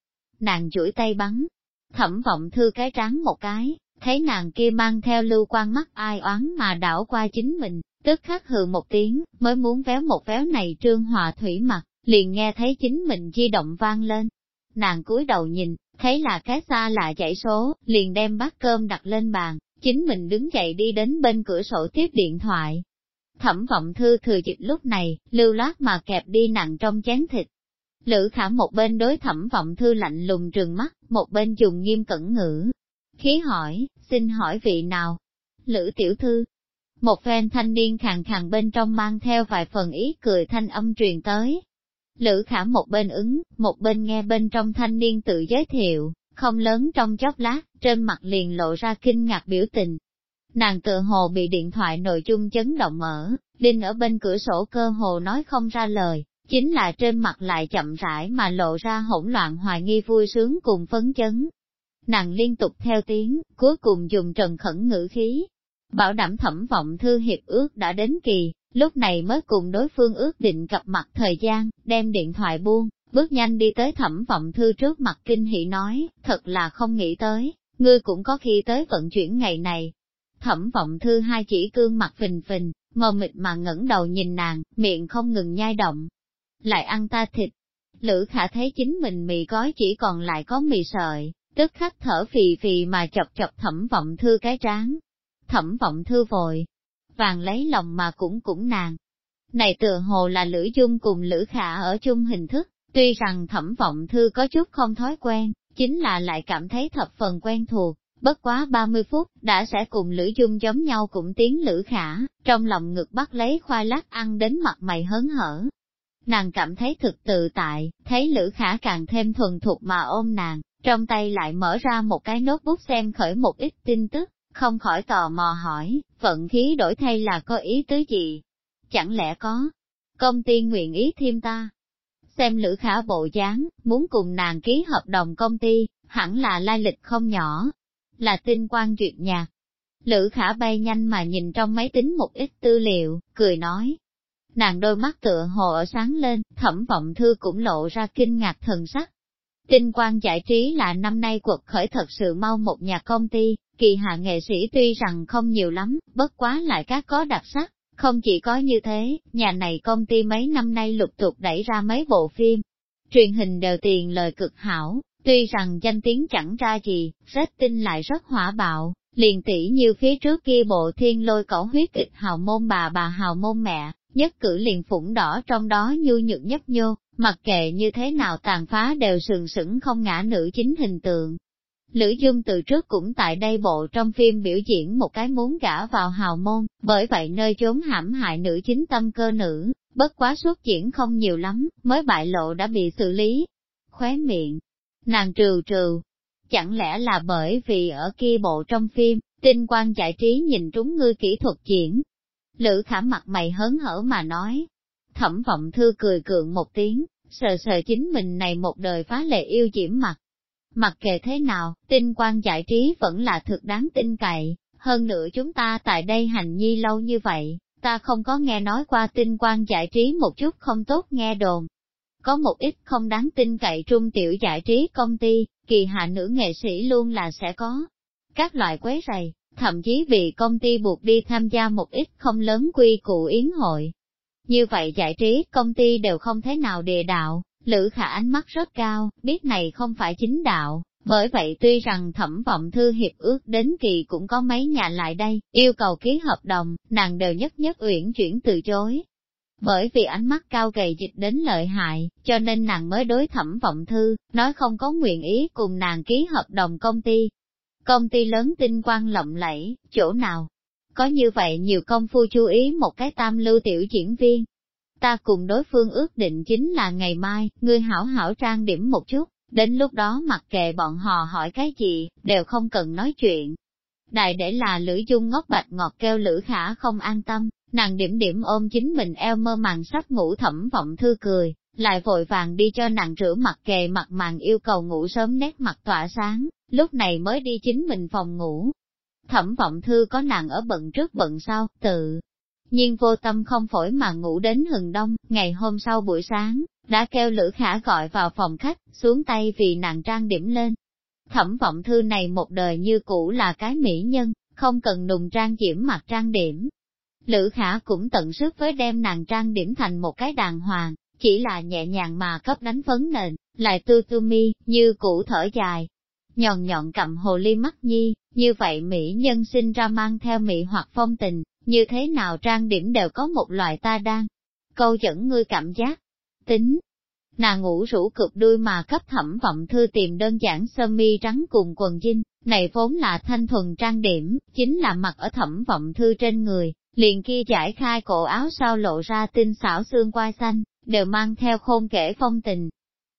Nàng chuỗi tay bắn, Thẩm vọng thư cái trắng một cái, thấy nàng kia mang theo lưu quan mắt ai oán mà đảo qua chính mình, tức khắc hừ một tiếng, mới muốn véo một véo này trương hòa thủy mặt, liền nghe thấy chính mình di động vang lên. Nàng cúi đầu nhìn, thấy là cái xa lạ chạy số, liền đem bát cơm đặt lên bàn, chính mình đứng dậy đi đến bên cửa sổ tiếp điện thoại. Thẩm vọng thư thừa dịp lúc này, lưu loát mà kẹp đi nặng trong chén thịt, Lữ khả một bên đối thẩm vọng thư lạnh lùng trừng mắt, một bên dùng nghiêm cẩn ngữ. Khí hỏi, xin hỏi vị nào? Lữ tiểu thư. Một phen thanh niên khàn khàn bên trong mang theo vài phần ý cười thanh âm truyền tới. Lữ khả một bên ứng, một bên nghe bên trong thanh niên tự giới thiệu, không lớn trong chốc lát, trên mặt liền lộ ra kinh ngạc biểu tình. Nàng tự hồ bị điện thoại nội dung chấn động mở, đinh ở bên cửa sổ cơ hồ nói không ra lời, chính là trên mặt lại chậm rãi mà lộ ra hỗn loạn hoài nghi vui sướng cùng phấn chấn. Nàng liên tục theo tiếng, cuối cùng dùng trần khẩn ngữ khí, bảo đảm thẩm vọng thư hiệp ước đã đến kỳ, lúc này mới cùng đối phương ước định gặp mặt thời gian, đem điện thoại buông, bước nhanh đi tới thẩm vọng thư trước mặt kinh hỉ nói, thật là không nghĩ tới, ngươi cũng có khi tới vận chuyển ngày này. Thẩm vọng thư hai chỉ cương mặt phình phình, mờ mịt mà ngẩng đầu nhìn nàng, miệng không ngừng nhai động, lại ăn ta thịt. Lữ khả thấy chính mình mì gói chỉ còn lại có mì sợi, tức khắc thở phì phì mà chọc chọc thẩm vọng thư cái trán. Thẩm vọng thư vội, vàng lấy lòng mà cũng cũng nàng. Này tựa hồ là lữ dung cùng lữ khả ở chung hình thức, tuy rằng thẩm vọng thư có chút không thói quen, chính là lại cảm thấy thập phần quen thuộc, bất quá 30 phút, đã sẽ cùng lữ dung giống nhau cũng tiếng lữ khả, trong lòng ngực bắt lấy khoai lát ăn đến mặt mày hớn hở, Nàng cảm thấy thực tự tại, thấy Lữ Khả càng thêm thuần thục mà ôm nàng, trong tay lại mở ra một cái notebook xem khởi một ít tin tức, không khỏi tò mò hỏi, vận khí đổi thay là có ý tứ gì? Chẳng lẽ có? Công ty nguyện ý thêm ta? Xem Lữ Khả bộ dáng, muốn cùng nàng ký hợp đồng công ty, hẳn là lai lịch không nhỏ, là tinh quan duyệt nhạc. Lữ Khả bay nhanh mà nhìn trong máy tính một ít tư liệu, cười nói. Nàng đôi mắt tựa hồ ở sáng lên, thẩm vọng thư cũng lộ ra kinh ngạc thần sắc. Tinh quan giải trí là năm nay cuộc khởi thật sự mau một nhà công ty, kỳ hạ nghệ sĩ tuy rằng không nhiều lắm, bất quá lại các có đặc sắc, không chỉ có như thế, nhà này công ty mấy năm nay lục tục đẩy ra mấy bộ phim, truyền hình đều tiền lời cực hảo, tuy rằng danh tiếng chẳng ra gì, rating lại rất hỏa bạo, liền tỷ như phía trước kia bộ thiên lôi cẩu huyết kịch hào môn bà bà hào môn mẹ, nhất cử liền phủng đỏ trong đó như nhược nhấp nhô, mặc kệ như thế nào tàn phá đều sừng sững không ngã nữ chính hình tượng, Lữ Dung từ trước cũng tại đây bộ trong phim biểu diễn một cái muốn gả vào hào môn, bởi vậy nơi chốn hãm hại nữ chính tâm cơ nữ, bất quá xuất diễn không nhiều lắm, mới bại lộ đã bị xử lý. Khóe miệng, nàng trừ trừ, chẳng lẽ là bởi vì ở kia bộ trong phim, tinh quan giải trí nhìn trúng ngươi kỹ thuật diễn. Lữ khả mặt mày hớn hở mà nói, thẩm vọng thư cười cường một tiếng, sờ sờ chính mình này một đời phá lệ yêu diễm mặt, Mặc kệ thế nào, tinh quan giải trí vẫn là thực đáng tin cậy, hơn nữa chúng ta tại đây hành nhi lâu như vậy, ta không có nghe nói qua tinh quan giải trí một chút không tốt nghe đồn. Có một ít không đáng tin cậy trung tiểu giải trí công ty, kỳ hạ nữ nghệ sĩ luôn là sẽ có các loại quấy rầy, thậm chí bị công ty buộc đi tham gia một ít không lớn quy cụ yến hội. Như vậy giải trí công ty đều không thế nào đề đạo, Lữ khả ánh mắt rất cao, biết này không phải chính đạo, bởi vậy tuy rằng thẩm vọng thư hiệp ước đến kỳ cũng có mấy nhà lại đây, yêu cầu ký hợp đồng, nàng đều nhất nhất uyển chuyển từ chối. Bởi vì ánh mắt cao gầy dịch đến lợi hại, cho nên nàng mới đối thẩm vọng thư, nói không có nguyện ý cùng nàng ký hợp đồng công ty. Công ty lớn tinh quang lộng lẫy, chỗ nào? Có như vậy nhiều công phu chú ý một cái tam lưu tiểu diễn viên, ta cùng đối phương ước định chính là ngày mai, ngươi hảo hảo trang điểm một chút, đến lúc đó mặc kệ bọn họ hỏi cái gì, đều không cần nói chuyện. Đại để là lưỡi dung ngốc bạch ngọt kêu lữ khả không an tâm, nàng điểm điểm ôm chính mình eo mơ màng sắp ngủ thẩm vọng thư cười, lại vội vàng đi cho nàng rửa mặt kề mặt màng yêu cầu ngủ sớm nét mặt tỏa sáng, lúc này mới đi chính mình phòng ngủ. Thẩm vọng thư có nàng ở bận trước bận sau, tự nhiên vô tâm không phổi mà ngủ đến hừng đông, ngày hôm sau buổi sáng, đã kêu Lữ Khả gọi vào phòng khách, xuống tay vì nàng trang điểm lên. Thẩm vọng thư này một đời như cũ là cái mỹ nhân, không cần nùng trang diễm mặt trang điểm. Lữ Khả cũng tận sức với đem nàng trang điểm thành một cái đàng hoàng, chỉ là nhẹ nhàng mà cấp đánh phấn nền, lại tư tư mi, như cũ thở dài. Nhọn nhọn cầm hồ ly mắt nhi, như vậy mỹ nhân sinh ra mang theo mỹ hoặc phong tình, như thế nào trang điểm đều có một loại ta đang. Câu dẫn ngươi cảm giác. Tính, nàng ngủ rũ cực đuôi mà cấp thẩm vọng thư tìm đơn giản sơ mi trắng cùng quần jean, này vốn là thanh thuần trang điểm, chính là mặc ở thẩm vọng thư trên người, liền kia giải khai cổ áo sau lộ ra tinh xảo xương quai xanh, đều mang theo khôn kể phong tình.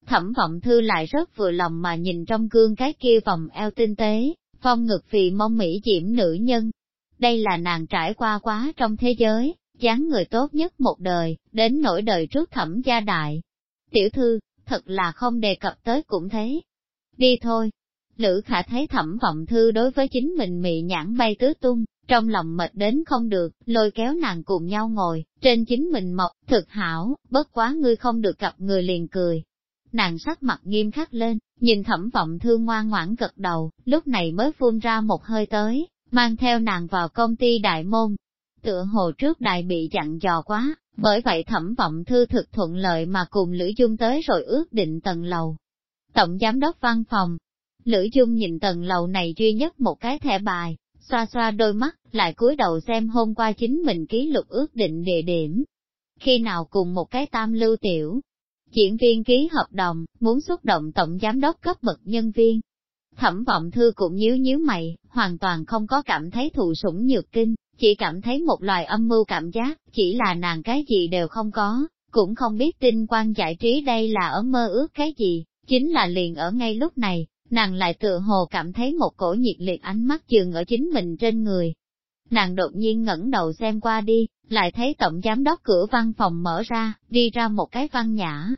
Thẩm vọng thư lại rất vừa lòng mà nhìn trong gương cái kia vòng eo tinh tế, phong ngực vì mong mỹ diễm nữ nhân, đây là nàng trải qua quá trong thế giới, dáng người tốt nhất một đời, đến nỗi đời trước thẩm gia đại. Tiểu thư, thật là không đề cập tới cũng thế. Đi thôi. Lữ khả thấy thẩm vọng thư đối với chính mình mị nhãn bay tứ tung, trong lòng mệt đến không được, lôi kéo nàng cùng nhau ngồi, trên chính mình mọc, thực hảo, bất quá ngươi không được gặp người liền cười. Nàng sắc mặt nghiêm khắc lên, nhìn thẩm vọng thư ngoan ngoãn gật đầu, lúc này mới phun ra một hơi tới, mang theo nàng vào công ty đại môn. Tựa hồ trước đại bị dặn dò quá, bởi vậy thẩm vọng thư thực thuận lợi mà cùng Lữ Dung tới rồi ước định tầng lầu. Tổng giám đốc văn phòng, Lữ Dung nhìn tầng lầu này duy nhất một cái thẻ bài, xoa xoa đôi mắt, lại cúi đầu xem hôm qua chính mình ký lục ước định địa điểm. Khi nào cùng một cái tam lưu tiểu, diễn viên ký hợp đồng, muốn xúc động tổng giám đốc cấp bậc nhân viên, Thẩm vọng thư cũng nhíu nhíu mày, hoàn toàn không có cảm thấy thụ sủng nhược kinh, chỉ cảm thấy một loài âm mưu cảm giác, chỉ là nàng cái gì đều không có, cũng không biết tinh quan giải trí đây là ở mơ ước cái gì, chính là liền ở ngay lúc này, nàng lại tựa hồ cảm thấy một cổ nhiệt liệt ánh mắt dừng ở chính mình trên người. Nàng đột nhiên ngẩng đầu xem qua đi, lại thấy tổng giám đốc cửa văn phòng mở ra, đi ra một cái văn nhã,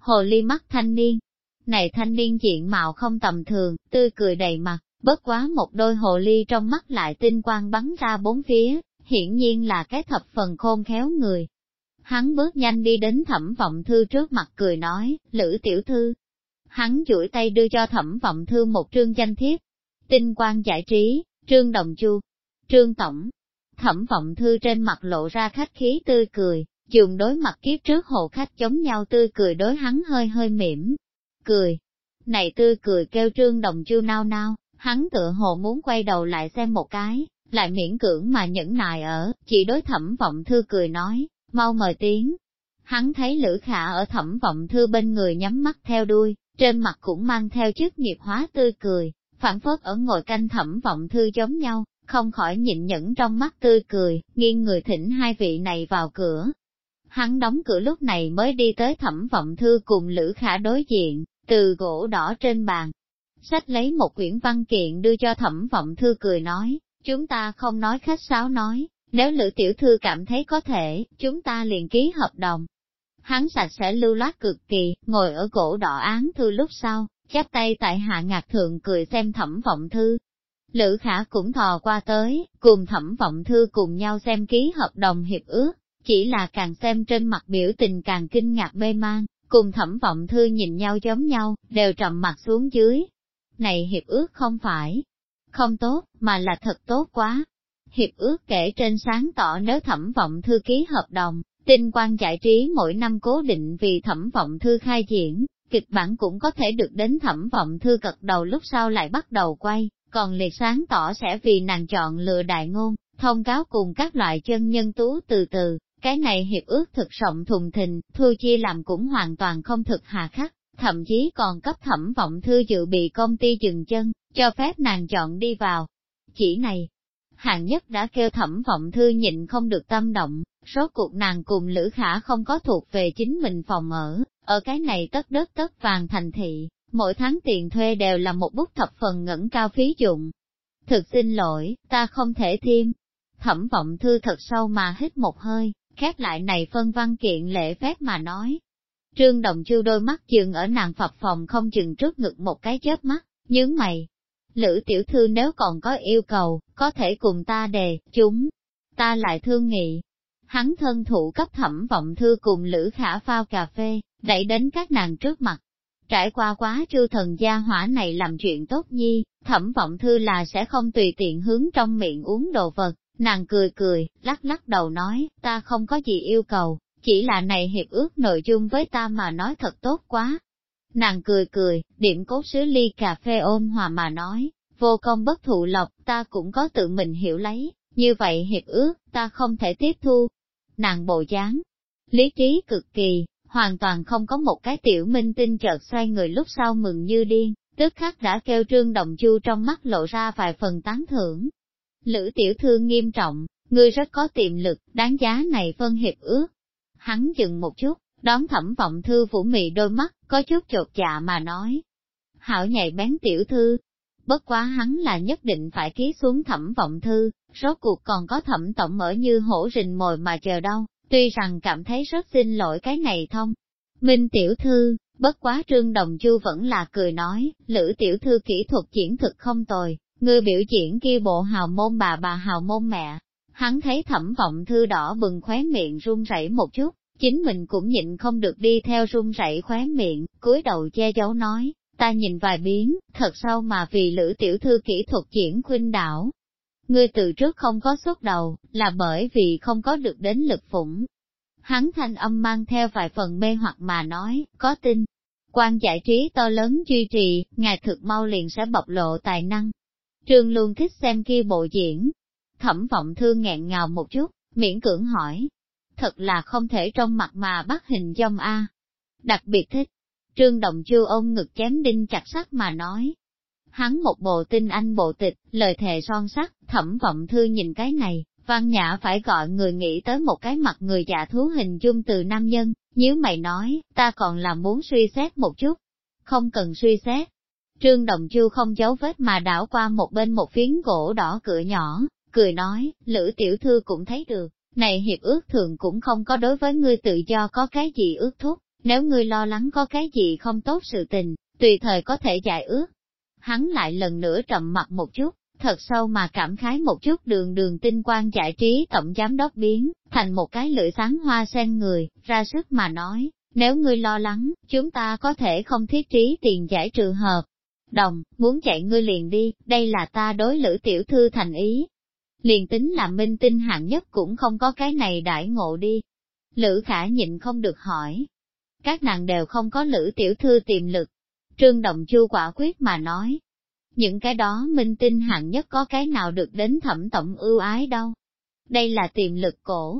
hồ ly mắt thanh niên. Này thanh niên diện mạo không tầm thường, tươi cười đầy mặt, bất quá một đôi hồ ly trong mắt lại tinh quang bắn ra bốn phía, hiển nhiên là cái thập phần khôn khéo người. Hắn bước nhanh đi đến thẩm vọng thư trước mặt cười nói, Lữ tiểu thư. Hắn duỗi tay đưa cho thẩm vọng thư một trương danh thiếp. Tinh quang giải trí, trương đồng chu, trương tổng. Thẩm vọng thư trên mặt lộ ra khách khí tươi cười, dùng đối mặt kiếp trước hộ khách chống nhau tươi cười đối hắn hơi hơi mỉm. Cười. Này tươi cười kêu trương đồng chu nao nao, hắn tựa hồ muốn quay đầu lại xem một cái, lại miễn cưỡng mà nhẫn nài ở, chỉ đối thẩm vọng thư cười nói, mau mời tiếng. Hắn thấy Lữ Khả ở thẩm vọng thư bên người nhắm mắt theo đuôi, trên mặt cũng mang theo chức nghiệp hóa tươi cười, phản phất ở ngồi canh thẩm vọng thư giống nhau, không khỏi nhịn nhẫn trong mắt tươi cười, nghiêng người thỉnh hai vị này vào cửa. Hắn đóng cửa lúc này mới đi tới thẩm vọng thư cùng Lữ Khả đối diện, từ gỗ đỏ trên bàn. Sách lấy một quyển văn kiện đưa cho thẩm vọng thư cười nói, chúng ta không nói khách sáo nói, nếu Lữ Tiểu Thư cảm thấy có thể, chúng ta liền ký hợp đồng. Hắn sạch sẽ lưu loát cực kỳ, ngồi ở cổ đỏ án thư lúc sau, chắp tay tại hạ ngạc thượng cười xem thẩm vọng thư. Lữ khả cũng thò qua tới, cùng thẩm vọng thư cùng nhau xem ký hợp đồng hiệp ước, chỉ là càng xem trên mặt biểu tình càng kinh ngạc mê man, cùng thẩm vọng thư nhìn nhau giống nhau, đều trầm mặt xuống dưới. Này hiệp ước không phải không tốt, mà là thật tốt quá. Hiệp ước kể trên sáng tỏ nếu thẩm vọng thư ký hợp đồng, tinh quan giải trí mỗi năm cố định vì thẩm vọng thư khai diễn, kịch bản cũng có thể được đến thẩm vọng thư cật đầu lúc sau lại bắt đầu quay, còn liệt sáng tỏ sẽ vì nàng chọn lựa đại ngôn, thông cáo cùng các loại chân nhân tú từ từ, cái này hiệp ước thực rộng thùng thình, thu chia làm cũng hoàn toàn không thực hà khắc, thậm chí còn cấp thẩm vọng thư dự bị công ty dừng chân, cho phép nàng chọn đi vào. Chỉ này, hạng nhất đã kêu thẩm vọng thư nhịn không được tâm động, số cuộc nàng cùng Lữ Khả không có thuộc về chính mình phòng ở, ở cái này tất đất tất vàng thành thị, mỗi tháng tiền thuê đều là một bút thập phần ngẩn cao phí dụng. Thực xin lỗi, ta không thể thêm. Thẩm vọng thư thật sâu mà hít một hơi, khép lại này phân văn kiện lễ phép mà nói. Trương Đồng Chu đôi mắt dừng ở nàng phập phòng không chừng trước ngực một cái chớp mắt, nhướng mày, Lữ tiểu thư nếu còn có yêu cầu, có thể cùng ta đề, chúng, ta lại thương nghị. Hắn thân thủ cấp thẩm vọng thư cùng Lữ khả phao cà phê, đẩy đến các nàng trước mặt. Trải qua quá chư thần gia hỏa này làm chuyện tốt nhi, thẩm vọng thư là sẽ không tùy tiện hướng trong miệng uống đồ vật, nàng cười cười, lắc lắc đầu nói, ta không có gì yêu cầu, chỉ là này hiệp ước nội dung với ta mà nói thật tốt quá, Nàng cười cười, điểm cốt sứ ly cà phê ôm hòa mà nói, vô công bất thụ lộc, ta cũng có tự mình hiểu lấy, như vậy hiệp ước, ta không thể tiếp thu. Nàng bộ dáng, lý trí cực kỳ, hoàn toàn không có một cái tiểu minh tinh chợt xoay người lúc sau mừng như điên, tức khắc đã kêu trương đồng chu trong mắt lộ ra vài phần tán thưởng. Lữ tiểu thư nghiêm trọng, ngươi rất có tiềm lực, đáng giá này phân hiệp ước. Hắn dừng một chút, Đón thẩm vọng thư vũ mị đôi mắt, có chút chột dạ mà nói. Hảo nhạy bén tiểu thư, bất quá hắn là nhất định phải ký xuống thẩm vọng thư, rốt cuộc còn có thẩm tổng ở như hổ rình mồi mà chờ đâu, tuy rằng cảm thấy rất xin lỗi cái này thông. Minh tiểu thư, bất quá trương đồng chu vẫn là cười nói, lữ tiểu thư kỹ thuật diễn thực không tồi, người biểu diễn kia bộ hào môn bà bà hào môn mẹ. Hắn thấy thẩm vọng thư đỏ bừng khóe miệng run rẩy một chút, chính mình cũng nhịn không được đi theo run rẩy khóe miệng, cúi đầu che giấu nói, ta nhìn vài biến, thật sâu mà vì lữ tiểu thư kỹ thuật diễn khuynh đảo. Ngươi từ trước không có xuất đầu, là bởi vì không có được đến lực phủng. Hắn thanh âm mang theo vài phần mê hoặc mà nói, có tin. Quan giải trí to lớn duy trì, ngài thực mau liền sẽ bộc lộ tài năng. Trương luôn thích xem kia bộ diễn. Thẩm vọng thương nghẹn ngào một chút, miễn cưỡng hỏi, thật là không thể trong mặt mà bắt hình dông A. Đặc biệt thích, Trương Đồng Chu ôm ngực chém đinh chặt sắt mà nói. Hắn một bộ tinh anh bộ tịch, lời thề son sắt, thẩm vọng thư nhìn cái này, văn nhã phải gọi người nghĩ tới một cái mặt người dạ thú hình dung từ nam nhân, nếu mày nói, ta còn là muốn suy xét một chút. Không cần suy xét. Trương Đồng Chu không giấu vết mà đảo qua một bên một phiến gỗ đỏ cửa nhỏ, cười nói, Lữ Tiểu Thư cũng thấy được, này hiệp ước thường cũng không có đối với ngươi tự do có cái gì ước thúc, Nếu ngươi lo lắng có cái gì không tốt sự tình, tùy thời có thể giải ước. Hắn lại lần nữa trầm mặt một chút, thật sâu mà cảm khái một chút đường đường tinh quan giải trí tổng giám đốc biến, thành một cái lưỡi sáng hoa sen người, ra sức mà nói, nếu ngươi lo lắng, chúng ta có thể không thiết trí tiền giải trừ hợp. Đồng, muốn chạy ngươi liền đi, đây là ta đối lữ tiểu thư thành ý. Liền tính là minh tinh hạng nhất cũng không có cái này đại ngộ đi. Lữ khả nhịn không được hỏi. Các nàng đều không có lữ tiểu thư tiềm lực. Trương Đồng Chu quả quyết mà nói. Những cái đó minh tinh hạng nhất có cái nào được đến thẩm tổng ưu ái đâu. Đây là tiềm lực cổ.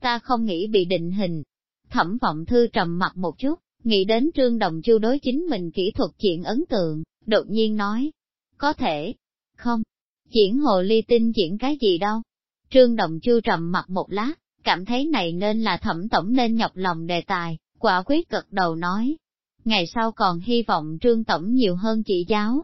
Ta không nghĩ bị định hình, Thẩm vọng thư trầm mặt một chút, nghĩ đến trương đồng chu đối chính mình kỹ thuật chuyện ấn tượng, đột nhiên nói, có thể, không, diễn hồ ly tinh diễn cái gì đâu. Trương đồng chu trầm mặt một lát, cảm thấy này nên là thẩm tổng nên nhọc lòng đề tài, quả quyết gật đầu nói. Ngày sau còn hy vọng trương tổng nhiều hơn chỉ giáo.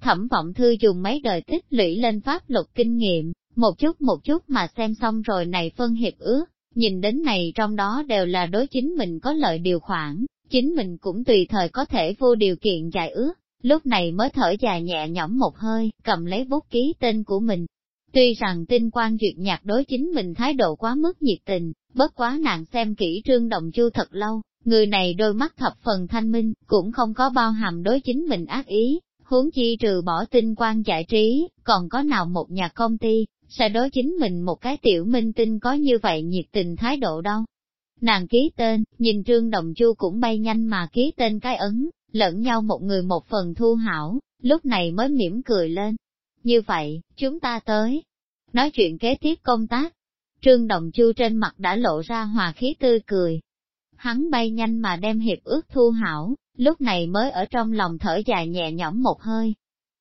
Thẩm vọng thư dùng mấy đời tích lũy lên pháp luật kinh nghiệm, một chút một chút mà xem xong rồi này phân hiệp ước, Nhìn đến này trong đó đều là đối chính mình có lợi điều khoản, chính mình cũng tùy thời có thể vô điều kiện giải ước, lúc này mới thở dài nhẹ nhõm một hơi, cầm lấy bút ký tên của mình. Tuy rằng tinh quan duyệt nhạc đối chính mình thái độ quá mức nhiệt tình, bất quá nàng xem kỹ trương đồng chu thật lâu, người này đôi mắt thập phần thanh minh, cũng không có bao hàm đối chính mình ác ý, huống chi trừ bỏ tinh quan giải trí, còn có nào một nhà công ty, sẽ đối chính mình một cái tiểu minh tinh có như vậy nhiệt tình thái độ đâu. Nàng ký tên, nhìn Trương Đồng Chu cũng bay nhanh mà ký tên cái ấn, lẫn nhau một người một phần thu hảo, lúc này mới mỉm cười lên. Như vậy, chúng ta tới. Nói chuyện kế tiếp công tác. Trương Đồng Chu trên mặt đã lộ ra hòa khí tươi cười. Hắn bay nhanh mà đem hiệp ước thu hảo, lúc này mới ở trong lòng thở dài nhẹ nhõm một hơi.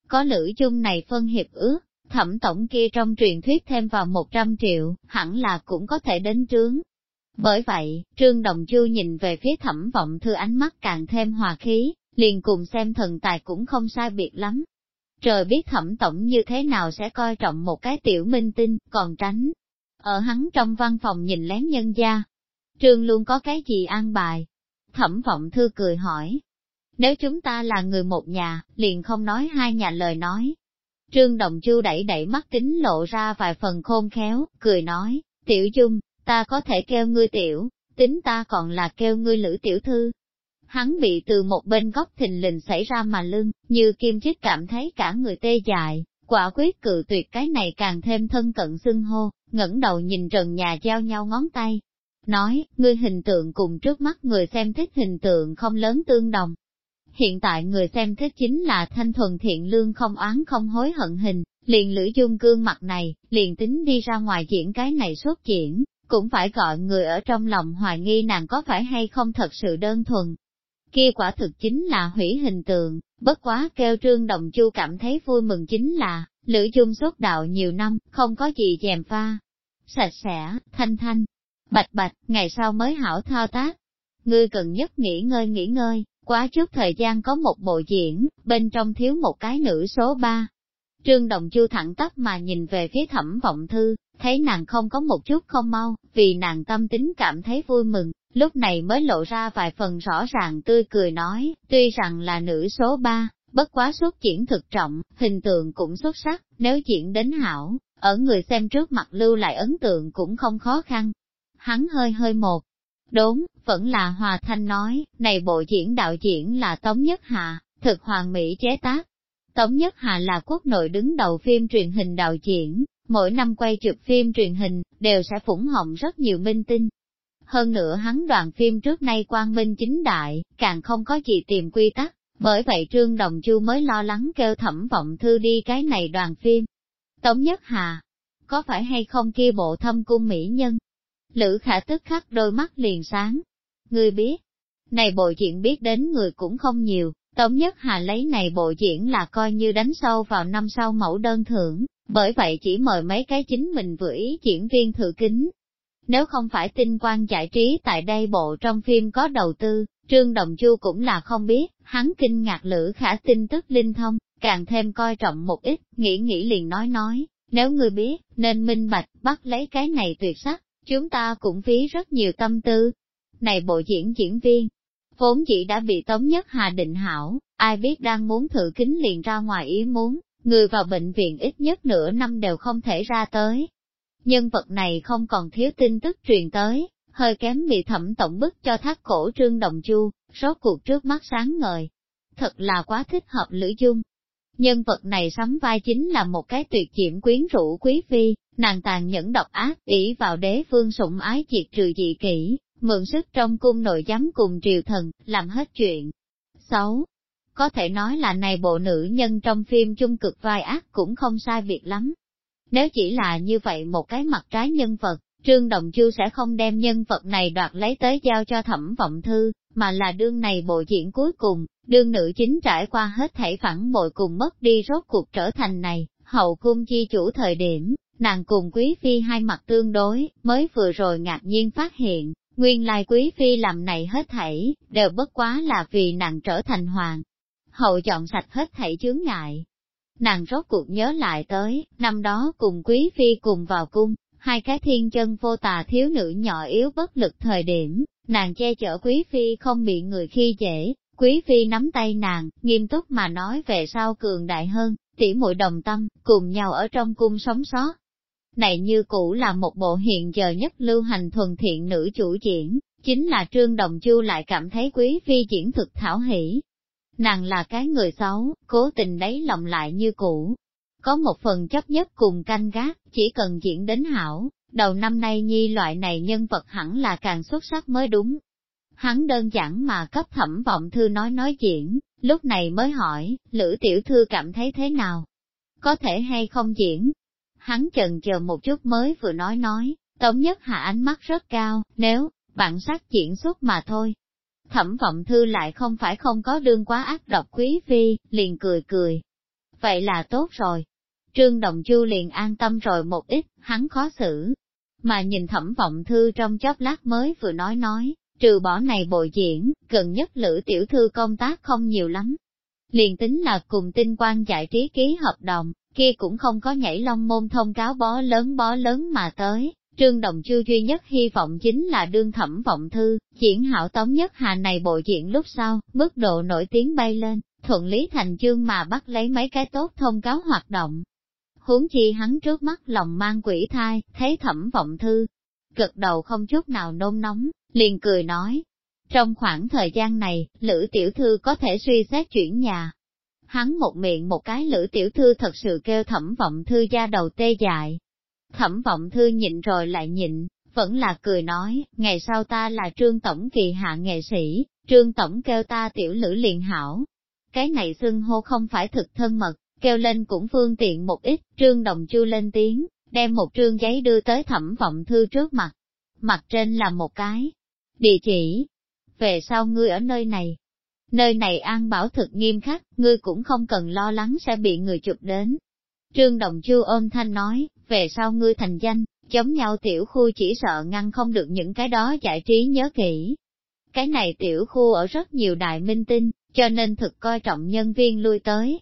Có lữ chung này phân hiệp ước, thẩm tổng kia trong truyền thuyết thêm vào 100 triệu, hẳn là cũng có thể đến trướng. Bởi vậy, Trương Đồng Chu nhìn về phía thẩm vọng thư ánh mắt càng thêm hòa khí, liền cùng xem thần tài cũng không sai biệt lắm. Trời biết thẩm tổng như thế nào sẽ coi trọng một cái tiểu minh tinh, còn tránh. Ở hắn trong văn phòng nhìn lén nhân gia. Trương luôn có cái gì an bài? Thẩm vọng thư cười hỏi. Nếu chúng ta là người một nhà, liền không nói hai nhà lời nói, Trương Đồng Chu đẩy đẩy mắt kính lộ ra vài phần khôn khéo, cười nói, tiểu dung, ta có thể kêu ngươi tiểu, tính ta còn là kêu ngươi lữ tiểu thư. Hắn bị từ một bên góc thình lình xảy ra mà lưng, như kim chích cảm thấy cả người tê dại, quả quyết cự tuyệt cái này càng thêm thân cận xưng hô, ngẩng đầu nhìn trần nhà giao nhau ngón tay. Nói, ngươi hình tượng cùng trước mắt người xem thích hình tượng không lớn tương đồng, Hiện tại người xem thích chính là thanh thuần thiện lương không oán không hối hận hình, liền lưỡi dung cương mặt này, liền tính đi ra ngoài diễn cái này xuất diễn, cũng phải gọi người ở trong lòng hoài nghi nàng có phải hay không thật sự đơn thuần. Kia quả thực chính là hủy hình tượng, bất quá kêu trương đồng chu cảm thấy vui mừng chính là, lữ dung xuất đạo nhiều năm, không có gì dèm pha. Sạch sẽ, thanh thanh, bạch bạch, ngày sau mới hảo thao tác. Ngươi cần nhất nghỉ ngơi nghỉ ngơi, Quá chút thời gian có một bộ diễn, bên trong thiếu một cái nữ số ba. Trương Đồng Chu thẳng tắp mà nhìn về phía thẩm vọng thư, thấy nàng không có một chút không mau, vì nàng tâm tính cảm thấy vui mừng, lúc này mới lộ ra vài phần rõ ràng tươi cười nói, tuy rằng là nữ số ba, bất quá xuất diễn thực trọng, hình tượng cũng xuất sắc, nếu diễn đến hảo, ở người xem trước mặt lưu lại ấn tượng cũng không khó khăn. Hắn hơi hơi một Đốn, vẫn là Hòa Thanh nói, này bộ diễn đạo diễn là Tống Nhất Hà, thực hoàng mỹ chế tác. Tống Nhất Hà là quốc nội đứng đầu phim truyền hình đạo diễn, mỗi năm quay chụp phim truyền hình, đều sẽ phủng họng rất nhiều minh tinh. Hơn nữa hắn đoàn phim trước nay quang minh chính đại, càng không có gì tìm quy tắc, bởi vậy Trương Đồng Chu mới lo lắng kêu thẩm vọng thư đi cái này đoàn phim. Tống Nhất Hà, có phải hay không kia bộ thâm cung mỹ nhân, Lữ khả tức khắc đôi mắt liền sáng. Ngươi biết, này bộ chuyện biết đến người cũng không nhiều, Tống Nhất Hà lấy này bộ diễn là coi như đánh sâu vào năm sau mẫu đơn thưởng, bởi vậy chỉ mời mấy cái chính mình vừa ý diễn viên thử kính. Nếu không phải tinh quan giải trí tại đây bộ trong phim có đầu tư, Trương Đồng Chu cũng là không biết, hắn kinh ngạc lữ khả tin tức linh thông, càng thêm coi trọng một ít, nghĩ nghĩ liền nói nói, nếu ngươi biết, nên minh bạch, bắt lấy cái này tuyệt sắc, Chúng ta cũng phí rất nhiều tâm tư. Này bộ diễn diễn viên, vốn chỉ đã bị Tống Nhất Hà định hảo, ai biết đang muốn thử kính liền ra ngoài ý muốn, người vào bệnh viện ít nhất nửa năm đều không thể ra tới. Nhân vật này không còn thiếu tin tức truyền tới, hơi kém bị thẩm tổng bức cho thác cổ trương đồng chu, rốt cuộc trước mắt sáng ngời. Thật là quá thích hợp lữ dung. Nhân vật này sắm vai chính là một cái tuyệt diễm quyến rũ quý phi, nàng tàn nhẫn độc ác, ỷ vào đế vương sủng ái diệt trừ dị kỷ, mượn sức trong cung nội giám cùng triều thần, làm hết chuyện. Xấu. Có thể nói là này bộ nữ nhân trong phim chung cực vai ác cũng không sai biệt lắm. Nếu chỉ là như vậy một cái mặt trái nhân vật, Trương Đồng Chu sẽ không đem nhân vật này đoạt lấy tới giao cho thẩm vọng thư, mà là đương này bộ diễn cuối cùng, đương nữ chính trải qua hết thảy phản bội cùng mất đi rốt cuộc trở thành này, hậu cung chi chủ thời điểm, nàng cùng quý phi hai mặt tương đối, mới vừa rồi ngạc nhiên phát hiện, nguyên lai quý phi làm này hết thảy, đều bất quá là vì nàng trở thành hoàng. Hậu chọn sạch hết thảy chướng ngại. Nàng rốt cuộc nhớ lại tới, năm đó cùng quý phi cùng vào cung, hai cái thiên chân vô tà thiếu nữ nhỏ yếu bất lực thời điểm, nàng che chở quý phi không bị người khi dễ, quý phi nắm tay nàng, nghiêm túc mà nói về sau cường đại hơn, tỉ muội đồng tâm, cùng nhau ở trong cung sống sót. Này như cũ là một bộ hiện giờ nhất lưu hành thuần thiện nữ chủ diễn, chính là Trương Đồng Chu lại cảm thấy quý phi diễn thực thảo hỷ. Nàng là cái người xấu, cố tình đấy lòng lại như cũ, có một phần chấp nhất cùng canh gác, chỉ cần diễn đến hảo, đầu năm nay nhi loại này nhân vật hẳn là càng xuất sắc mới đúng. Hắn đơn giản mà cấp thẩm vọng thư nói nói diễn, lúc này mới hỏi, Lữ tiểu thư cảm thấy thế nào? Có thể hay không diễn? Hắn chần chờ một chút mới vừa nói nói, tống nhất hạ ánh mắt rất cao, nếu, bạn sát diễn xuất mà thôi. Thẩm vọng thư lại không phải không có đương quá ác độc quý phi, liền cười cười. Vậy là tốt rồi, Trương Đồng Chu liền an tâm rồi một ít, hắn khó xử. Mà nhìn thẩm vọng thư trong chốc lát mới vừa nói nói, trừ bỏ này bội diễn, gần nhất lữ tiểu thư công tác không nhiều lắm. Liền tính là cùng tinh quan giải trí ký hợp đồng, kia cũng không có nhảy long môn thông cáo bó lớn bó lớn mà tới. Trương Đồng Chư duy nhất hy vọng chính là đương thẩm vọng thư, diễn hảo tống nhất hà này bộ diễn lúc sau, mức độ nổi tiếng bay lên, thuận lý thành chương mà bắt lấy mấy cái tốt thông cáo hoạt động, huống chi hắn trước mắt lòng mang quỷ thai, thấy thẩm vọng thư, gật đầu không chút nào nôn nóng, liền cười nói. Trong khoảng thời gian này, Lữ Tiểu Thư có thể suy xét chuyển nhà. Hắn một miệng một cái Lữ Tiểu Thư thật sự kêu thẩm vọng thư ra đầu tê dại. Thẩm vọng thư nhịn rồi lại nhịn, vẫn là cười nói, ngày sau ta là trương tổng kỳ hạ nghệ sĩ, trương tổng kêu ta tiểu lữ liền hảo. Cái này xưng hô không phải thực thân mật, kêu lên cũng phương tiện một ít, trương đồng chu lên tiếng, đem một trương giấy đưa tới thẩm vọng thư trước mặt. Mặt trên là một cái địa chỉ. Về sau ngươi ở nơi này? Nơi này an bảo thực nghiêm khắc, ngươi cũng không cần lo lắng sẽ bị người chụp đến. Trương Đồng Chu ôm thanh nói, về sau ngươi thành danh, giống nhau tiểu khu chỉ sợ ngăn không được những cái đó giải trí nhớ kỹ. Cái này tiểu khu ở rất nhiều đại minh tinh, cho nên thực coi trọng nhân viên lui tới,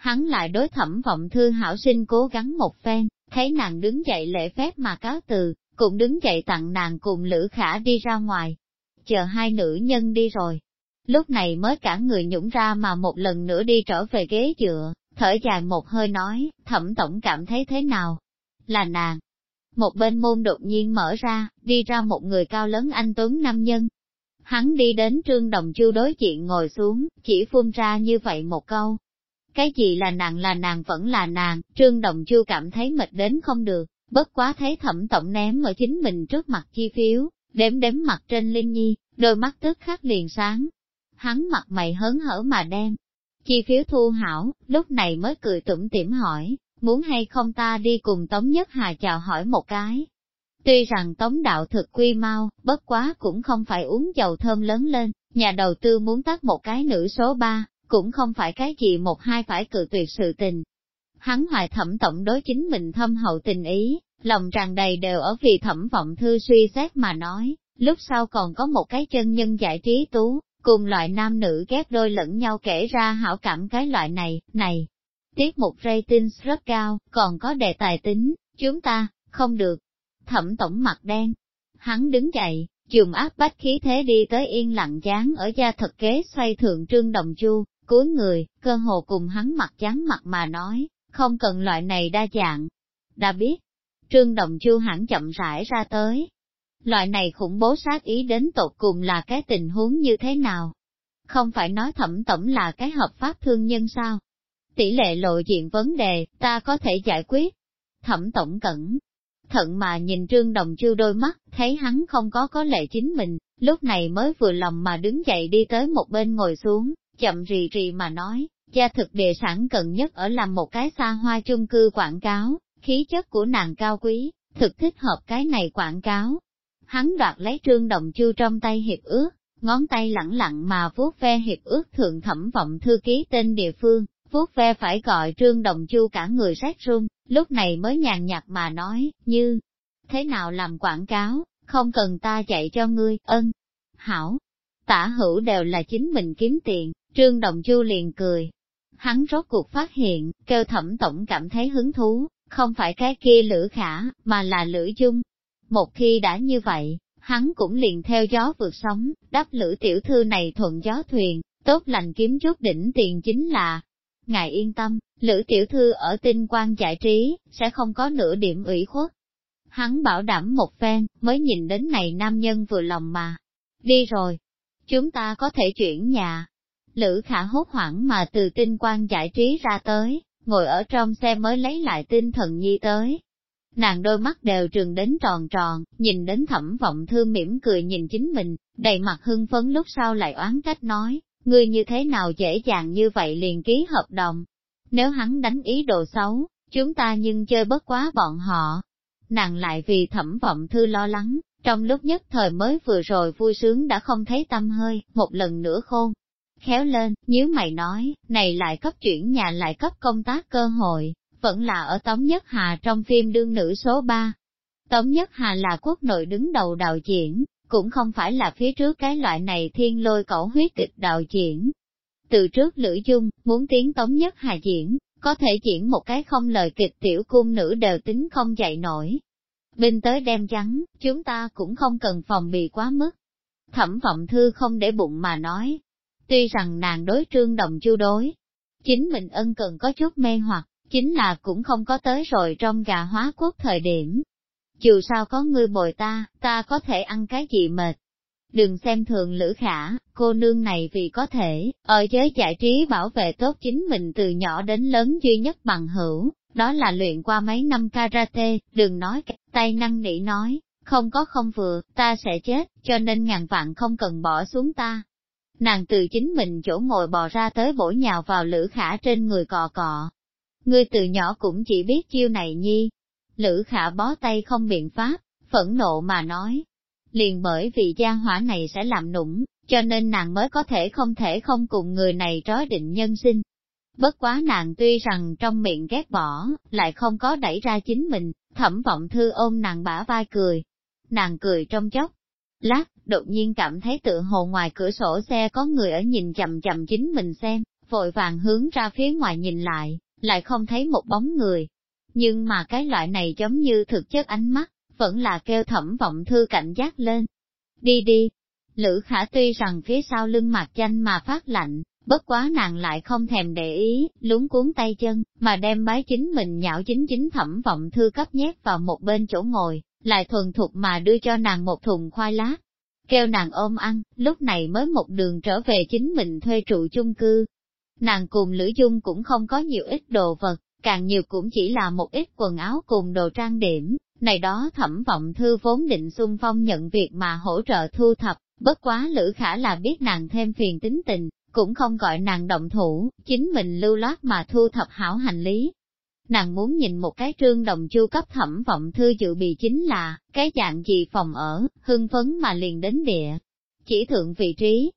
hắn lại đối thẩm vọng thư hảo sinh cố gắng một phen, thấy nàng đứng dậy lễ phép mà cáo từ, cũng đứng dậy tặng nàng cùng Lữ Khả đi ra ngoài. Chờ hai nữ nhân đi rồi. Lúc này mới cả người nhũng ra mà một lần nữa đi trở về ghế dựa, thở dài một hơi nói, thẩm tổng cảm thấy thế nào? Là nàng. Một bên môn đột nhiên mở ra, đi ra một người cao lớn anh Tuấn Nam Nhân. Hắn đi đến trương đồng chu đối diện ngồi xuống, chỉ phun ra như vậy một câu, cái gì là nàng là nàng vẫn là nàng, Trương Đồng Chu cảm thấy mệt đến không được, bất quá thấy thẩm tổng ném ở chính mình trước mặt chi phiếu, đếm đếm mặt trên Linh Nhi, đôi mắt tức khắc liền sáng. Hắn mặt mày hớn hở mà đem, chi phiếu thu hảo, lúc này mới cười tủm tỉm hỏi, muốn hay không ta đi cùng Tống Nhất Hà chào hỏi một cái. Tuy rằng Tống đạo thực quy mau, bất quá cũng không phải uống dầu thơm lớn lên, nhà đầu tư muốn tắt một cái nữ số 3, cũng không phải cái gì một hai phải cự tuyệt sự tình. Hắn hoài thẩm tổng đối chính mình thâm hậu tình ý, lòng tràn đầy đều ở vì thẩm vọng thư suy xét mà nói, lúc sau còn có một cái chân nhân giải trí tú, cùng loại nam nữ ghép đôi lẫn nhau kể ra hảo cảm cái loại này, này. Tiết mục rating rất cao, còn có đề tài tính, chúng ta, không được. Thẩm tổng mặt đen. Hắn đứng dậy, dùng áp bách khí thế đi tới yên lặng chán ở gia thật kế xoay thượng trương đồng chu, cuối người, cơ hồ cùng hắn mặt chán mặt mà nói, không cần loại này đa dạng. Đã biết, trương đồng chu hẳn chậm rãi ra tới. Loại này khủng bố sát ý đến tột cùng là cái tình huống như thế nào? Không phải nói thẩm tổng là cái hợp pháp thương nhân sao? Tỷ lệ lộ diện vấn đề, ta có thể giải quyết. Thẩm tổng cẩn, thận mà nhìn trương đồng chu đôi mắt, thấy hắn không có có lệ chính mình, lúc này mới vừa lòng mà đứng dậy đi tới một bên ngồi xuống, chậm rì rì mà nói, gia thực địa sản cần nhất ở làm một cái xa hoa chung cư quảng cáo, khí chất của nàng cao quý, thực thích hợp cái này quảng cáo. Hắn đoạt lấy trương đồng chu trong tay hiệp ước, ngón tay lẳng lặng mà vuốt ve hiệp ước thượng thẩm vọng thư ký tên địa phương, vuốt ve phải gọi trương đồng chu cả người rét run, lúc này mới nhàn nhạt mà nói, như, thế nào làm quảng cáo, không cần ta chạy cho ngươi, ân, hảo, tả hữu đều là chính mình kiếm tiền, trương đồng chu liền cười. Hắn rốt cuộc phát hiện, kêu thẩm tổng cảm thấy hứng thú, không phải cái kia lữ khả, mà là lữ dung. Một khi đã như vậy, hắn cũng liền theo gió vượt sóng, đáp lữ tiểu thư này thuận gió thuyền, tốt lành kiếm chút đỉnh tiền chính là. Ngài yên tâm, lữ tiểu thư ở tinh quan giải trí, sẽ không có nửa điểm ủy khuất. Hắn bảo đảm một phen, mới nhìn đến này nam nhân vừa lòng mà. Đi rồi, chúng ta có thể chuyển nhà. Lữ khả hốt hoảng mà từ tinh quan giải trí ra tới, ngồi ở trong xe mới lấy lại tinh thần nhi tới. Nàng đôi mắt đều trường đến tròn tròn, nhìn đến thẩm vọng thư mỉm cười nhìn chính mình, đầy mặt hưng phấn lúc sau lại oán trách nói, ngươi như thế nào dễ dàng như vậy liền ký hợp đồng. Nếu hắn đánh ý đồ xấu, chúng ta nhưng chơi bất quá bọn họ. Nàng lại vì thẩm vọng thư lo lắng, trong lúc nhất thời mới vừa rồi vui sướng đã không thấy tâm hơi, một lần nữa khôn. Khéo lên, nếu mày nói, này lại cấp chuyển nhà lại cấp công tác cơ hội, vẫn là ở Tống Nhất Hà trong phim đương nữ số 3. Tống Nhất Hà là quốc nội đứng đầu đạo diễn, cũng không phải là phía trước cái loại này thiên lôi cẩu huyết kịch đạo diễn. Từ trước Lữ Dung, muốn tiến Tống Nhất Hà diễn, có thể diễn một cái không lời kịch tiểu cung nữ đều tính không dậy nổi. Bên tới đem trắng, chúng ta cũng không cần phòng bị quá mức. Thẩm vọng thư không để bụng mà nói. Tuy rằng nàng đối trương đồng chu đối, chính mình ân cần có chút mê hoặc, chính là cũng không có tới rồi trong gà hóa quốc thời điểm. Dù sao có ngươi bồi ta, ta có thể ăn cái gì mệt. Đừng xem thường lữ khả, cô nương này vì có thể, ở giới giải trí bảo vệ tốt chính mình từ nhỏ đến lớn duy nhất bằng hữu, đó là luyện qua mấy năm karate, đừng nói tay năng nỉ nói, không có không vừa, ta sẽ chết, cho nên ngàn vạn không cần bỏ xuống ta. Nàng từ chính mình chỗ ngồi bò ra tới bổ nhào vào lữ khả trên người cò cọ. Ngươi từ nhỏ cũng chỉ biết chiêu này nhi. Lữ khả bó tay không biện pháp, phẫn nộ mà nói. Liền bởi vì gia hỏa này sẽ làm nũng, cho nên nàng mới có thể không thể không cùng người này trói định nhân sinh. Bất quá nàng tuy rằng trong miệng ghét bỏ, lại không có đẩy ra chính mình, thẩm vọng thư ôm nàng bả vai cười. Nàng cười trong chốc. Lát, đột nhiên cảm thấy tự hồ ngoài cửa sổ xe có người ở nhìn chầm chầm chính mình xem, vội vàng hướng ra phía ngoài nhìn lại, lại không thấy một bóng người. Nhưng mà cái loại này giống như thực chất ánh mắt, vẫn là kêu thẩm vọng thư cảnh giác lên. Đi đi! Lữ khả tuy rằng phía sau lưng mặt danh mà phát lạnh, bất quá nàng lại không thèm để ý, lúng cuốn tay chân, mà đem bái chính mình nhạo chính chính thẩm vọng thư cấp nhét vào một bên chỗ ngồi, lại thuần thục mà đưa cho nàng một thùng khoai lát. Kêu nàng ôm ăn, lúc này mới một đường trở về chính mình thuê trụ chung cư. Nàng cùng Lữ Dung cũng không có nhiều ít đồ vật, càng nhiều cũng chỉ là một ít quần áo cùng đồ trang điểm, này đó thẩm vọng thư vốn định xung phong nhận việc mà hỗ trợ thu thập, bất quá Lữ Khả là biết nàng thêm phiền tính tình, cũng không gọi nàng động thủ, chính mình lưu loát mà thu thập hảo hành lý. Nàng muốn nhìn một cái trương đồng chu cấp thẩm vọng thư dự bị chính là, cái dạng gì phòng ở, hưng phấn mà liền đến địa. Chỉ thượng vị trí.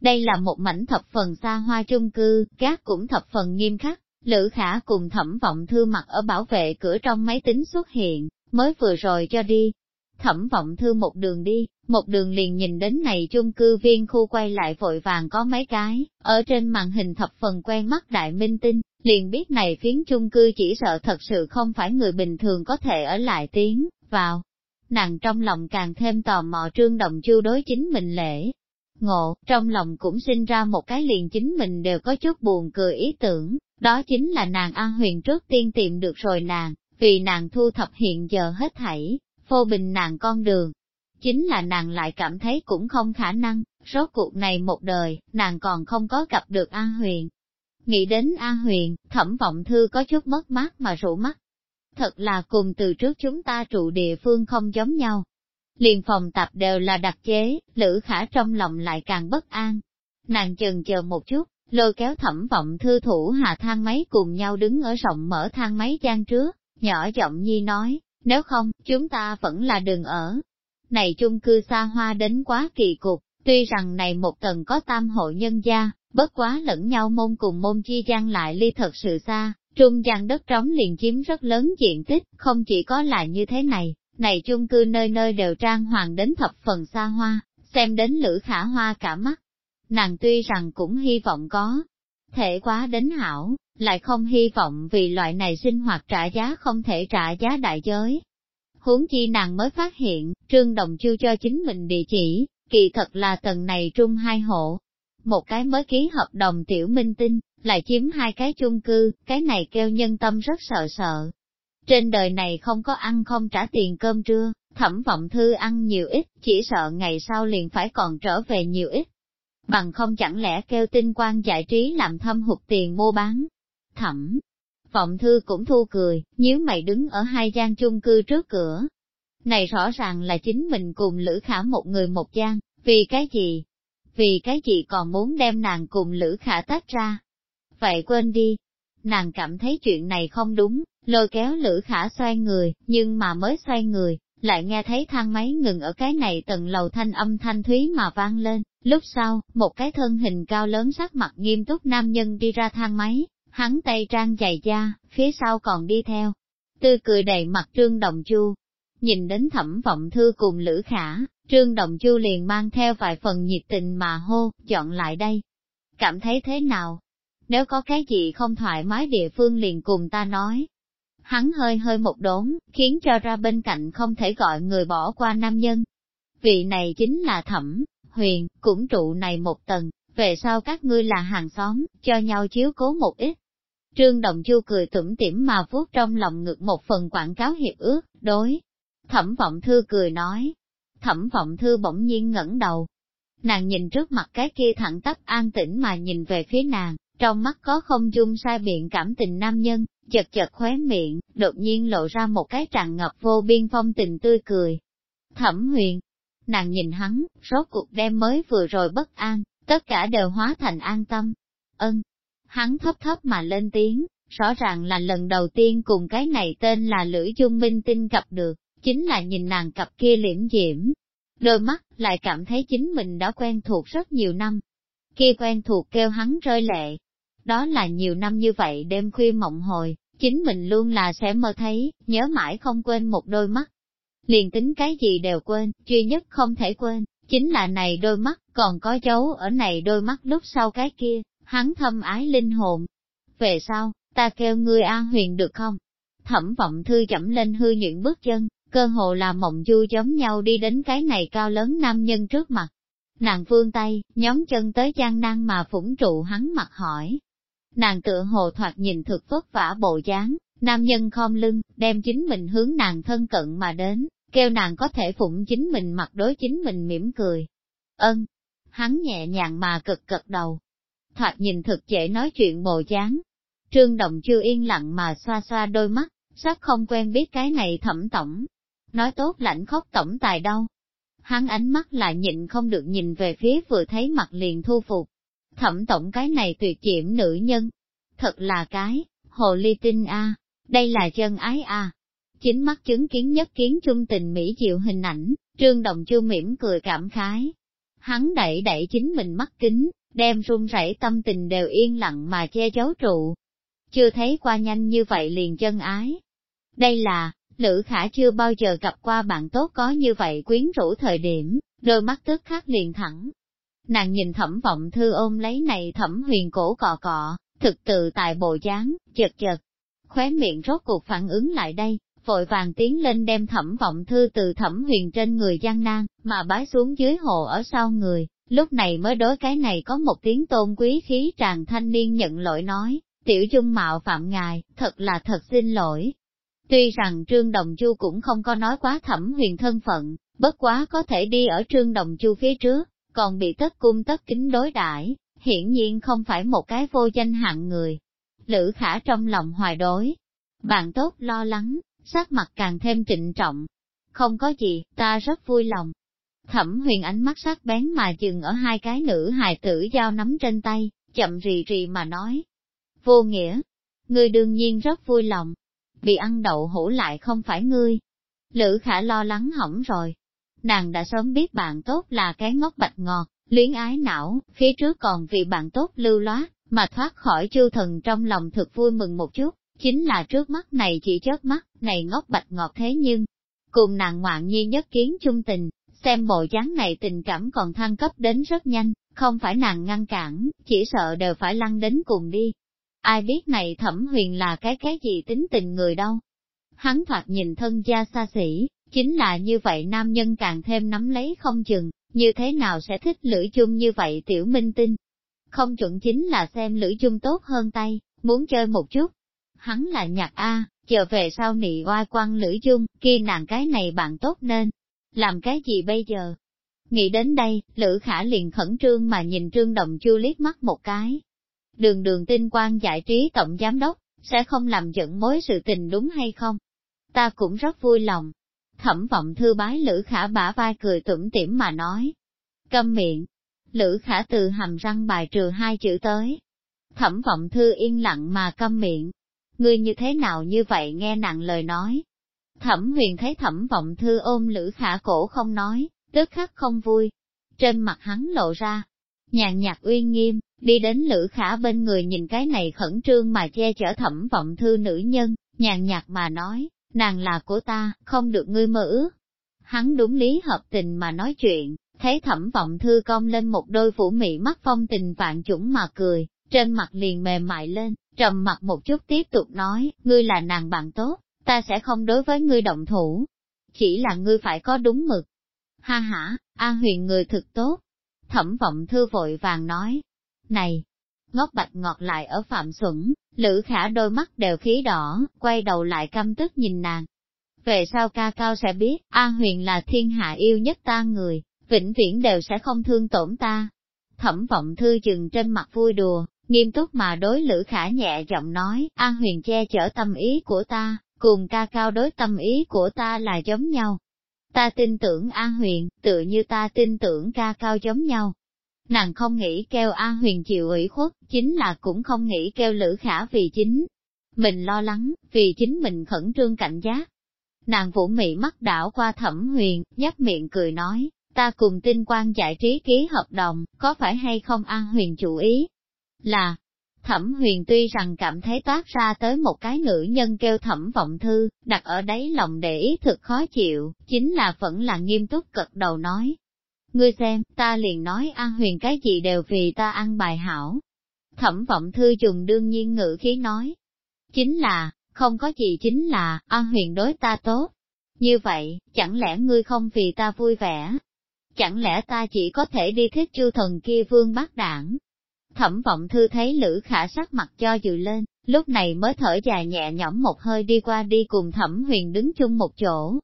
Đây là một mảnh thập phần xa hoa trung cư, các cũng thập phần nghiêm khắc, Lữ Khả cùng thẩm vọng thư mặt ở bảo vệ cửa trong máy tính xuất hiện, mới vừa rồi cho đi. Thẩm vọng thư một đường đi, một đường liền nhìn đến này chung cư viên khu quay lại vội vàng có mấy cái, ở trên màn hình thập phần quen mắt đại minh tinh, liền biết này phiến chung cư chỉ sợ thật sự không phải người bình thường có thể ở lại tiếng, vào. nàng trong lòng càng thêm tò mò trương đồng chu đối chính mình lễ. Ngộ, trong lòng cũng sinh ra một cái liền chính mình đều có chút buồn cười ý tưởng, đó chính là nàng An Huyền trước tiên tìm được rồi nàng, vì nàng thu thập hiện giờ hết thảy, phô bình nàng con đường. Chính là nàng lại cảm thấy cũng không khả năng, rốt cuộc này một đời, nàng còn không có gặp được An Huyền. Nghĩ đến An Huyền, thẩm vọng thư có chút mất mát mà rủ mắt. Thật là cùng từ trước chúng ta trụ địa phương không giống nhau. Liền phòng tập đều là đặc chế, lữ khả trong lòng lại càng bất an. Nàng chừng chờ một chút, lôi kéo thẩm vọng thư thủ hạ thang máy cùng nhau đứng ở rộng mở thang máy gian trước, nhỏ giọng nhi nói, nếu không, chúng ta vẫn là đường ở. Này chung cư xa hoa đến quá kỳ cục, tuy rằng này một tầng có tam hộ nhân gia, bất quá lẫn nhau môn cùng môn chi gian lại ly thật sự xa, trung gian đất trống liền chiếm rất lớn diện tích, không chỉ có là như thế này, này chung cư nơi nơi đều trang hoàng đến thập phần xa hoa, xem đến lữ khả hoa cả mắt. Nàng tuy rằng cũng hy vọng có, thể quá đến hảo, lại không hy vọng vì loại này sinh hoạt trả giá không thể trả giá đại giới. Huống chi nàng mới phát hiện, Trương Đồng Chu cho chính mình địa chỉ, kỳ thật là tầng này trung hai hộ. Một cái mới ký hợp đồng tiểu minh tinh, lại chiếm hai cái chung cư, cái này kêu nhân tâm rất sợ sợ. Trên đời này không có ăn không trả tiền cơm trưa, thẩm vọng thư ăn nhiều ít, chỉ sợ ngày sau liền phải còn trở về nhiều ít. Bằng không chẳng lẽ kêu tinh quan giải trí làm thâm hụt tiền mua bán, Thẩm, vọng thư cũng thu cười, nếu mày đứng ở hai gian chung cư trước cửa. Này rõ ràng là chính mình cùng Lữ Khả một người một gian, vì cái gì? Vì cái gì còn muốn đem nàng cùng Lữ Khả tách ra? Vậy quên đi. Nàng cảm thấy chuyện này không đúng, lôi kéo Lữ Khả xoay người, nhưng mà mới xoay người, lại nghe thấy thang máy ngừng ở cái này tầng lầu thanh âm thanh thúy mà vang lên. Lúc sau, một cái thân hình cao lớn sắc mặt nghiêm túc nam nhân đi ra thang máy, hắn tay trang dày da, phía sau còn đi theo. Tư cười đầy mặt Trương Đồng Chu. Nhìn đến thẩm vọng thư cùng Lữ Khả, Trương Đồng Chu liền mang theo vài phần nhiệt tình mà hô, chọn lại đây. Cảm thấy thế nào? Nếu có cái gì không thoải mái địa phương liền cùng ta nói. Hắn hơi hơi một đốn, khiến cho ra bên cạnh không thể gọi người bỏ qua nam nhân. Vị này chính là thẩm, huyền, cũng trụ này một tầng, về sau các ngươi là hàng xóm, cho nhau chiếu cố một ít. Trương Đồng Chu cười tủm tỉm mà vuốt trong lòng ngực một phần quảng cáo hiệp ước, đối. Thẩm vọng thư cười nói. Thẩm vọng thư bỗng nhiên ngẩng đầu. Nàng nhìn trước mặt cái kia thẳng tắp an tĩnh mà nhìn về phía nàng, trong mắt có không dung sai biện cảm tình nam nhân, chật chật khóe miệng, đột nhiên lộ ra một cái tràn ngập vô biên phong tình tươi cười. Thẩm huyền, nàng nhìn hắn, rốt cuộc đem mới vừa rồi bất an, tất cả đều hóa thành an tâm. Ân, hắn thấp thấp mà lên tiếng, rõ ràng là lần đầu tiên cùng cái này tên là Lữ Dung Minh Tinh gặp được, chính là nhìn nàng cặp kia liễm diễm. Đôi mắt lại cảm thấy chính mình đã quen thuộc rất nhiều năm. Khi quen thuộc kêu hắn rơi lệ. Đó là nhiều năm như vậy đêm khuya mộng hồi, chính mình luôn là sẽ mơ thấy, nhớ mãi không quên một đôi mắt. Liền tính cái gì đều quên, duy nhất không thể quên, chính là này đôi mắt, còn có dấu ở này đôi mắt lúc sau cái kia, hắn thâm ái linh hồn. Về sau, ta kêu ngươi an huyền được không? Thẩm vọng thư chậm lên hư những bước chân, cơ hồ là mộng du giống nhau đi đến cái này cao lớn nam nhân trước mặt. Nàng vương tay, nhóm chân tới gian nan mà phủng trụ hắn mặt hỏi. Nàng tựa hồ thoạt nhìn thực vất vả bộ dáng, nam nhân khom lưng, đem chính mình hướng nàng thân cận mà đến, kêu nàng có thể phụng chính mình mặt đối chính mình mỉm cười. Ân, hắn nhẹ nhàng mà cực cực đầu, thoạt nhìn thực dễ nói chuyện bộ dáng. Trương Đồng chưa yên lặng mà xoa xoa đôi mắt, sắc không quen biết cái này thẩm tổng. Nói tốt lạnh khóc tổng tài đâu. Hắn ánh mắt lại nhịn không được nhìn về phía vừa thấy mặt liền thu phục. Thẩm tổng cái này tuyệt diễm nữ nhân. Thật là cái, hồ ly tinh a, đây là chân ái a. Chính mắt chứng kiến nhất kiến chung tình mỹ diệu hình ảnh, trương đồng chu mỉm cười cảm khái. Hắn đẩy đẩy chính mình mắt kính, đem run rẩy tâm tình đều yên lặng mà che giấu trụ. Chưa thấy qua nhanh như vậy liền chân ái. Đây là, Lữ Khả chưa bao giờ gặp qua bạn tốt có như vậy quyến rũ thời điểm, đôi mắt tức khắc liền thẳng. Nàng nhìn thẩm vọng thư ôm lấy này thẩm huyền cổ cọ cọ, thực tự tại bộ dáng, chật chật. Khóe miệng rốt cuộc phản ứng lại đây, vội vàng tiến lên đem thẩm vọng thư từ thẩm huyền trên người gian nan, mà bái xuống dưới hồ ở sau người, lúc này mới đối cái này có một tiếng tôn quý khí tràn thanh niên nhận lỗi nói, tiểu dung mạo phạm ngài, thật là thật xin lỗi. Tuy rằng Trương Đồng Chu cũng không có nói quá thẩm huyền thân phận, bất quá có thể đi ở Trương Đồng Chu phía trước, còn bị tất cung tất kính đối đãi hiển nhiên không phải một cái vô danh hạng người. Lữ khả trong lòng hoài đối, bạn tốt lo lắng, sắc mặt càng thêm trịnh trọng. Không có gì, ta rất vui lòng. Thẩm huyền ánh mắt sắc bén mà dừng ở hai cái nữ hài tử giao nắm trên tay, chậm rì rì mà nói. Vô nghĩa, ngươi đương nhiên rất vui lòng. Bị ăn đậu hũ lại không phải ngươi. Lữ khả lo lắng hỏng rồi. Nàng đã sớm biết bạn tốt là cái ngốc bạch ngọt, luyến ái não, phía trước còn vì bạn tốt lưu loát, mà thoát khỏi chư thần trong lòng thực vui mừng một chút chính là trước mắt này chỉ chớp mắt, này ngốc bạch ngọt thế nhưng, cùng nàng ngoạn nhi nhất kiến chung tình, xem bộ dáng này tình cảm còn thăng cấp đến rất nhanh, không phải nàng ngăn cản, chỉ sợ đều phải lăn đến cùng đi. Ai biết này thẩm huyền là cái cái gì tính tình người đâu. Hắn thoạt nhìn thân gia xa xỉ, chính là như vậy nam nhân càng thêm nắm lấy không chừng, như thế nào sẽ thích lưỡi chung như vậy tiểu minh tinh. Không chuẩn chính là xem lưỡi chung tốt hơn tay, muốn chơi một chút, hắn là nhạc A, chờ về sau nị oai quan lưỡi chung, kia nàng cái này bạn tốt nên, làm cái gì bây giờ? Nghĩ đến đây, Lữ Khả liền khẩn trương mà nhìn Trương Đồng Chu liếc mắt một cái. Đường đường tinh quan giải trí tổng giám đốc, sẽ không làm giận mối sự tình đúng hay không? Ta cũng rất vui lòng. Thẩm vọng thư bái Lữ Khả bả vai cười tủm tỉm mà nói. Câm miệng. Lữ Khả từ hàm răng bài trừ hai chữ tới. Thẩm vọng thư yên lặng mà câm miệng, ngươi như thế nào như vậy nghe nặng lời nói. Thẩm huyền thấy thẩm vọng thư ôm lữ khả cổ không nói, tức khắc không vui. Trên mặt hắn lộ ra, nhàn nhạt uy nghiêm, đi đến lữ khả bên người nhìn cái này khẩn trương mà che chở thẩm vọng thư nữ nhân, nhàn nhạt mà nói, nàng là của ta, không được ngươi mơ ước. Hắn đúng lý hợp tình mà nói chuyện, thấy thẩm vọng thư cong lên một đôi phủ mị mắt phong tình vạn chủng mà cười, trên mặt liền mềm mại lên, trầm mặt một chút tiếp tục nói, ngươi là nàng bạn tốt, ta sẽ không đối với ngươi động thủ, chỉ là ngươi phải có đúng mực. Ha ha, a Huyền người thực tốt. Thẩm vọng thư vội vàng nói, này, ngốc bạch ngọt lại ở phạm xuẩn, lữ khả đôi mắt đều khí đỏ, quay đầu lại căm tức nhìn nàng. Về sau ca cao sẽ biết, a Huyền là thiên hạ yêu nhất ta người, vĩnh viễn đều sẽ không thương tổn ta. Thẩm vọng thư chừng trên mặt vui đùa, nghiêm túc mà đối Lữ Khả nhẹ giọng nói, a Huyền che chở tâm ý của ta, cùng ca cao đối tâm ý của ta là giống nhau. Ta tin tưởng a Huyền, tự như ta tin tưởng ca cao giống nhau. Nàng không nghĩ kêu a Huyền chịu ủy khuất, chính là cũng không nghĩ kêu Lữ Khả vì chính. Mình lo lắng, vì chính mình khẩn trương cảnh giác. Nàng vũ mị mắt đảo qua thẩm huyền, nhấp miệng cười nói, ta cùng tinh quan giải trí ký hợp đồng, có phải hay không An Huyền chủ ý, là, Thẩm huyền tuy rằng cảm thấy toát ra tới một cái nữ nhân kêu thẩm vọng thư, đặt ở đấy lòng để ý thực khó chịu, chính là vẫn là nghiêm túc cật đầu nói. Ngươi xem, ta liền nói An Huyền cái gì đều vì ta ăn bài hảo. Thẩm vọng thư dùng đương nhiên ngữ khí nói. Chính là, không có gì chính là, An Huyền đối ta tốt. Như vậy, chẳng lẽ ngươi không vì ta vui vẻ? Chẳng lẽ ta chỉ có thể đi thích chư thần kia vương bác đảng, Thẩm vọng thư thấy Lữ Khả sắc mặt cho dự lên, lúc này mới thở dài nhẹ nhõm một hơi đi qua đi cùng thẩm huyền đứng chung một chỗ.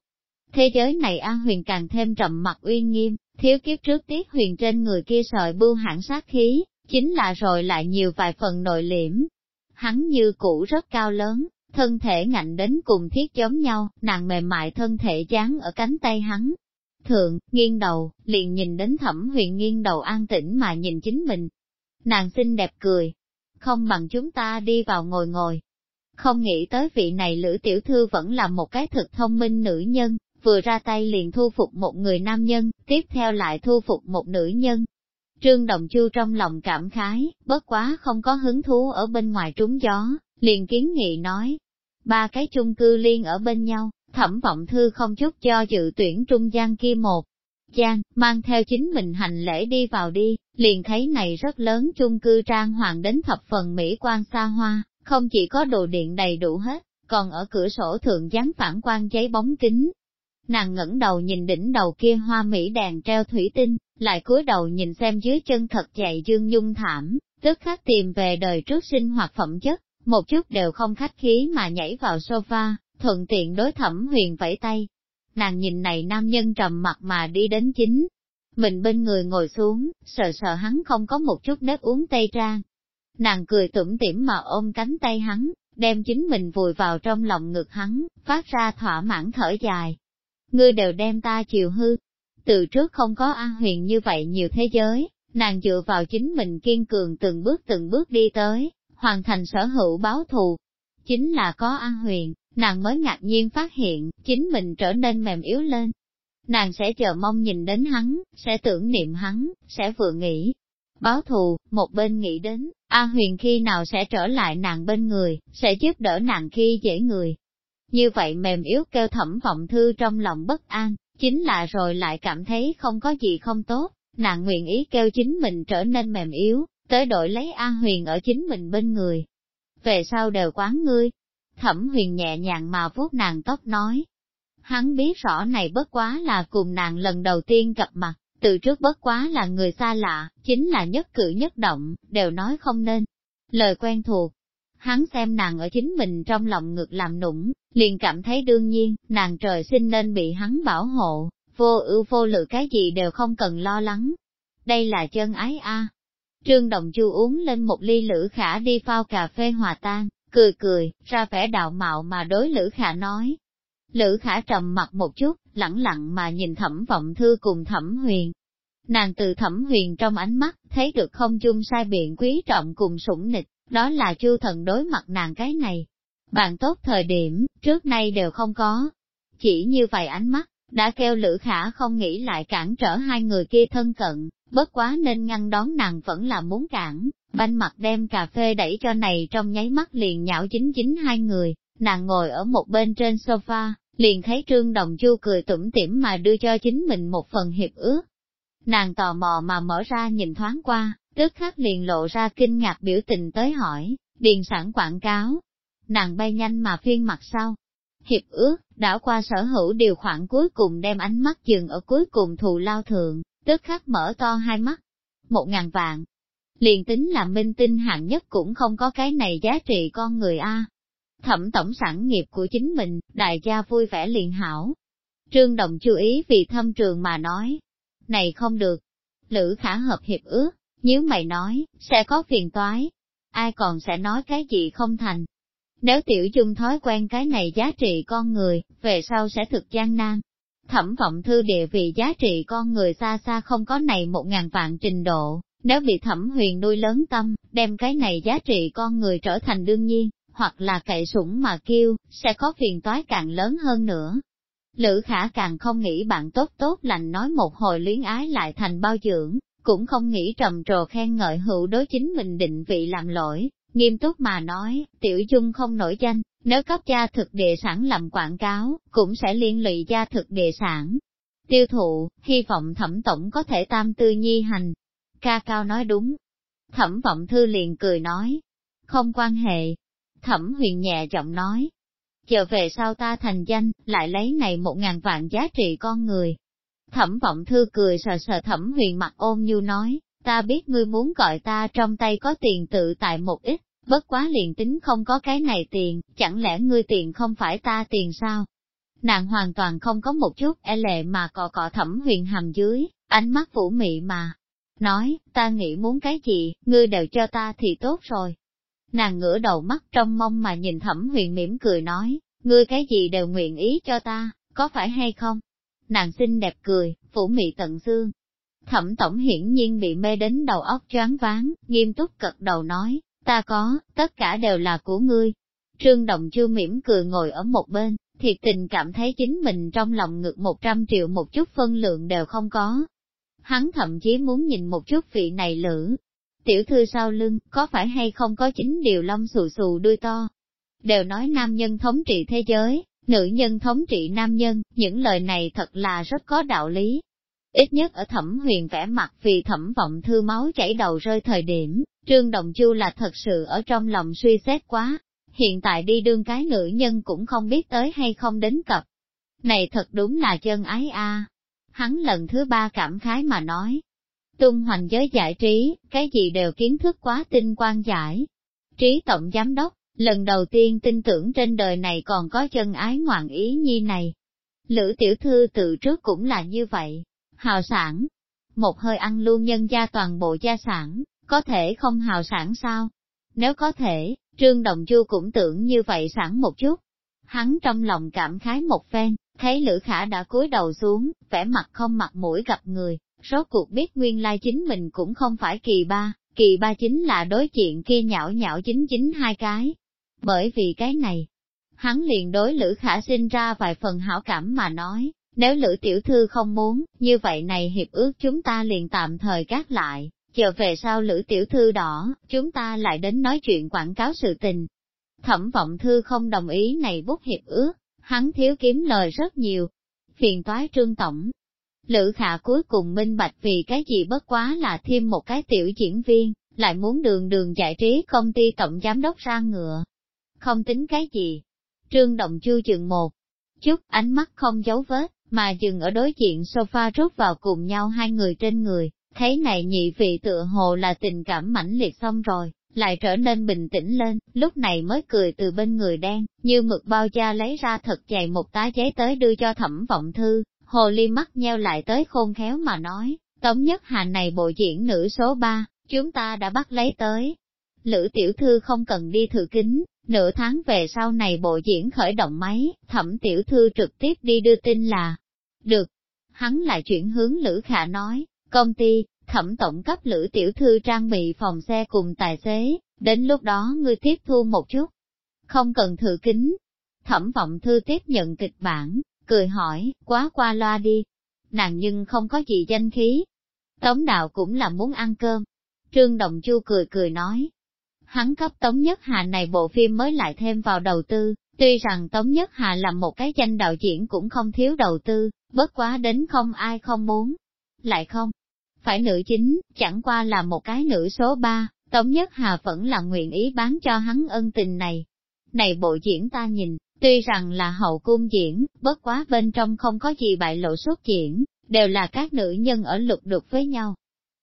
Thế giới này An Huyền càng thêm trầm mặt uy nghiêm, thiếu kiếp trước tiết huyền trên người kia sợi bưu hãn sát khí, chính là rồi lại nhiều vài phần nội liễm. Hắn như cũ rất cao lớn, thân thể ngạnh đến cùng thiết giống nhau, nàng mềm mại thân thể dán ở cánh tay hắn. Thượng, nghiêng đầu, liền nhìn đến thẩm huyền nghiêng đầu an tĩnh mà nhìn chính mình, Nàng xinh đẹp cười. Không bằng chúng ta đi vào ngồi ngồi. Không nghĩ tới vị này Lữ Tiểu Thư vẫn là một cái thực thông minh nữ nhân, vừa ra tay liền thu phục một người nam nhân, tiếp theo lại thu phục một nữ nhân. Trương Đồng Chu trong lòng cảm khái, bất quá không có hứng thú ở bên ngoài trúng gió, liền kiến nghị nói. Ba cái chung cư liên ở bên nhau, thẩm vọng thư không chút cho dự tuyển trung gian kia một, Giang, mang theo chính mình hành lễ đi vào đi, liền thấy này rất lớn chung cư trang hoàng đến thập phần mỹ quan xa hoa, không chỉ có đồ điện đầy đủ hết, còn ở cửa sổ thượng dán phản quan giấy bóng kính. Nàng ngẩng đầu nhìn đỉnh đầu kia hoa mỹ đèn treo thủy tinh, lại cúi đầu nhìn xem dưới chân thật dày dương nhung thảm, tức khắc tìm về đời trước sinh hoạt phẩm chất, một chút đều không khách khí mà nhảy vào sofa, thuận tiện đối thẩm huyền vẫy tay. Nàng nhìn này nam nhân trầm mặt mà đi đến chính. Mình bên người ngồi xuống, sợ sợ hắn không có một chút nếp uống tây trang. Nàng cười tủm tỉm mà ôm cánh tay hắn, đem chính mình vùi vào trong lòng ngực hắn, phát ra thỏa mãn thở dài. Ngươi đều đem ta chiều hư. Từ trước không có an huyền như vậy nhiều thế giới, nàng dựa vào chính mình kiên cường từng bước từng bước đi tới, hoàn thành sở hữu báo thù. Chính là có an huyền, nàng mới ngạc nhiên phát hiện, chính mình trở nên mềm yếu lên. Nàng sẽ chờ mong nhìn đến hắn, sẽ tưởng niệm hắn, sẽ vừa nghĩ. Báo thù, một bên nghĩ đến, A huyền khi nào sẽ trở lại nàng bên người, sẽ giúp đỡ nàng khi dễ người. Như vậy mềm yếu kêu thẩm vọng thư trong lòng bất an, chính là rồi lại cảm thấy không có gì không tốt, nàng nguyện ý kêu chính mình trở nên mềm yếu, tới đội lấy an huyền ở chính mình bên người. Về sau đều quán ngươi, thẩm huyền nhẹ nhàng mà vuốt nàng tóc nói. Hắn biết rõ này bất quá là cùng nàng lần đầu tiên gặp mặt, từ trước bất quá là người xa lạ, chính là nhất cử nhất động, đều nói không nên. Lời quen thuộc, hắn xem nàng ở chính mình trong lòng ngực làm nũng, liền cảm thấy đương nhiên, nàng trời sinh nên bị hắn bảo hộ, vô ưu vô lự cái gì đều không cần lo lắng. Đây là chân ái a. Trương Đồng Chu uống lên một ly lữ khả đi phao cà phê hòa tan, cười cười, ra vẻ đạo mạo mà đối lữ khả nói. Lữ khả trầm mặt một chút, lẳng lặng mà nhìn thẩm vọng thư cùng thẩm huyền. Nàng từ thẩm huyền trong ánh mắt, thấy được không chung sai biện quý trọng cùng sủng nịch, đó là chu thần đối mặt nàng cái này. Bạn tốt thời điểm, trước nay đều không có. Chỉ như vậy ánh mắt, đã kêu Lữ Khả không nghĩ lại cản trở hai người kia thân cận, bất quá nên ngăn đón nàng vẫn là muốn cản, banh mặt đem cà phê đẩy cho này trong nháy mắt liền nhạo chính chính hai người, nàng ngồi ở một bên trên sofa, liền thấy Trương Đồng Chu cười tủm tỉm mà đưa cho chính mình một phần hiệp ước. Nàng tò mò mà mở ra nhìn thoáng qua, tức khắc liền lộ ra kinh ngạc biểu tình tới hỏi, điền sản quảng cáo. Nàng bay nhanh mà phiên mặt sau. Hiệp ước, đảo qua sở hữu điều khoản cuối cùng đem ánh mắt dừng ở cuối cùng thù lao thượng, tức khắc mở to hai mắt. Một ngàn vạn. Liền tính là minh tinh hạng nhất cũng không có cái này giá trị con người A. Thẩm tổng sản nghiệp của chính mình, đại gia vui vẻ liền hảo. Trương Đồng chú ý vì thâm trường mà nói. Này không được. Lữ khả hợp hiệp ước, nếu mày nói, sẽ có phiền toái. Ai còn sẽ nói cái gì không thành. Nếu tiểu dung thói quen cái này giá trị con người, về sau sẽ thực gian nan. Thẩm vọng thư địa vị giá trị con người xa xa không có này một ngàn vạn trình độ, nếu bị thẩm huyền nuôi lớn tâm, đem cái này giá trị con người trở thành đương nhiên, hoặc là cậy sủng mà kêu, sẽ có phiền toái càng lớn hơn nữa. Lữ khả càng không nghĩ bạn tốt tốt lành nói một hồi luyến ái lại thành bao dưỡng, cũng không nghĩ trầm trồ khen ngợi hữu đối chính mình định vị làm lỗi, nghiêm túc mà nói, tiểu dung không nổi danh, nếu cấp gia thực địa sản làm quảng cáo, cũng sẽ liên lụy gia thực địa sản. Tiêu thụ, hy vọng thẩm tổng có thể tam tư nhi hành. Ca cao nói đúng. Thẩm vọng thư liền cười nói. Không quan hệ. Thẩm huyền nhẹ giọng nói. Chờ về sau ta thành danh, lại lấy này một ngàn vạn giá trị con người. Thẩm vọng thư cười sờ sờ thẩm huyền mặt ôm như nói, ta biết ngươi muốn gọi ta trong tay có tiền tự tại một ít, bất quá liền tính không có cái này tiền, chẳng lẽ ngươi tiền không phải ta tiền sao? Nàng hoàn toàn không có một chút e lệ mà cọ cọ thẩm huyền hầm dưới, ánh mắt phủ mị mà. Nói, ta nghĩ muốn cái gì, ngươi đều cho ta thì tốt rồi. Nàng ngửa đầu mắt trong mong mà nhìn thẩm huyền mỉm cười nói, ngươi cái gì đều nguyện ý cho ta, có phải hay không? Nàng xinh đẹp cười, phủ mị tận xương. Thẩm tổng hiển nhiên bị mê đến đầu óc choáng váng, nghiêm túc cật đầu nói, ta có, tất cả đều là của ngươi. Trương Đồng chưa mỉm cười ngồi ở một bên, thiệt tình cảm thấy chính mình trong lòng ngực một trăm triệu một chút phân lượng đều không có. Hắn thậm chí muốn nhìn một chút vị này lử. Tiểu thư sau lưng, có phải hay không có chính điều lông xù xù đuôi to? Đều nói nam nhân thống trị thế giới, nữ nhân thống trị nam nhân, những lời này thật là rất có đạo lý. Ít nhất ở thẩm huyền vẽ mặt vì thẩm vọng thư máu chảy đầu rơi thời điểm, Trương Đồng Chu là thật sự ở trong lòng suy xét quá. hiện tại đi đương cái nữ nhân cũng không biết tới hay không đến cập. Này thật đúng là chân ái a. Hắn lần thứ ba cảm khái mà nói. Tung hoành giới giải trí, cái gì đều kiến thức quá tinh quan giải. Trí tổng giám đốc, lần đầu tiên tin tưởng trên đời này còn có chân ái ngoạn ý nhi này. Lữ tiểu thư từ trước cũng là như vậy, hào sản. Một hơi ăn luôn nhân gia toàn bộ gia sản, có thể không hào sản sao? Nếu có thể, Trương Đồng Chu cũng tưởng như vậy sẵn một chút. Hắn trong lòng cảm khái một phen, thấy Lữ Khả đã cúi đầu xuống, vẻ mặt không mặt mũi gặp người, rốt cuộc biết nguyên lai chính mình cũng không phải kỳ ba, kỳ ba chính là đối chuyện kia nhảo nhảo chính chính hai cái. Bởi vì cái này, hắn liền đối Lữ Khả sinh ra vài phần hảo cảm mà nói, nếu Lữ Tiểu Thư không muốn, như vậy này hiệp ước chúng ta liền tạm thời gác lại, chờ về sau Lữ Tiểu Thư đỏ, chúng ta lại đến nói chuyện quảng cáo sự tình. Thẩm vọng thư không đồng ý này bút hiệp ước, hắn thiếu kiếm lời rất nhiều. Phiền toái trương tổng. Lữ khả cuối cùng minh bạch vì cái gì bất quá là thêm một cái tiểu diễn viên, lại muốn đường đường giải trí công ty tổng giám đốc ra ngựa. Không tính cái gì. Trương Động Chu chừng một chút, ánh mắt không giấu vết, mà dừng ở đối diện sofa rút vào cùng nhau hai người trên người, thấy này nhị vị tựa hồ là tình cảm mãnh liệt xong rồi, lại trở nên bình tĩnh lên, lúc này mới cười từ bên người đen, như mực bao da lấy ra thật dày một tá giấy tới đưa cho thẩm vọng thư, hồ ly mắt nheo lại tới khôn khéo mà nói, tống nhất hà này bộ diễn nữ số 3, chúng ta đã bắt lấy tới. Lữ tiểu thư không cần đi thử kính, nửa tháng về sau này bộ diễn khởi động máy, thẩm tiểu thư trực tiếp đi đưa tin là, được. Hắn lại chuyển hướng Lữ Khả nói, công ty, thẩm tổng cấp lữ tiểu thư trang bị phòng xe cùng tài xế, đến lúc đó ngươi tiếp thu một chút. Không cần thử kính. Thẩm vọng thư tiếp nhận kịch bản, cười hỏi, quá qua loa đi. Nàng nhưng không có gì danh khí. Tống đạo cũng là muốn ăn cơm. Trương Đồng Chu cười cười nói. Hắn cấp Tống Nhất Hà này bộ phim mới lại thêm vào đầu tư, tuy rằng Tống Nhất Hà làm một cái danh đạo diễn cũng không thiếu đầu tư, bất quá đến không ai không muốn. Lại không, phải nữ chính, chẳng qua là một cái nữ số ba, Tống Nhất Hà vẫn là nguyện ý bán cho hắn ân tình này. Này bộ diễn ta nhìn, tuy rằng là hậu cung diễn, bất quá bên trong không có gì bại lộ xuất diễn, đều là các nữ nhân ở lục đục với nhau.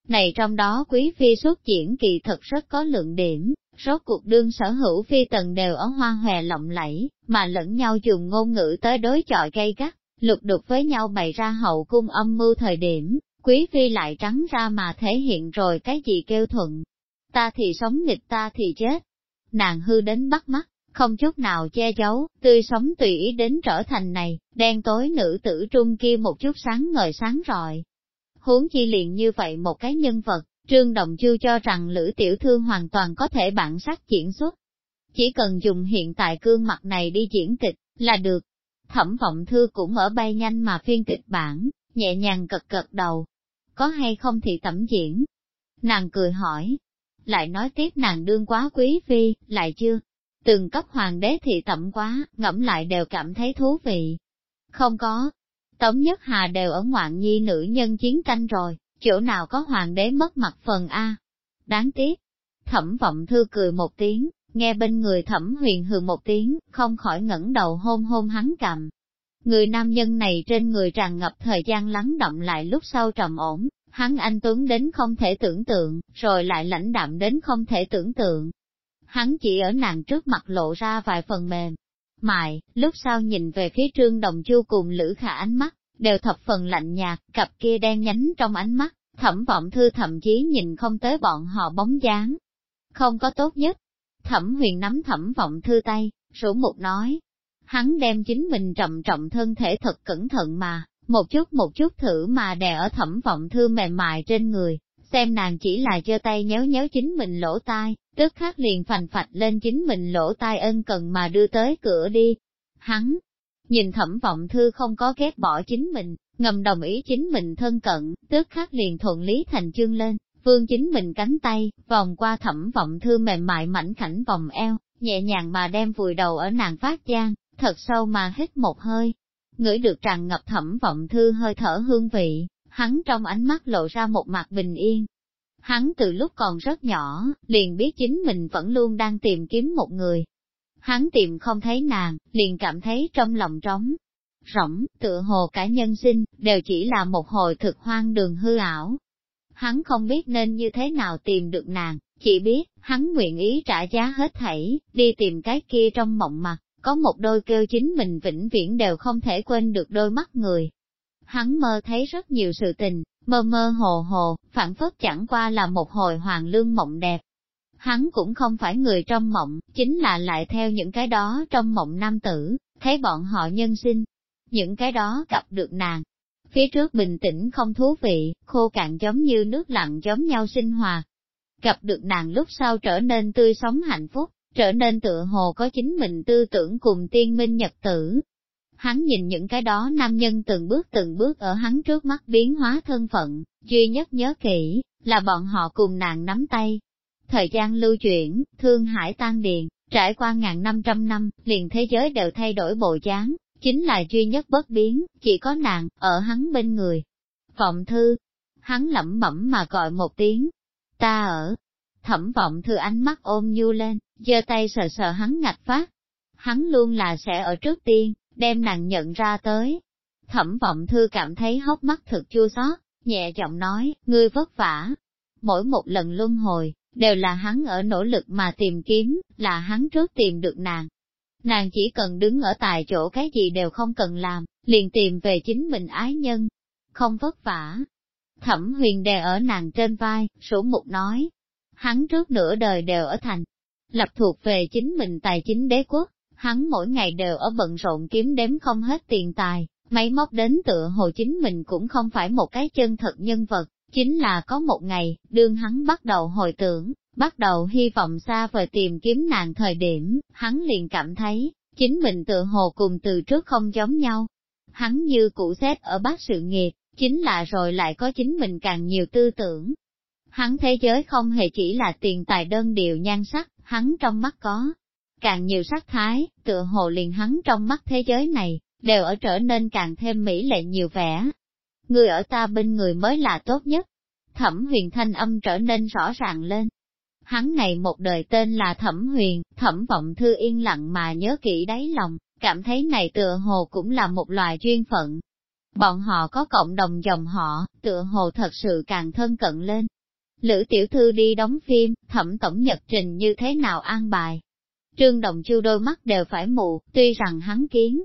Này trong đó quý phi xuất diễn kỳ thật rất có lượng điểm, rốt cuộc đương sở hữu phi tần đều ở hoa hòe lộng lẫy, mà lẫn nhau dùng ngôn ngữ tới đối chọi gây gắt, lục đục với nhau bày ra hậu cung âm mưu thời điểm, Quý phi lại trắng ra mà thể hiện rồi cái gì kêu thuận. Ta thì sống nghịch ta thì chết. Nàng hư đến bắt mắt, không chút nào che giấu, tươi sống tùy ý đến trở thành này, đen tối nữ tử trung kia một chút sáng ngời sáng rọi. Huống chi liền như vậy một cái nhân vật, Trương Đồng Chư cho rằng Lữ Tiểu Thư hoàn toàn có thể bản sắc diễn xuất. Chỉ cần dùng hiện tại cương mặt này đi diễn kịch, là được. Thẩm vọng thư cũng ở bay nhanh mà phiên kịch bản, nhẹ nhàng cật cật đầu, có hay không thì tẩm diễn. Nàng cười hỏi, lại nói tiếp nàng đương quá quý phi, lại chưa, từng cấp hoàng đế thị tẩm quá, ngẫm lại đều cảm thấy thú vị. Không có, Tống Nhất Hà đều ở ngoạn nhi nữ nhân chiến tranh rồi, chỗ nào có hoàng đế mất mặt phần A. Đáng tiếc, thẩm vọng thư cười một tiếng, nghe bên người thẩm huyền hừ một tiếng, không khỏi ngẩng đầu hôn hôn hắn cầm, Người nam nhân này trên người tràn ngập thời gian lắng động lại lúc sau trầm ổn, hắn anh tuấn đến không thể tưởng tượng, rồi lại lãnh đạm đến không thể tưởng tượng. Hắn chỉ ở nàng trước mặt lộ ra vài phần mềm. Mại, lúc sau nhìn về phía trương đồng chu cùng lữ khả ánh mắt, đều thập phần lạnh nhạt, cặp kia đen nhánh trong ánh mắt, thẩm vọng thư thậm chí nhìn không tới bọn họ bóng dáng. Không có tốt nhất. Thẩm huyền nắm thẩm vọng thư tay, sủ một nói, Hắn đem chính mình trầm trọng thân thể thật cẩn thận mà, một chút một chút thử mà đè ở thẩm vọng thư mềm mại trên người, xem nàng chỉ là giơ tay nhéo nhéo chính mình lỗ tai, tức khắc liền phành phạch lên chính mình lỗ tai ân cần mà đưa tới cửa đi. Hắn, nhìn thẩm vọng thư không có ghét bỏ chính mình, ngầm đồng ý chính mình thân cận, tức khắc liền thuận lý thành chương lên, vương chính mình cánh tay, vòng qua thẩm vọng thư mềm mại mảnh khảnh vòng eo, nhẹ nhàng mà đem vùi đầu ở nàng phát gian, thật sâu mà hít một hơi. Ngửi được tràn ngập thẩm vọng thư hơi thở hương vị, hắn trong ánh mắt lộ ra một mặt bình yên. Hắn từ lúc còn rất nhỏ, liền biết chính mình vẫn luôn đang tìm kiếm một người. Hắn tìm không thấy nàng, liền cảm thấy trong lòng trống. Rỗng, tựa hồ cả nhân sinh, đều chỉ là một hồi thực hoang đường hư ảo. Hắn không biết nên như thế nào tìm được nàng, chỉ biết, hắn nguyện ý trả giá hết thảy, đi tìm cái kia trong mộng mặt, có một đôi kêu chính mình vĩnh viễn đều không thể quên được đôi mắt người. Hắn mơ thấy rất nhiều sự tình, mơ mơ hồ hồ, phản phất chẳng qua là một hồi hoàng lương mộng đẹp. Hắn cũng không phải người trong mộng, chính là lại theo những cái đó trong mộng nam tử, thấy bọn họ nhân sinh. Những cái đó gặp được nàng. Phía trước bình tĩnh không thú vị, khô cạn giống như nước lặng giống nhau sinh hoạt. Gặp được nàng lúc sau trở nên tươi sống hạnh phúc, trở nên tựa hồ có chính mình tư tưởng cùng tiên minh nhật tử. Hắn nhìn những cái đó nam nhân từng bước từng bước ở hắn trước mắt biến hóa thân phận, duy nhất nhớ kỹ, là bọn họ cùng nàng nắm tay. Thời gian lưu chuyển, thương hải tan điền, trải qua ngàn năm trăm năm, liền thế giới đều thay đổi bộ dáng, chính là duy nhất bất biến, chỉ có nàng, ở hắn bên người. Vọng thư, hắn lẩm bẩm mà gọi một tiếng, ta ở, thẩm vọng thư ánh mắt ôm nhu lên, giơ tay sờ sờ hắn ngạch phát. Hắn luôn là sẽ ở trước tiên, đem nàng nhận ra tới. Thẩm vọng thư cảm thấy hốc mắt thực chua xót, nhẹ giọng nói, ngươi vất vả. Mỗi một lần luân hồi, đều là hắn ở nỗ lực mà tìm kiếm, là hắn trước tìm được nàng. Nàng chỉ cần đứng ở tại chỗ cái gì đều không cần làm, liền tìm về chính mình ái nhân. Không vất vả. Thẩm huyền đè ở nàng trên vai, sủ mục nói. Hắn trước nửa đời đều ở thành, lập thuộc về chính mình tài chính đế quốc, hắn mỗi ngày đều ở bận rộn kiếm đếm không hết tiền tài, máy móc đến tựa hồ chính mình cũng không phải một cái chân thật nhân vật, chính là có một ngày, đương hắn bắt đầu hồi tưởng, bắt đầu hy vọng xa vời tìm kiếm nàng thời điểm, hắn liền cảm thấy, chính mình tựa hồ cùng từ trước không giống nhau. Hắn như cũ xét ở bác sự nghiệp, chính là rồi lại có chính mình càng nhiều tư tưởng. Hắn thế giới không hề chỉ là tiền tài đơn điệu nhan sắc, hắn trong mắt có càng nhiều sắc thái, tựa hồ liền hắn trong mắt thế giới này, đều ở trở nên càng thêm mỹ lệ nhiều vẻ. Người ở ta bên người mới là tốt nhất. Thẩm huyền thanh âm trở nên rõ ràng lên. Hắn này một đời tên là Thẩm huyền, thẩm vọng thư yên lặng mà nhớ kỹ đáy lòng, cảm thấy này tựa hồ cũng là một loài duyên phận. Bọn họ có cộng đồng dòng họ, tựa hồ thật sự càng thân cận lên. Lữ tiểu thư đi đóng phim, thẩm tổng nhật trình như thế nào an bài. Trương Đồng Chu đôi mắt đều phải mù, tuy rằng hắn kiến,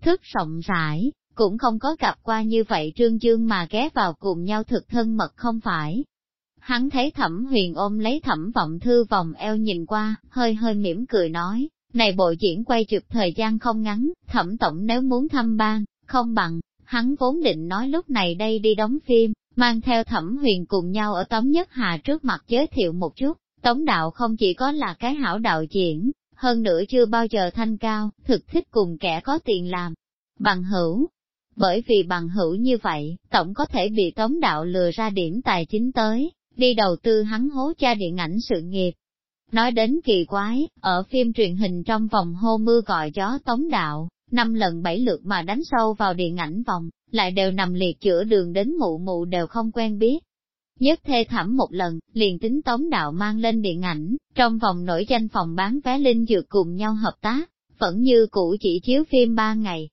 thức rộng rãi, cũng không có gặp qua như vậy Trương Dương mà ghé vào cùng nhau thực thân mật không phải. Hắn thấy thẩm huyền ôm lấy thẩm vọng thư vòng eo nhìn qua, hơi hơi mỉm cười nói, này bộ diễn quay chụp thời gian không ngắn, thẩm tổng nếu muốn thăm ban, không bằng, hắn vốn định nói lúc này đây đi đóng phim, mang theo thẩm huyền cùng nhau ở Tống Nhất Hà trước mặt giới thiệu một chút, Tống đạo không chỉ có là cái hảo đạo diễn, hơn nữa chưa bao giờ thanh cao, thực thích cùng kẻ có tiền làm. Bằng hữu, bởi vì bằng hữu như vậy, tổng có thể bị tống đạo lừa ra điểm tài chính tới, đi đầu tư hắn hố cha điện ảnh sự nghiệp. Nói đến kỳ quái, ở phim truyền hình trong vòng hô mưa gọi gió tống đạo, năm lần bảy lượt mà đánh sâu vào điện ảnh vòng, lại đều nằm liệt chữa đường đến mụ mụ đều không quen biết. Nhất thê thảm một lần, liền tính tống đạo mang lên điện ảnh, trong vòng nổi danh phòng bán vé linh dược cùng nhau hợp tác, vẫn như cũ chỉ chiếu phim ba ngày.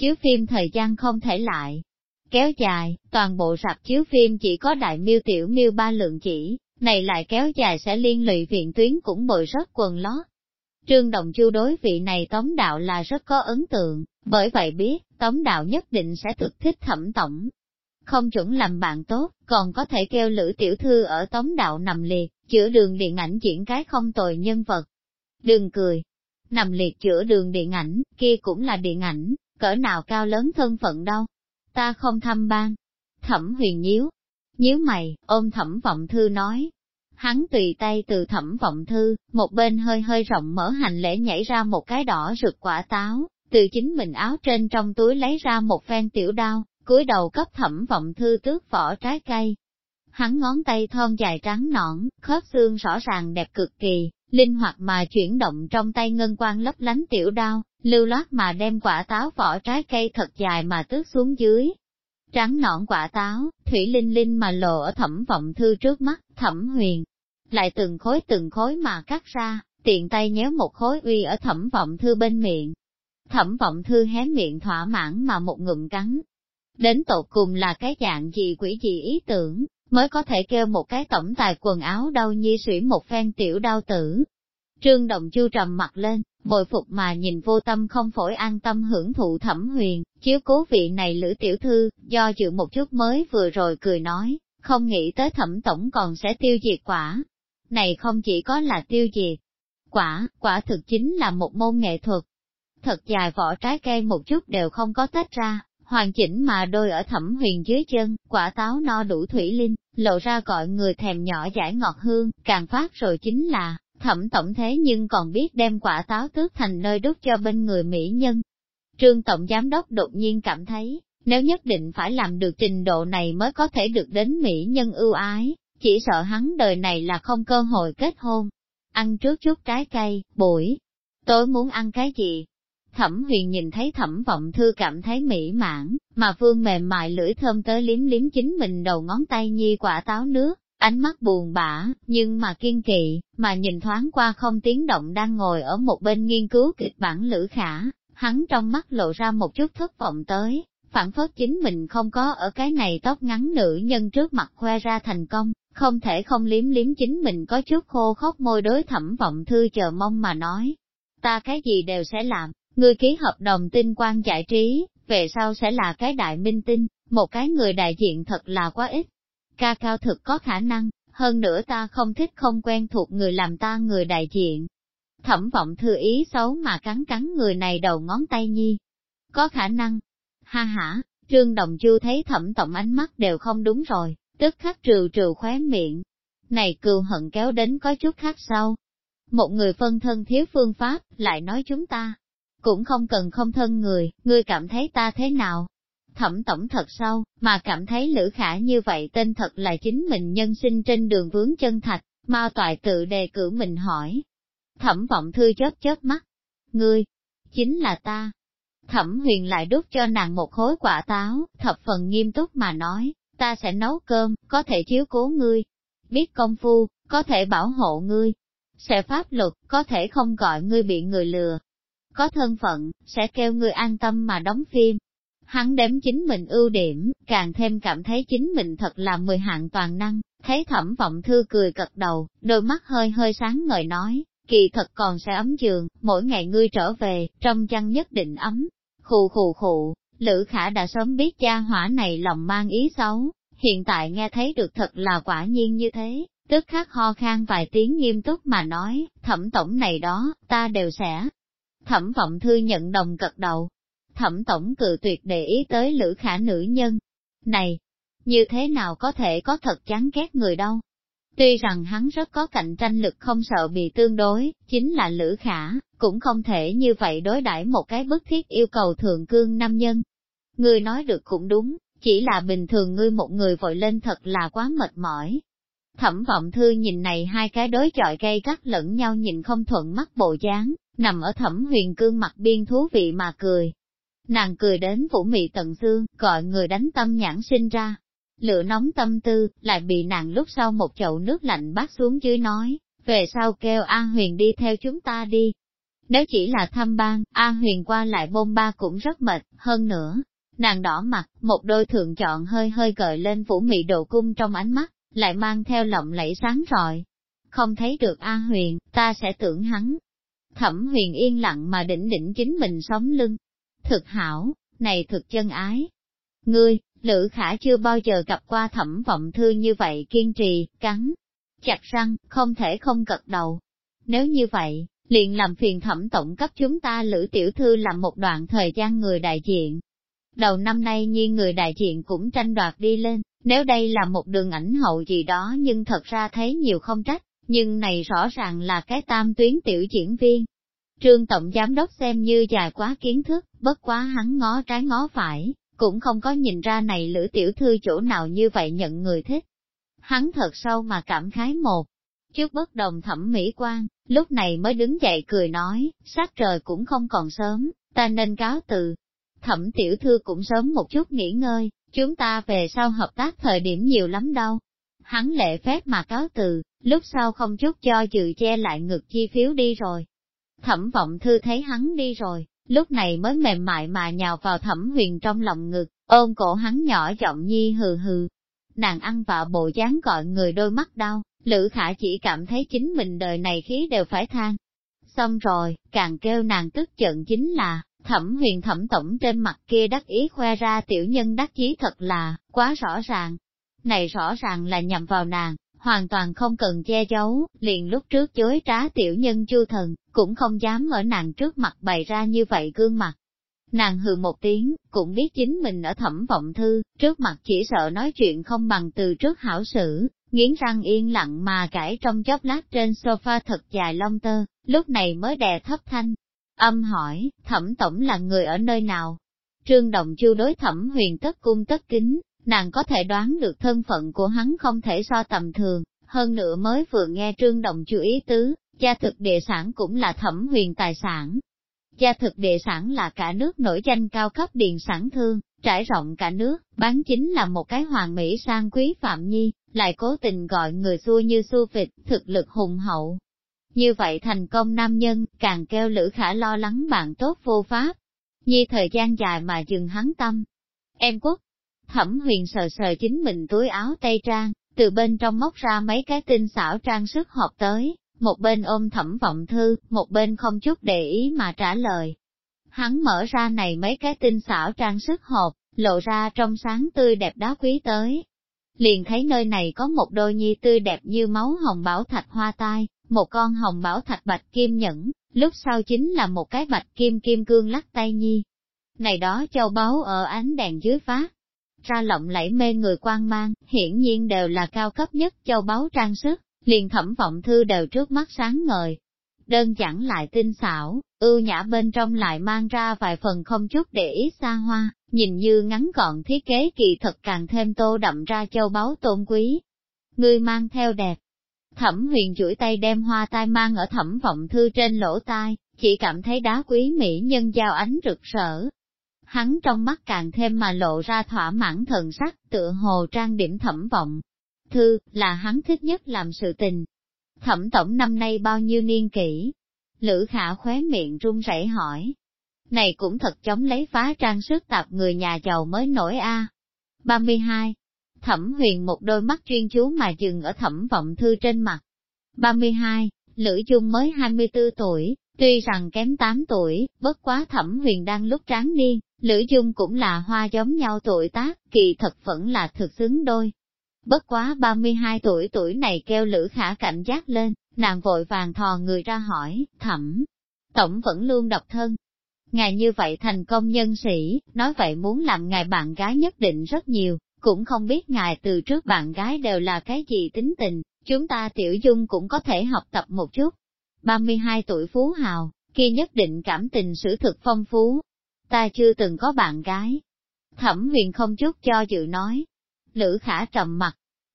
Chiếu phim thời gian không thể lại. Kéo dài, toàn bộ rạp chiếu phim chỉ có đại miêu tiểu miêu ba lượng chỉ, này lại kéo dài sẽ liên lụy viện tuyến cũng bội rất quần lót. Trương Đồng Chu đối vị này Tống Đạo là rất có ấn tượng, bởi vậy biết, Tống Đạo nhất định sẽ thực thích thẩm tổng. Không chuẩn làm bạn tốt, còn có thể kêu Lữ Tiểu Thư ở Tống Đạo nằm liệt, chữa đường điện ảnh diễn cái không tồi nhân vật. Đừng cười, nằm liệt chữa đường điện ảnh, kia cũng là điện ảnh, cỡ nào cao lớn thân phận đâu. Ta không thăm ban. Thẩm huyền nhíu, nhíu mày, ôm thẩm vọng thư nói, hắn tùy tay từ thẩm vọng thư, một bên hơi hơi rộng mở hành lễ nhảy ra một cái đỏ rực quả táo, từ chính mình áo trên trong túi lấy ra một phen tiểu đao, cúi đầu cấp thẩm vọng thư tước vỏ trái cây. Hắn ngón tay thon dài trắng nõn, khớp xương rõ ràng đẹp cực kỳ, linh hoạt mà chuyển động trong tay ngân quang lấp lánh tiểu đao, lưu loát mà đem quả táo vỏ trái cây thật dài mà tước xuống dưới. Trắng nõn quả táo, thủy linh linh mà lộ ở thẩm vọng thư trước mắt, thẩm huyền, lại từng khối từng khối mà cắt ra, tiện tay nhéo một khối uy ở thẩm vọng thư bên miệng. Thẩm vọng thư hé miệng thỏa mãn mà một ngụm cắn. Đến tột cùng là cái dạng gì quỷ gì ý tưởng, mới có thể kêu một cái tổng tài quần áo đau nhi sủy một phen tiểu đau tử. Trương Đồng Chu trầm mặt lên, bồi phục mà nhìn vô tâm không phổi an tâm hưởng thụ thẩm huyền, chiếu cố vị này lữ tiểu thư, do dự một chút mới vừa rồi cười nói, không nghĩ tới thẩm tổng còn sẽ tiêu diệt quả. Này không chỉ có là tiêu diệt, quả, quả thực chính là một môn nghệ thuật. Thật dài vỏ trái cây một chút đều không có tách ra, hoàn chỉnh mà đôi ở thẩm huyền dưới chân, quả táo no đủ thủy linh, lộ ra gọi người thèm nhỏ giải ngọt hương, càng phát rồi chính là, thẩm tổng thế nhưng còn biết đem quả táo tước thành nơi đốt cho bên người mỹ nhân. Trương Tổng Giám đốc đột nhiên cảm thấy, nếu nhất định phải làm được trình độ này mới có thể được đến mỹ nhân ưu ái, chỉ sợ hắn đời này là không cơ hội kết hôn. Ăn trước chút trái cây, buổi, tối muốn ăn cái gì? Thẩm huyền nhìn thấy thẩm vọng thư cảm thấy mỹ mãn, mà vương mềm mại lưỡi thơm tới liếm liếm chính mình đầu ngón tay nhi quả táo nước, ánh mắt buồn bã, nhưng mà kiên kỵ, mà nhìn thoáng qua không tiếng động đang ngồi ở một bên nghiên cứu kịch bản lữ khả, hắn trong mắt lộ ra một chút thất vọng tới, phản phất chính mình không có ở cái này tóc ngắn nữ nhân trước mặt khoe ra thành công, không thể không liếm liếm chính mình có chút khô khóc môi đối thẩm vọng thư chờ mong mà nói. Ta cái gì đều sẽ làm, người ký hợp đồng tinh quan giải trí, về sau sẽ là cái đại minh tinh, một cái người đại diện thật là quá ít. Ca cao thực có khả năng, hơn nữa ta không thích không quen thuộc người làm ta người đại diện. Thẩm vọng thư ý xấu mà cắn cắn người này đầu ngón tay nhi. Có khả năng. Ha ha, Trương Đồng Chu thấy thẩm tổng ánh mắt đều không đúng rồi, tức khắc trừ trừ khóe miệng. Này cừu hận kéo đến có chút khác sau. Một người phân thân thiếu phương pháp, lại nói chúng ta, cũng không cần không thân người, ngươi cảm thấy ta thế nào? Thẩm tổng thật sâu, mà cảm thấy lữ khả như vậy tên thật là chính mình nhân sinh trên đường vướng chân thạch, mau toại tự đề cử mình hỏi. Thẩm vọng thư chớp chớp mắt. Ngươi, chính là ta. Thẩm huyền lại đút cho nàng một khối quả táo, thập phần nghiêm túc mà nói, ta sẽ nấu cơm, có thể chiếu cố ngươi. Biết công phu, có thể bảo hộ ngươi. Sẽ pháp luật, có thể không gọi ngươi bị người lừa, có thân phận, sẽ kêu người an tâm mà đóng phim. Hắn đếm chính mình ưu điểm, càng thêm cảm thấy chính mình thật là mười hạng toàn năng, thấy thẩm vọng thư cười cật đầu, đôi mắt hơi hơi sáng ngời nói, kỳ thật còn sẽ ấm giường, mỗi ngày ngươi trở về, trong chăn nhất định ấm. Khù khù khụ, Lữ Khả đã sớm biết cha hỏa này lòng mang ý xấu, hiện tại nghe thấy được thật là quả nhiên như thế, tức khắc ho khan vài tiếng nghiêm túc mà nói, thẩm tổng này đó, ta đều sẽ, Thẩm vọng thư nhận đồng cật đầu. Thẩm tổng cự tuyệt để ý tới lữ khả nữ nhân. Này, như thế nào có thể có thật chán ghét người đâu? Tuy rằng hắn rất có cạnh tranh lực không sợ bị tương đối, chính là lữ khả, cũng không thể như vậy đối đãi một cái bức thiết yêu cầu thượng cương nam nhân. Ngươi nói được cũng đúng, chỉ là bình thường ngươi một người vội lên thật là quá mệt mỏi. Thẩm vọng thư nhìn này hai cái đối chọi gây gắt lẫn nhau nhìn không thuận mắt bộ dáng, nằm ở thẩm huyền cương mặt biên thú vị mà cười. Nàng cười đến vũ mị tận xương, gọi người đánh tâm nhãn sinh ra. Lửa nóng tâm tư, lại bị nàng lúc sau một chậu nước lạnh bát xuống dưới nói, về sau kêu A Huyền đi theo chúng ta đi. Nếu chỉ là thăm ban, A Huyền qua lại bôn ba cũng rất mệt, hơn nữa, nàng đỏ mặt, một đôi thượng chọn hơi hơi gợi lên vũ mị độ cung trong ánh mắt, lại mang theo lộng lẫy sáng rọi. Không thấy được A Huyền, ta sẽ tưởng hắn, Thẩm huyền yên lặng mà đỉnh đỉnh chính mình sống lưng. Thực hảo, này thực chân ái. Ngươi, Lữ Khả chưa bao giờ gặp qua thẩm vọng thư như vậy kiên trì, cắn, chặt răng, không thể không gật đầu. Nếu như vậy, liền làm phiền thẩm tổng cấp chúng ta Lữ Tiểu Thư làm một đoạn thời gian người đại diện. Đầu năm nay nhiên người đại diện cũng tranh đoạt đi lên, nếu đây là một đường ảnh hậu gì đó nhưng thật ra thấy nhiều không trách nhưng này rõ ràng là cái tam tuyến tiểu diễn viên. Trương Tổng Giám Đốc xem như dài quá kiến thức, bất quá hắn ngó trái ngó phải, cũng không có nhìn ra này lữ tiểu thư chỗ nào như vậy nhận người thích. Hắn thật sâu mà cảm khái một chút bất đồng thẩm mỹ quan, lúc này mới đứng dậy cười nói, sát trời cũng không còn sớm, ta nên cáo từ. Thẩm tiểu thư cũng sớm một chút nghỉ ngơi, chúng ta về sau hợp tác thời điểm nhiều lắm đâu. Hắn lệ phép mà cáo từ, lúc sau không chút cho dự che lại ngực chi phiếu đi rồi. Thẩm vọng thư thấy hắn đi rồi, lúc này mới mềm mại mà nhào vào thẩm huyền trong lòng ngực, ôm cổ hắn nhỏ giọng nhi hừ hừ. Nàng ăn vạ bộ dáng gọi người đôi mắt đau, Lữ khả chỉ cảm thấy chính mình đời này khí đều phải than. Xong rồi, càng kêu nàng tức giận chính là, thẩm huyền thẩm tổng trên mặt kia đắc ý khoe ra tiểu nhân đắc chí thật là, quá rõ ràng. Này rõ ràng là nhằm vào nàng, hoàn toàn không cần che giấu, liền lúc trước chối trá tiểu nhân chu thần, cũng không dám ở nàng trước mặt bày ra như vậy gương mặt. Nàng hừ một tiếng, cũng biết chính mình ở thẩm vọng thư, trước mặt chỉ sợ nói chuyện không bằng từ trước hảo sử, nghiến răng yên lặng mà cãi trong chốc lát trên sofa thật dài long tơ, lúc này mới đè thấp thanh. Âm hỏi, thẩm tổng là người ở nơi nào? Trương Đồng Chu đối thẩm huyền tất cung tất kính, nàng có thể đoán được thân phận của hắn không thể so tầm thường, hơn nữa mới vừa nghe Trương Đồng Chu ý tứ, gia thực địa sản cũng là thẩm huyền tài sản. Gia thực địa sản là cả nước nổi danh cao cấp điện sản thương, trải rộng cả nước, bán chính là một cái hoàng mỹ sang quý phạm nhi, lại cố tình gọi người xua như xua vịt, thực lực hùng hậu. Như vậy thành công nam nhân, càng kêu Lữ Khả lo lắng bạn tốt vô pháp. Nhi thời gian dài mà dừng hắn tâm. Em quốc, thẩm huyền sờ sờ chính mình túi áo tây trang, từ bên trong móc ra mấy cái tinh xảo trang sức hộp tới, một bên ôm thẩm vọng thư, một bên không chút để ý mà trả lời. Hắn mở ra này mấy cái tinh xảo trang sức hộp, lộ ra trong sáng tươi đẹp đá quý tới, liền thấy nơi này có một đôi nhi tươi đẹp như máu hồng bảo thạch hoa tai, một con hồng bảo thạch bạch kim nhẫn, lúc sau chính là một cái bạch kim kim cương lắc tay nhi. Này đó châu báu ở ánh đèn dưới phát, ra lộng lẫy mê người quan mang, hiển nhiên đều là cao cấp nhất châu báu trang sức, liền thẩm vọng thư đều trước mắt sáng ngời. Đơn giản lại tinh xảo, ưu nhã bên trong lại mang ra vài phần không chút để ý xa hoa, nhìn như ngắn gọn thiết kế kỳ thật càng thêm tô đậm ra châu báu tôn quý. Ngươi mang theo đẹp. Thẩm huyền chuỗi tay đem hoa tai mang ở thẩm vọng thư trên lỗ tai, chỉ cảm thấy đá quý mỹ nhân giao ánh rực rỡ. Hắn trong mắt càng thêm mà lộ ra thỏa mãn thần sắc, tựa hồ trang điểm thẩm vọng. Thư, là hắn thích nhất làm sự tình. Thẩm tổng năm nay bao nhiêu niên kỷ? Lữ khả khóe miệng run rẩy hỏi. Này cũng thật chống lấy phá trang sức tạp người nhà giàu mới nổi a. À. 32. Thẩm huyền một đôi mắt chuyên chú mà dừng ở thẩm vọng thư trên mặt. 32. Lữ Dung mới 24 tuổi, tuy rằng kém 8 tuổi, bất quá thẩm huyền đang lúc tráng niên, Lữ Dung cũng là hoa giống nhau tuổi tác, kỳ thật vẫn là thực xứng đôi. Bất quá 32 tuổi tuổi này kêu Lữ Khả cảnh giác lên, nàng vội vàng thò người ra hỏi, thẩm, tổng vẫn luôn độc thân, Ngài như vậy thành công nhân sĩ, nói vậy muốn làm ngài bạn gái nhất định rất nhiều, cũng không biết ngài từ trước bạn gái đều là cái gì tính tình, chúng ta tiểu dung cũng có thể học tập một chút. 32 tuổi phú hào, kia nhất định cảm tình sử thực phong phú. Ta chưa từng có bạn gái. Thẩm huyền không chút cho dự nói. Lữ khả trầm mặt.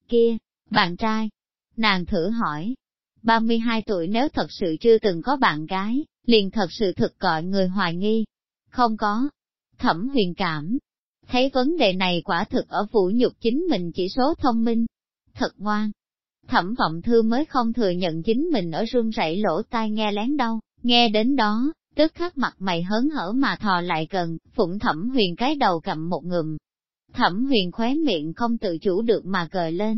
Kia, bạn trai. Nàng thử hỏi. 32 tuổi nếu thật sự chưa từng có bạn gái, liền thật sự thực gọi người hoài nghi. Không có. Thẩm huyền cảm. Thấy vấn đề này quả thực ở vũ nhục chính mình chỉ số thông minh. Thật ngoan. Thẩm vọng thư mới không thừa nhận chính mình ở run rẩy lỗ tai nghe lén đâu, nghe đến đó, tức khắc mặt mày hớn hở mà thò lại gần, phụng thẩm huyền cái đầu cầm một ngụm. Thẩm huyền khóe miệng không tự chủ được mà cười lên.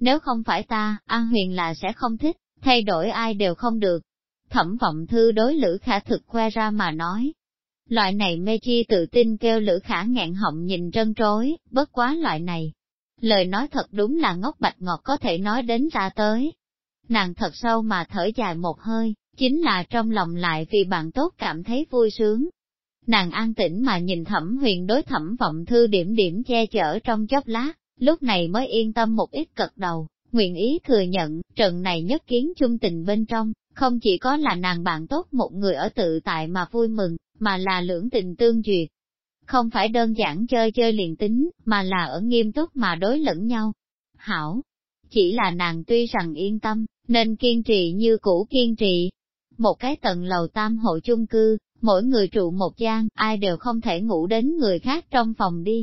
Nếu không phải ta, An huyền là sẽ không thích, thay đổi ai đều không được. Thẩm vọng thư đối Lữ Khả thực khoe ra mà nói. Loại này mê chi tự tin kêu Lữ Khả ngạn họng nhìn trân trối, bất quá loại này. Lời nói thật đúng là ngốc bạch ngọt có thể nói đến ra tới. Nàng thật sâu mà thở dài một hơi, chính là trong lòng lại vì bạn tốt cảm thấy vui sướng. Nàng an tĩnh mà nhìn thẩm huyền đối thẩm vọng thư điểm điểm che chở trong chốc lát, lúc này mới yên tâm một ít cật đầu, nguyện ý thừa nhận, trận này nhất kiến chung tình bên trong, không chỉ có là nàng bạn tốt một người ở tự tại mà vui mừng, mà là lưỡng tình tương duyệt. Không phải đơn giản chơi chơi liền tính, mà là ở nghiêm túc mà đối lẫn nhau. Hảo, chỉ là nàng tuy rằng yên tâm, nên kiên trì như cũ kiên trì. Một cái tầng lầu tam hộ chung cư, mỗi người trụ một gian, ai đều không thể ngủ đến người khác trong phòng đi.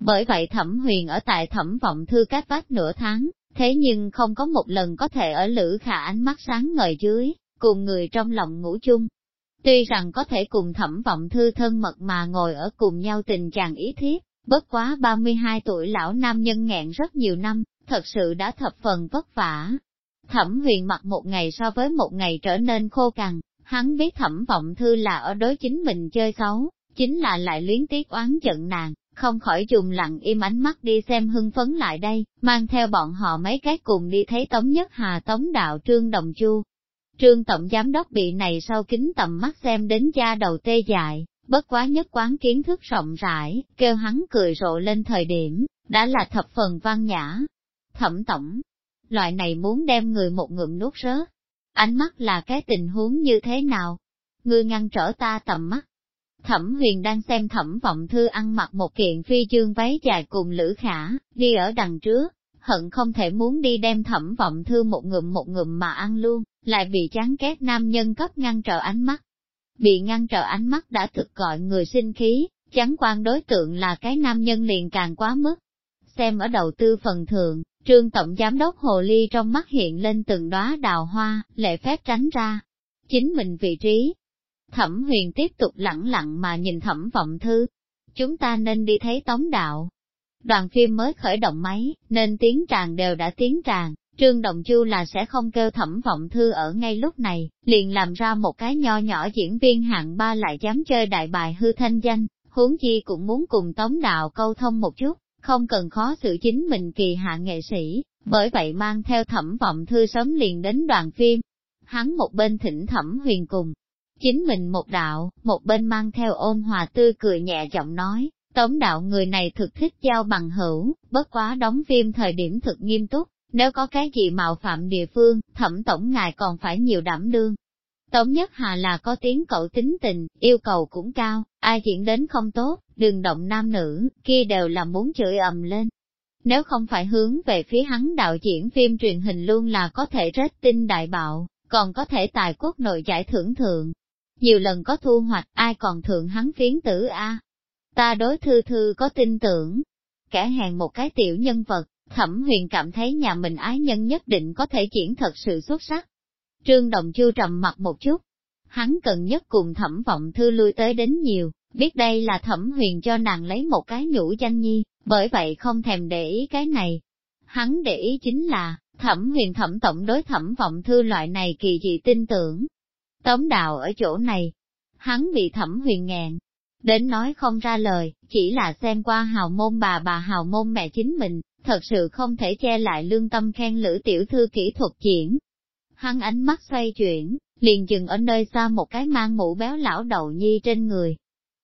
Bởi vậy thẩm huyền ở tại thẩm vọng thư cách vách nửa tháng, thế nhưng không có một lần có thể ở lữ khả ánh mắt sáng ngời dưới, cùng người trong lòng ngủ chung. Tuy rằng có thể cùng thẩm vọng thư thân mật mà ngồi ở cùng nhau tình chàng ý thiết, bất quá 32 tuổi lão nam nhân nghẹn rất nhiều năm, thật sự đã thập phần vất vả. Thẩm huyền mặt một ngày so với một ngày trở nên khô cằn, hắn biết thẩm vọng thư là ở đối chính mình chơi xấu, chính là lại luyến tiếc oán giận nàng, không khỏi dùng lặng im ánh mắt đi xem hưng phấn lại đây, mang theo bọn họ mấy cái cùng đi thấy Tống Nhất Hà Tống Đạo Trương Đồng Chu. Trương Tổng Giám Đốc bị này sau kính tầm mắt xem đến da đầu tê dại, bất quá nhất quán kiến thức rộng rãi, kêu hắn cười rộ lên thời điểm, đã là thập phần văn nhã. Thẩm Tổng, loại này muốn đem người một ngụm nuốt rớt, ánh mắt là cái tình huống như thế nào? Ngươi ngăn trở ta tầm mắt, Thẩm huyền đang xem thẩm vọng thư ăn mặc một kiện phi dương váy dài cùng lữ khả, đi ở đằng trước, hận không thể muốn đi đem thẩm vọng thư một ngụm một ngụm mà ăn luôn, lại bị chán ghét nam nhân cấp ngăn trở ánh mắt. Bị ngăn trở ánh mắt đã thực gọi người sinh khí, chán quan đối tượng là cái nam nhân liền càng quá mức. Xem ở đầu tư phần thượng, trương tổng giám đốc hồ ly trong mắt hiện lên từng đóa đào hoa, lệ phép tránh ra. Chính mình vị trí, Thẩm huyền tiếp tục lẳng lặng mà nhìn thẩm vọng thư. Chúng ta nên đi thấy tống đạo. Đoàn phim mới khởi động máy, nên tiếng tràn đều đã tiếng tràn. Trương Đồng Chu là sẽ không kêu thẩm vọng thư ở ngay lúc này, liền làm ra một cái nho nhỏ diễn viên hạng ba lại dám chơi đại bài hư thanh danh, huống chi cũng muốn cùng tống đạo câu thông một chút, không cần khó xử chính mình kỳ hạ nghệ sĩ, bởi vậy mang theo thẩm vọng thư sớm liền đến đoàn phim. Hắn một bên thỉnh thẩm huyền cùng, Chính mình một đạo, một bên mang theo ôn hòa tươi cười nhẹ giọng nói, tống đạo người này thực thích giao bằng hữu, bất quá đóng phim thời điểm thực nghiêm túc, nếu có cái gì mạo phạm địa phương, thẩm tổng ngài còn phải nhiều đảm đương. Tống Nhất Hà là có tiếng cậu tính tình, yêu cầu cũng cao, ai diễn đến không tốt, đừng động nam nữ, kia đều là muốn chửi ầm lên. Nếu không phải hướng về phía hắn đạo diễn phim truyền hình luôn là có thể rết tinh đại bạo, còn có thể tài quốc nội giải thưởng thượng, nhiều lần có thu hoạch, ai còn thượng hắn phiến tử a? Ta đối thư thư có tin tưởng, kẻ hèn một cái tiểu nhân vật, thẩm huyền cảm thấy nhà mình ái nhân nhất định có thể diễn thật sự xuất sắc. Trương Đồng Chu trầm mặt một chút, hắn cần nhất cùng thẩm vọng thư lui tới đến nhiều, biết đây là thẩm huyền cho nàng lấy một cái nhũ danh nhi, bởi vậy không thèm để ý cái này. Hắn để ý chính là, thẩm huyền thẩm tổng đối thẩm vọng thư loại này kỳ dị tin tưởng, Tống đạo ở chỗ này, hắn bị thẩm huyền ngàn, đến nói không ra lời, chỉ là xem qua hào môn bà bà hào môn mẹ chính mình, thật sự không thể che lại lương tâm khen lữ tiểu thư kỹ thuật diễn. Hắn ánh mắt xoay chuyển, liền dừng ở nơi xa một cái mang mũ béo lão đầu nhi trên người.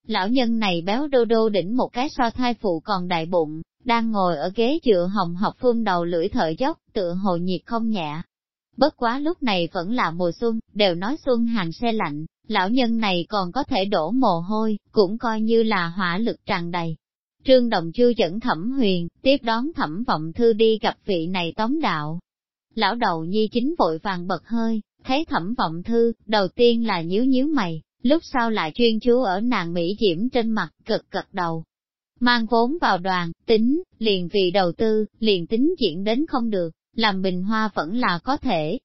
Lão nhân này béo đô đô đỉnh một cái so thai phụ còn đại bụng, đang ngồi ở ghế dựa hồng học phương đầu lưỡi thở dốc, tựa hồ nhiệt không nhẹ, Bất quá lúc này vẫn là mùa xuân, đều nói xuân hàng xe lạnh, lão nhân này còn có thể đổ mồ hôi, cũng coi như là hỏa lực tràn đầy. Trương Đồng chưa dẫn thẩm huyền, tiếp đón thẩm vọng thư đi gặp vị này tống đạo. Lão đầu nhi chính vội vàng bật hơi, thấy thẩm vọng thư, đầu tiên là nhíu nhíu mày, lúc sau lại chuyên chú ở nàng Mỹ Diễm trên mặt, cực cực đầu. Mang vốn vào đoàn, tính, liền vì đầu tư, liền tính diễn đến không được, làm bình hoa vẫn là có thể.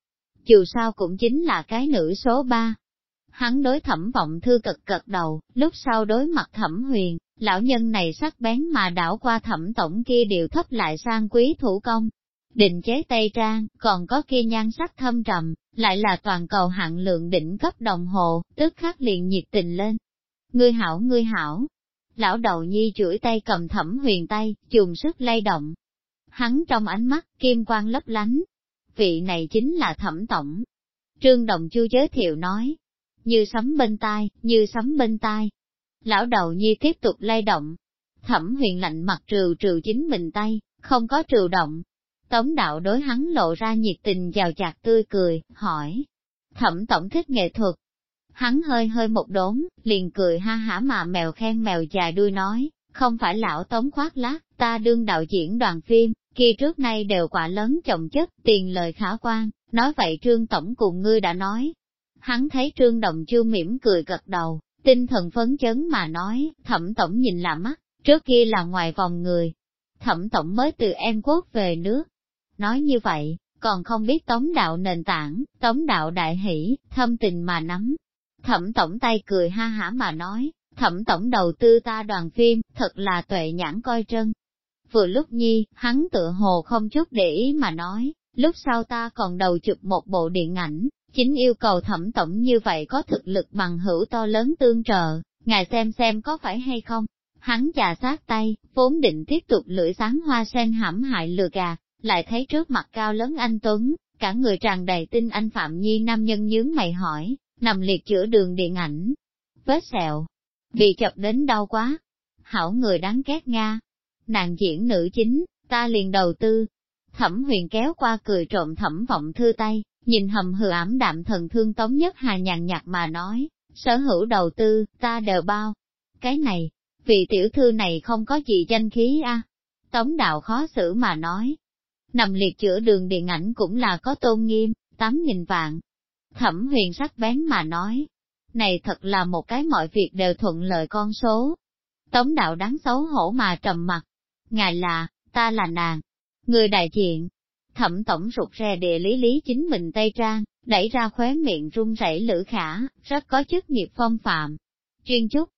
Dù sao cũng chính là cái nữ số ba. Hắn đối thẩm vọng thư cực cật đầu, lúc sau đối mặt thẩm huyền, lão nhân này sắc bén mà đảo qua thẩm tổng kia đều thấp lại sang quý thủ công. Định chế Tây Trang, còn có kia nhan sắc thâm trầm, lại là toàn cầu hạng lượng đỉnh cấp đồng hồ, tức khắc liền nhiệt tình lên. Ngươi hảo ngươi hảo. Lão đầu nhi chuỗi tay cầm thẩm huyền tay, dùng sức lay động, hắn trong ánh mắt, kim quang lấp lánh. Vị này chính là thẩm tổng. Trương Đồng Chu giới thiệu nói, như sấm bên tai, như sấm bên tai. Lão đầu nhi tiếp tục lay động. Thẩm huyền lạnh mặt trừ trừ chính mình tay, không có trừ động. Tống đạo đối hắn lộ ra nhiệt tình giàu chạc tươi cười, hỏi. Thẩm tổng thích nghệ thuật. Hắn hơi hơi một đốn, liền cười ha hả mà mèo khen mèo dài đuôi nói, không phải lão tống khoác lác, ta đương đạo diễn đoàn phim, kia trước nay đều quả lớn chồng chất, tiền lời khả quan, nói vậy trương tổng cùng ngươi đã nói. Hắn thấy trương đồng chưa mỉm cười gật đầu, tinh thần phấn chấn mà nói, thẩm tổng nhìn là mắt, trước kia là ngoài vòng người. Thẩm tổng mới từ em quốc về nước. Nói như vậy, còn không biết tống đạo nền tảng, tống đạo đại hỷ, thâm tình mà nắm. Thẩm tổng tay cười ha hả mà nói, thẩm tổng đầu tư ta đoàn phim, thật là tuệ nhãn coi trân. Vừa lúc nhi, hắn tựa hồ không chút để ý mà nói, lúc sau ta còn đầu chụp một bộ điện ảnh, chính yêu cầu thẩm tổng như vậy có thực lực bằng hữu to lớn tương trợ, ngài xem xem có phải hay không. Hắn chà sát tay, vốn định tiếp tục lưỡi sáng hoa sen hãm hại lừa gạt, lại thấy trước mặt cao lớn anh Tuấn, cả người tràn đầy tin anh Phạm Nhi nam nhân nhướng mày hỏi, nằm liệt chữa đường điện ảnh. Vết sẹo, bị chập đến đau quá. Hảo người đáng ghét Nga. Nàng diễn nữ chính, ta liền đầu tư. Thẩm huyền kéo qua cười trộm thẩm vọng thư tay, nhìn hầm hừ ảm đạm thần thương tống nhất hà nhàn nhạt mà nói, sở hữu đầu tư, ta đều bao. Cái này, vị tiểu thư này không có gì danh khí a. Tống đạo khó xử mà nói, nằm liệt chữa đường điện ảnh cũng là có tôn nghiêm, tám nghìn vạn. Thẩm huyền sắc bén mà nói, này thật là một cái mọi việc đều thuận lợi con số. Tống đạo đáng xấu hổ mà trầm mặt, ngài là, ta là nàng, người đại diện. Thẩm tổng rụt rè địa lý lý chính mình Tây Trang, đẩy ra khóe miệng run rẩy lữ khả, rất có chức nghiệp phong phạm. Chuyên chúc,